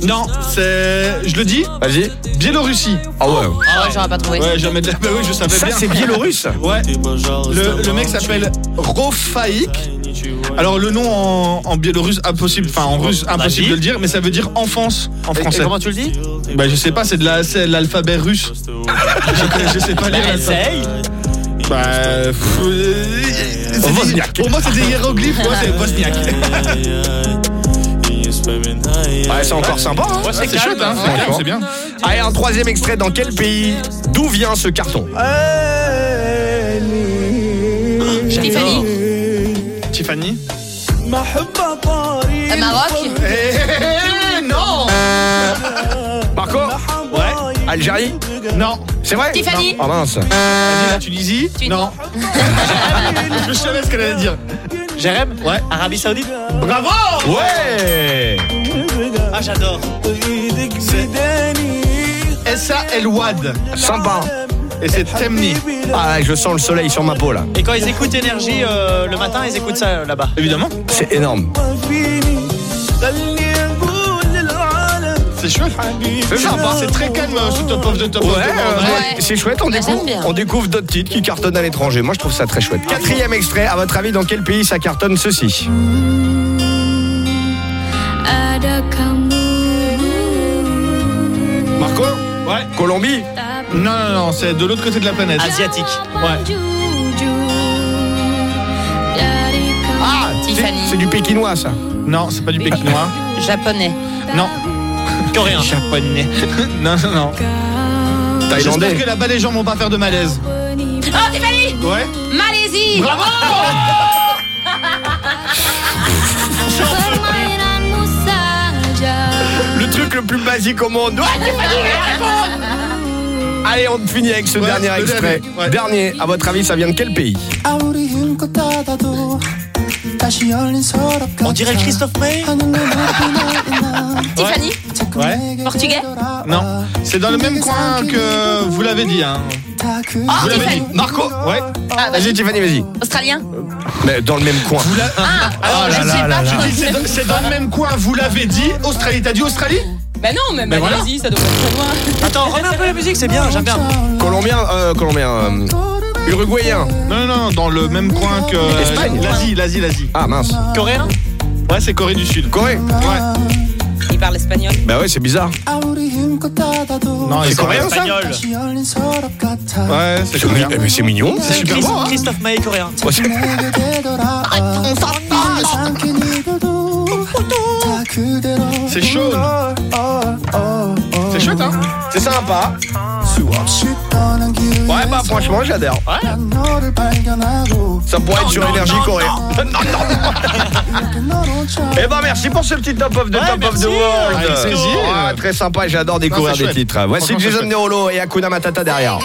Speaker 11: Non, c'est. Je le dis
Speaker 1: Vas-y.
Speaker 11: Biélorussie.
Speaker 1: Ah ouais.
Speaker 62: Ah ouais, j'aurais pas trouvé.
Speaker 11: Ouais, jamais de la. Bah oui, je savais
Speaker 1: Ça,
Speaker 11: bien.
Speaker 1: c'est biélorusse
Speaker 11: Ouais. Le, le mec s'appelle Rofaik. Alors le nom en, en biélorusse impossible, enfin en russe impossible de le dire, mais ça veut dire enfance en
Speaker 10: Et- et
Speaker 11: français.
Speaker 10: comment tu le dis?
Speaker 11: Bah je sais pas, c'est de la, c'est l'alphabet russe. je, je sais pas lire.
Speaker 10: Bah,
Speaker 11: l'alphabet. Bah, pff, c'est des-
Speaker 1: Bosniaque.
Speaker 11: Pour moi c'est des hiéroglyphes, moi c'est bosniaque.
Speaker 1: Ouais, c'est encore sympa. Hein
Speaker 11: Ouais, c'est chouette, hein, calme, c'est bien.
Speaker 1: Allez, un troisième extrait. Dans quel pays D'où vient ce carton?
Speaker 62: Tiffany.
Speaker 11: Tiffany.
Speaker 62: Euh, Maroc.
Speaker 11: Eh, non
Speaker 1: Marco?
Speaker 11: Ouais.
Speaker 1: Algérie?
Speaker 11: Non.
Speaker 1: C'est vrai
Speaker 62: Tiffany.
Speaker 1: Non. Ah mince.
Speaker 11: Vas-y, la Tunisie
Speaker 62: Tunis.
Speaker 11: Non. je savais ce qu'elle allait dire.
Speaker 10: Jérém
Speaker 11: Ouais.
Speaker 10: Arabie Saoudite
Speaker 11: Bravo
Speaker 1: Ouais
Speaker 10: Ah, j'adore.
Speaker 11: Essa El Wad.
Speaker 1: Sympa.
Speaker 11: Et c'est Temni.
Speaker 1: Ah, je sens le soleil sur ma peau là.
Speaker 10: Et quand ils écoutent Énergie euh, le matin, ils écoutent ça euh, là-bas.
Speaker 11: Évidemment.
Speaker 1: C'est énorme.
Speaker 11: C'est chouette. C'est sympa. C'est très calme ce top of the top
Speaker 1: Ouais,
Speaker 11: of the
Speaker 1: euh,
Speaker 11: world.
Speaker 1: moi,
Speaker 62: Ouais.
Speaker 1: c'est chouette, on
Speaker 62: Bah,
Speaker 1: découvre, on découvre d'autres titres qui cartonnent à l'étranger. Moi, je trouve ça très chouette. Quatrième extrait, à votre avis, dans quel pays ça cartonne ceci Marco
Speaker 11: Ouais.
Speaker 1: Colombie
Speaker 11: Non, non, non, c'est de l'autre côté de la planète.
Speaker 10: Asiatique.
Speaker 11: Ouais.
Speaker 1: Ah
Speaker 62: Tiffany.
Speaker 1: C'est du pékinois, ça.
Speaker 11: Non, c'est pas du pékinois.
Speaker 62: Japonais.
Speaker 11: Non.
Speaker 10: Coréen.
Speaker 11: Japonais. non, non, non.
Speaker 1: Thaïlandais.
Speaker 11: J'espère que là-bas les gens vont pas faire de malaise.
Speaker 62: Oh, Tiffany.
Speaker 11: Ouais.
Speaker 62: Malaisie.
Speaker 11: Bravo
Speaker 1: Le truc le plus basique au monde. Ouais, Tiffany, Allez, on finit avec ce
Speaker 11: Ouais,
Speaker 1: dernier extrait.
Speaker 11: ouais.
Speaker 1: Dernier, à votre avis, ça vient de quel pays?
Speaker 10: On dirait Christophe May
Speaker 62: Tiffany.
Speaker 11: Ouais.
Speaker 62: Portugais.
Speaker 11: Non. C'est dans le même coin que vous l'avez dit. Hein.
Speaker 62: Oh,
Speaker 11: Vous l'avez dit. Marco Ouais.
Speaker 62: Ah,
Speaker 1: Vas-y, Tiffany, vas-y.
Speaker 62: Australien.
Speaker 1: Mais dans le même coin.
Speaker 11: Vous l'a- Alors,
Speaker 1: là
Speaker 11: je
Speaker 1: là
Speaker 11: sais
Speaker 1: là
Speaker 11: pas,
Speaker 1: là.
Speaker 11: je dis, c'est dans- c'est dans le même coin, vous l'avez dit. Australie, t'as dit Australie?
Speaker 62: Bah non, mais
Speaker 11: Ben voilà.
Speaker 62: Malaisie, ça doit être très loin.
Speaker 10: Attends, remets un peu la musique, c'est bien, j'aime bien.
Speaker 1: Colombien, euh, Colombien, euh, Uruguayen.
Speaker 11: Non, non, non, dans le même coin que. euh,
Speaker 1: Espagne.
Speaker 11: L'Asie, l'Asie, l'Asie.
Speaker 1: Ah mince.
Speaker 10: Coréen
Speaker 11: Ouais, c'est Corée du Sud.
Speaker 1: Corée
Speaker 11: Ouais.
Speaker 62: Il parle espagnol.
Speaker 1: Bah ouais, c'est bizarre.
Speaker 11: Non,
Speaker 1: C'est coréen, ça
Speaker 10: Espagnol.
Speaker 11: Ouais, c'est
Speaker 1: C'est mi-
Speaker 11: coréen.
Speaker 1: eh, mais c'est mignon.
Speaker 11: C'est super
Speaker 10: Chris-
Speaker 11: bon, hein
Speaker 10: Christophe May, coréen.
Speaker 1: Ouais, c'est-
Speaker 11: C'est chaud. C'est chouette, hein
Speaker 1: C'est sympa. Ouais, bah franchement, j'adore. Ça pourrait être sur énergie Corée. Non, non, non. Eh ben merci pour ce petit top of the
Speaker 10: Ouais,
Speaker 1: top of the world.
Speaker 11: Avec plaisir.
Speaker 1: Ouais, très sympa j'adore découvrir des
Speaker 11: chouette.
Speaker 1: titres. Voici
Speaker 11: Franchement, c'est
Speaker 1: Jason
Speaker 11: chouette.
Speaker 1: Derulo et Hakuna Matata derrière.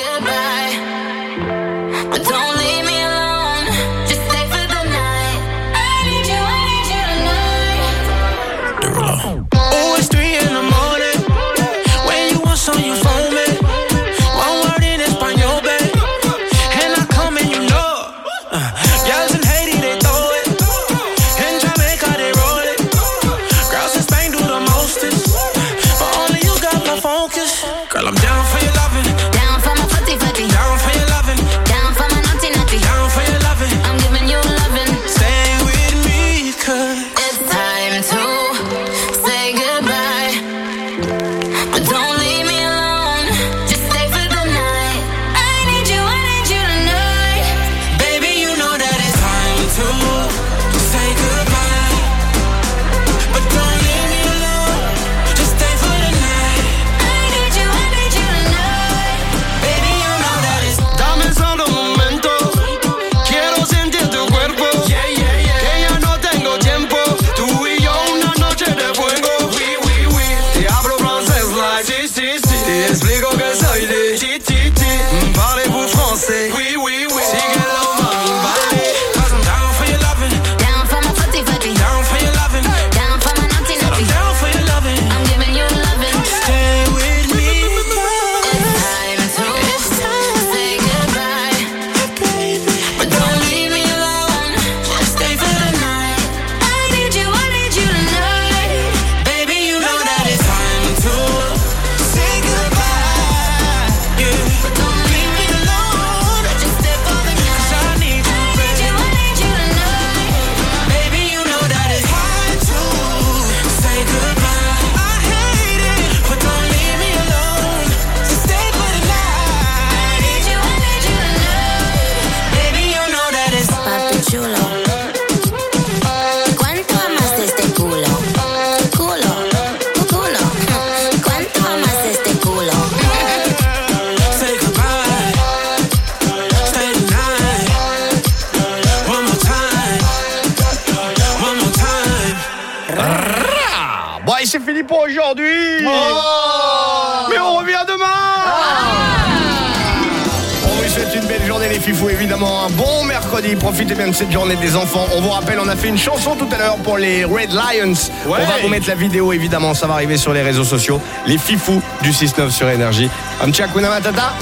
Speaker 1: Évidemment un bon mercredi. Profitez bien de cette journée des enfants. On vous rappelle, on a fait une chanson tout à l'heure pour les Red Lions. On va vous mettre la vidéo, évidemment, ça va arriver sur les réseaux sociaux. Les fifous du 6-9 sur Énergie. Un petit Matata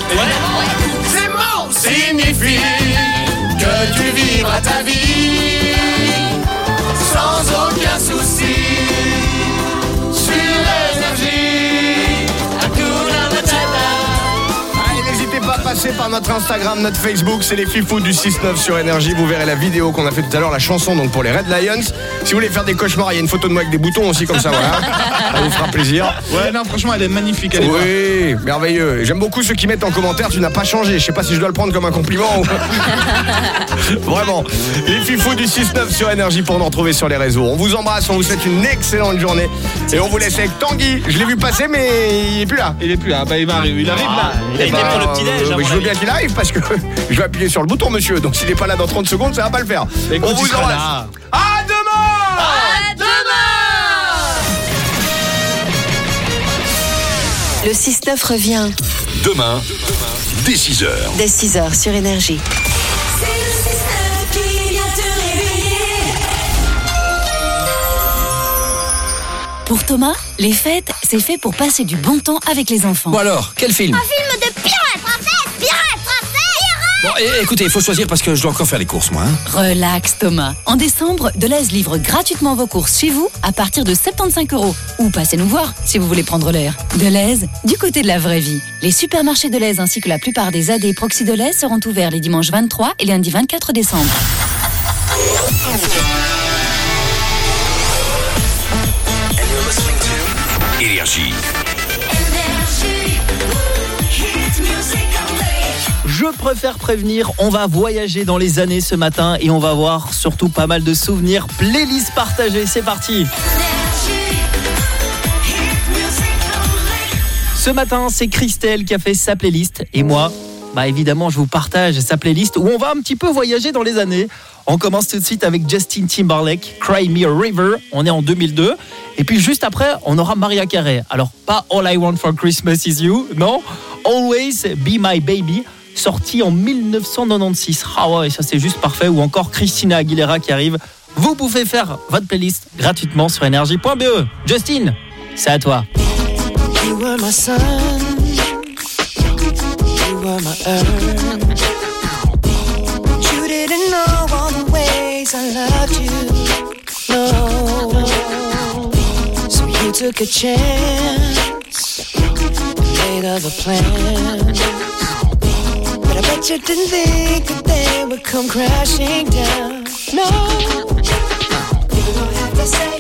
Speaker 41: Ces mots signifient que tu vivras ta vie sans aucun souci.
Speaker 1: Passer par notre Instagram, notre Facebook, c'est les fifous du 6-9 sur Énergie. Vous verrez la vidéo qu'on a fait tout à l'heure, la chanson donc pour les Red Lions. Si vous voulez faire des cauchemars, il y a une photo de moi avec des boutons aussi comme ça, voilà. Ça vous fera plaisir.
Speaker 11: Ouais, non, franchement, elle est magnifique. Elle est
Speaker 1: Oui, merveilleux. J'aime beaucoup ceux qui mettent en commentaire tu n'as pas changé. Je sais pas si je dois le prendre comme un compliment ou. Vraiment. Les fifous du 6-9 sur énergie pour nous retrouver sur les réseaux. On vous embrasse, on vous souhaite une excellente journée. Et on vous laisse avec Tanguy. Je l'ai vu passer, mais il est plus là.
Speaker 11: Il est plus là. Bah, il va arriver. Il arrive là.
Speaker 1: Eh ben, euh, mais je veux bien qu'il arrive parce que je vais appuyer sur le bouton, monsieur. Donc s'il n'est pas là dans 30 secondes, ça va pas le faire.
Speaker 11: Écoute,
Speaker 1: on
Speaker 11: il
Speaker 1: vous embrasse.
Speaker 79: Le 6-9 revient
Speaker 18: Demain, dès 6h.
Speaker 79: dès 6h sur Énergie.
Speaker 19: Pour Thomas, les fêtes, c'est fait pour passer du bon temps avec les enfants.
Speaker 20: Bon alors, quel film?
Speaker 80: Film
Speaker 20: Bon, écoutez, il faut choisir parce que je dois encore faire les courses, moi. hein.
Speaker 19: Relax Thomas. En décembre, Deleuze livre gratuitement vos courses chez vous à partir de 75 euros. Ou passez nous voir si vous voulez prendre l'air. Deleuze, du côté de la vraie vie. Les supermarchés Deleuze ainsi que la plupart des AD et Proxy Deleuze seront ouverts les dimanches 23 et lundi 24 décembre.
Speaker 18: Énergie.
Speaker 81: Je préfère prévenir, on va voyager dans les années ce matin et on va voir surtout pas mal de souvenirs. Playlist partagée, c'est parti Ce matin, c'est Christelle qui a fait sa playlist et moi, bah évidemment, je vous partage sa playlist où on va un petit peu voyager dans les années. On commence tout de suite avec Justin Timberlake, Cry Me a River, on est en 2002. Et puis juste après, on aura Maria Carey. Alors pas All I Want for Christmas is You, non. Always Be My Baby, sorti en 1996. Ah ouais, ça c'est juste parfait. Ou encore Christina Aguilera qui arrive. Vous pouvez faire votre playlist gratuitement sur énergie.be. Justin, c'est à toi.
Speaker 41: You were my. You were my you didn't know all the ways I loved you. No. So you took a chance. Made plans. But I bet you didn't think that they would come crashing down. No. You don't have to say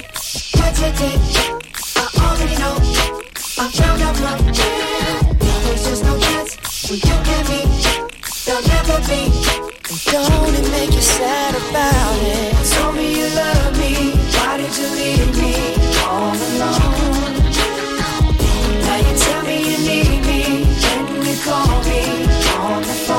Speaker 41: what you did. I already know. I found out from There's just no chance when you and me There'll never be And don't it make you sad about it Told me you love me Why did you leave me all alone Now you tell me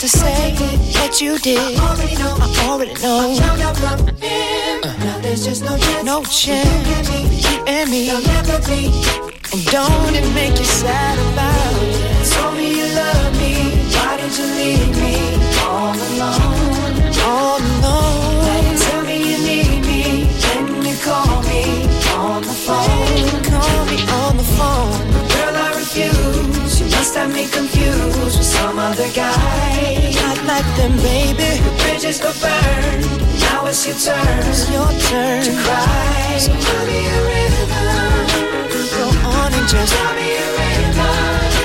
Speaker 41: To say what you did. I already know. I already know. I found out from him. Uh-huh. Now there's just no chance. No chance. You and me. There'll never be. And don't it make you sad about it? Told me you love me. Why did you leave me all alone? All alone. Now you tell me you need me. Then you call me on the phone. You Call me on the phone. Girl, I refuse. You must have me confused other guy. Not like them, baby. The bridges were burned. Now it's your turn. It's your turn to cry. So tell me a river. Go on and just tell me a river.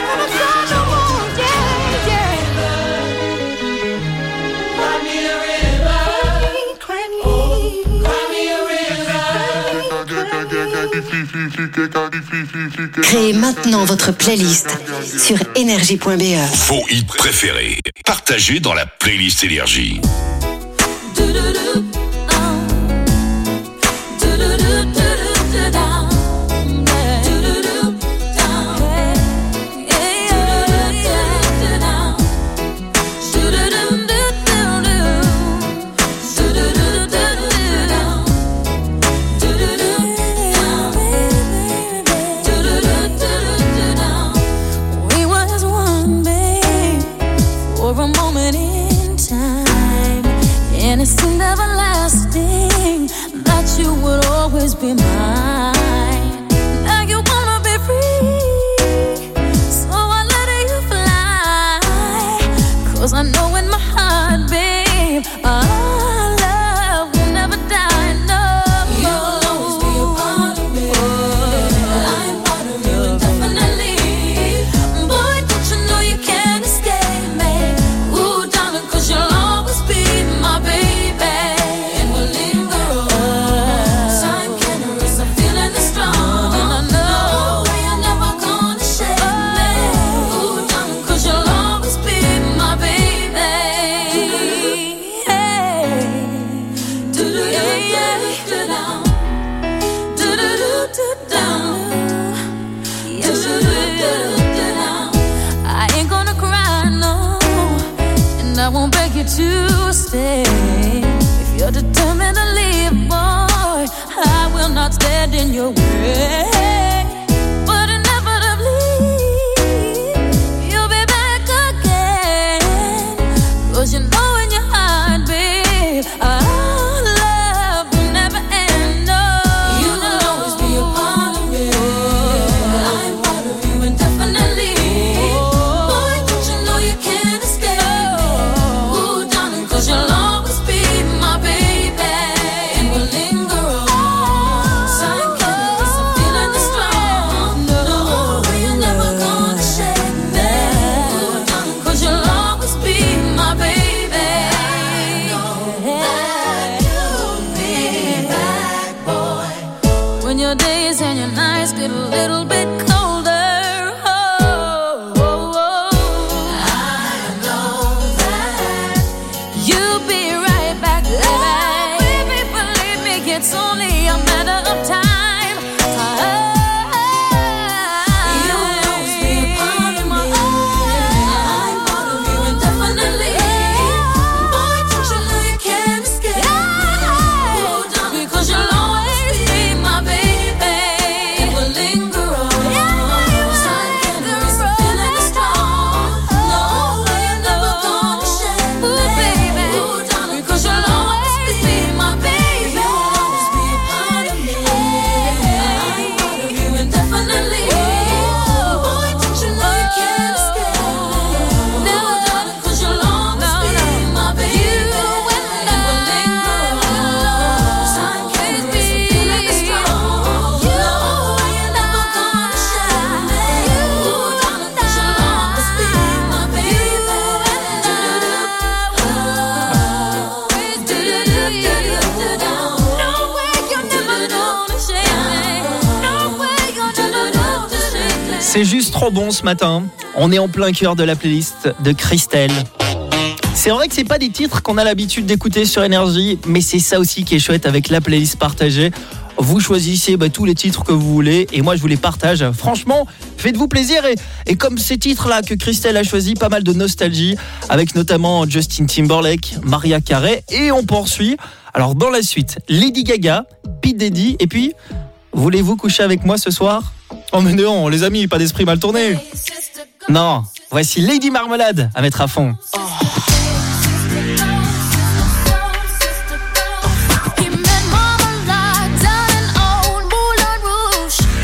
Speaker 19: Créez maintenant votre playlist sur énergie.be.
Speaker 3: Vos hits préférés, Partagez dans la playlist Énergie.
Speaker 81: en plein cœur de la playlist de Christelle. C'est vrai que c'est pas des titres qu'on a l'habitude d'écouter sur énergie, mais c'est ça aussi qui est chouette avec la playlist partagée. Vous choisissez bah, tous les titres que vous voulez et moi je vous les partage. Franchement, faites-vous plaisir et, comme ces titres-là que Christelle a choisi, pas mal de nostalgie avec notamment Justin Timberlake, Maria Carey et on poursuit. Alors dans la suite, Lady Gaga, Pete Diddy et puis voulez-vous coucher avec moi ce soir? Oh mais les amis, pas d'esprit mal tourné. Non, voici Lady Marmelade à mettre à fond.
Speaker 41: Oh.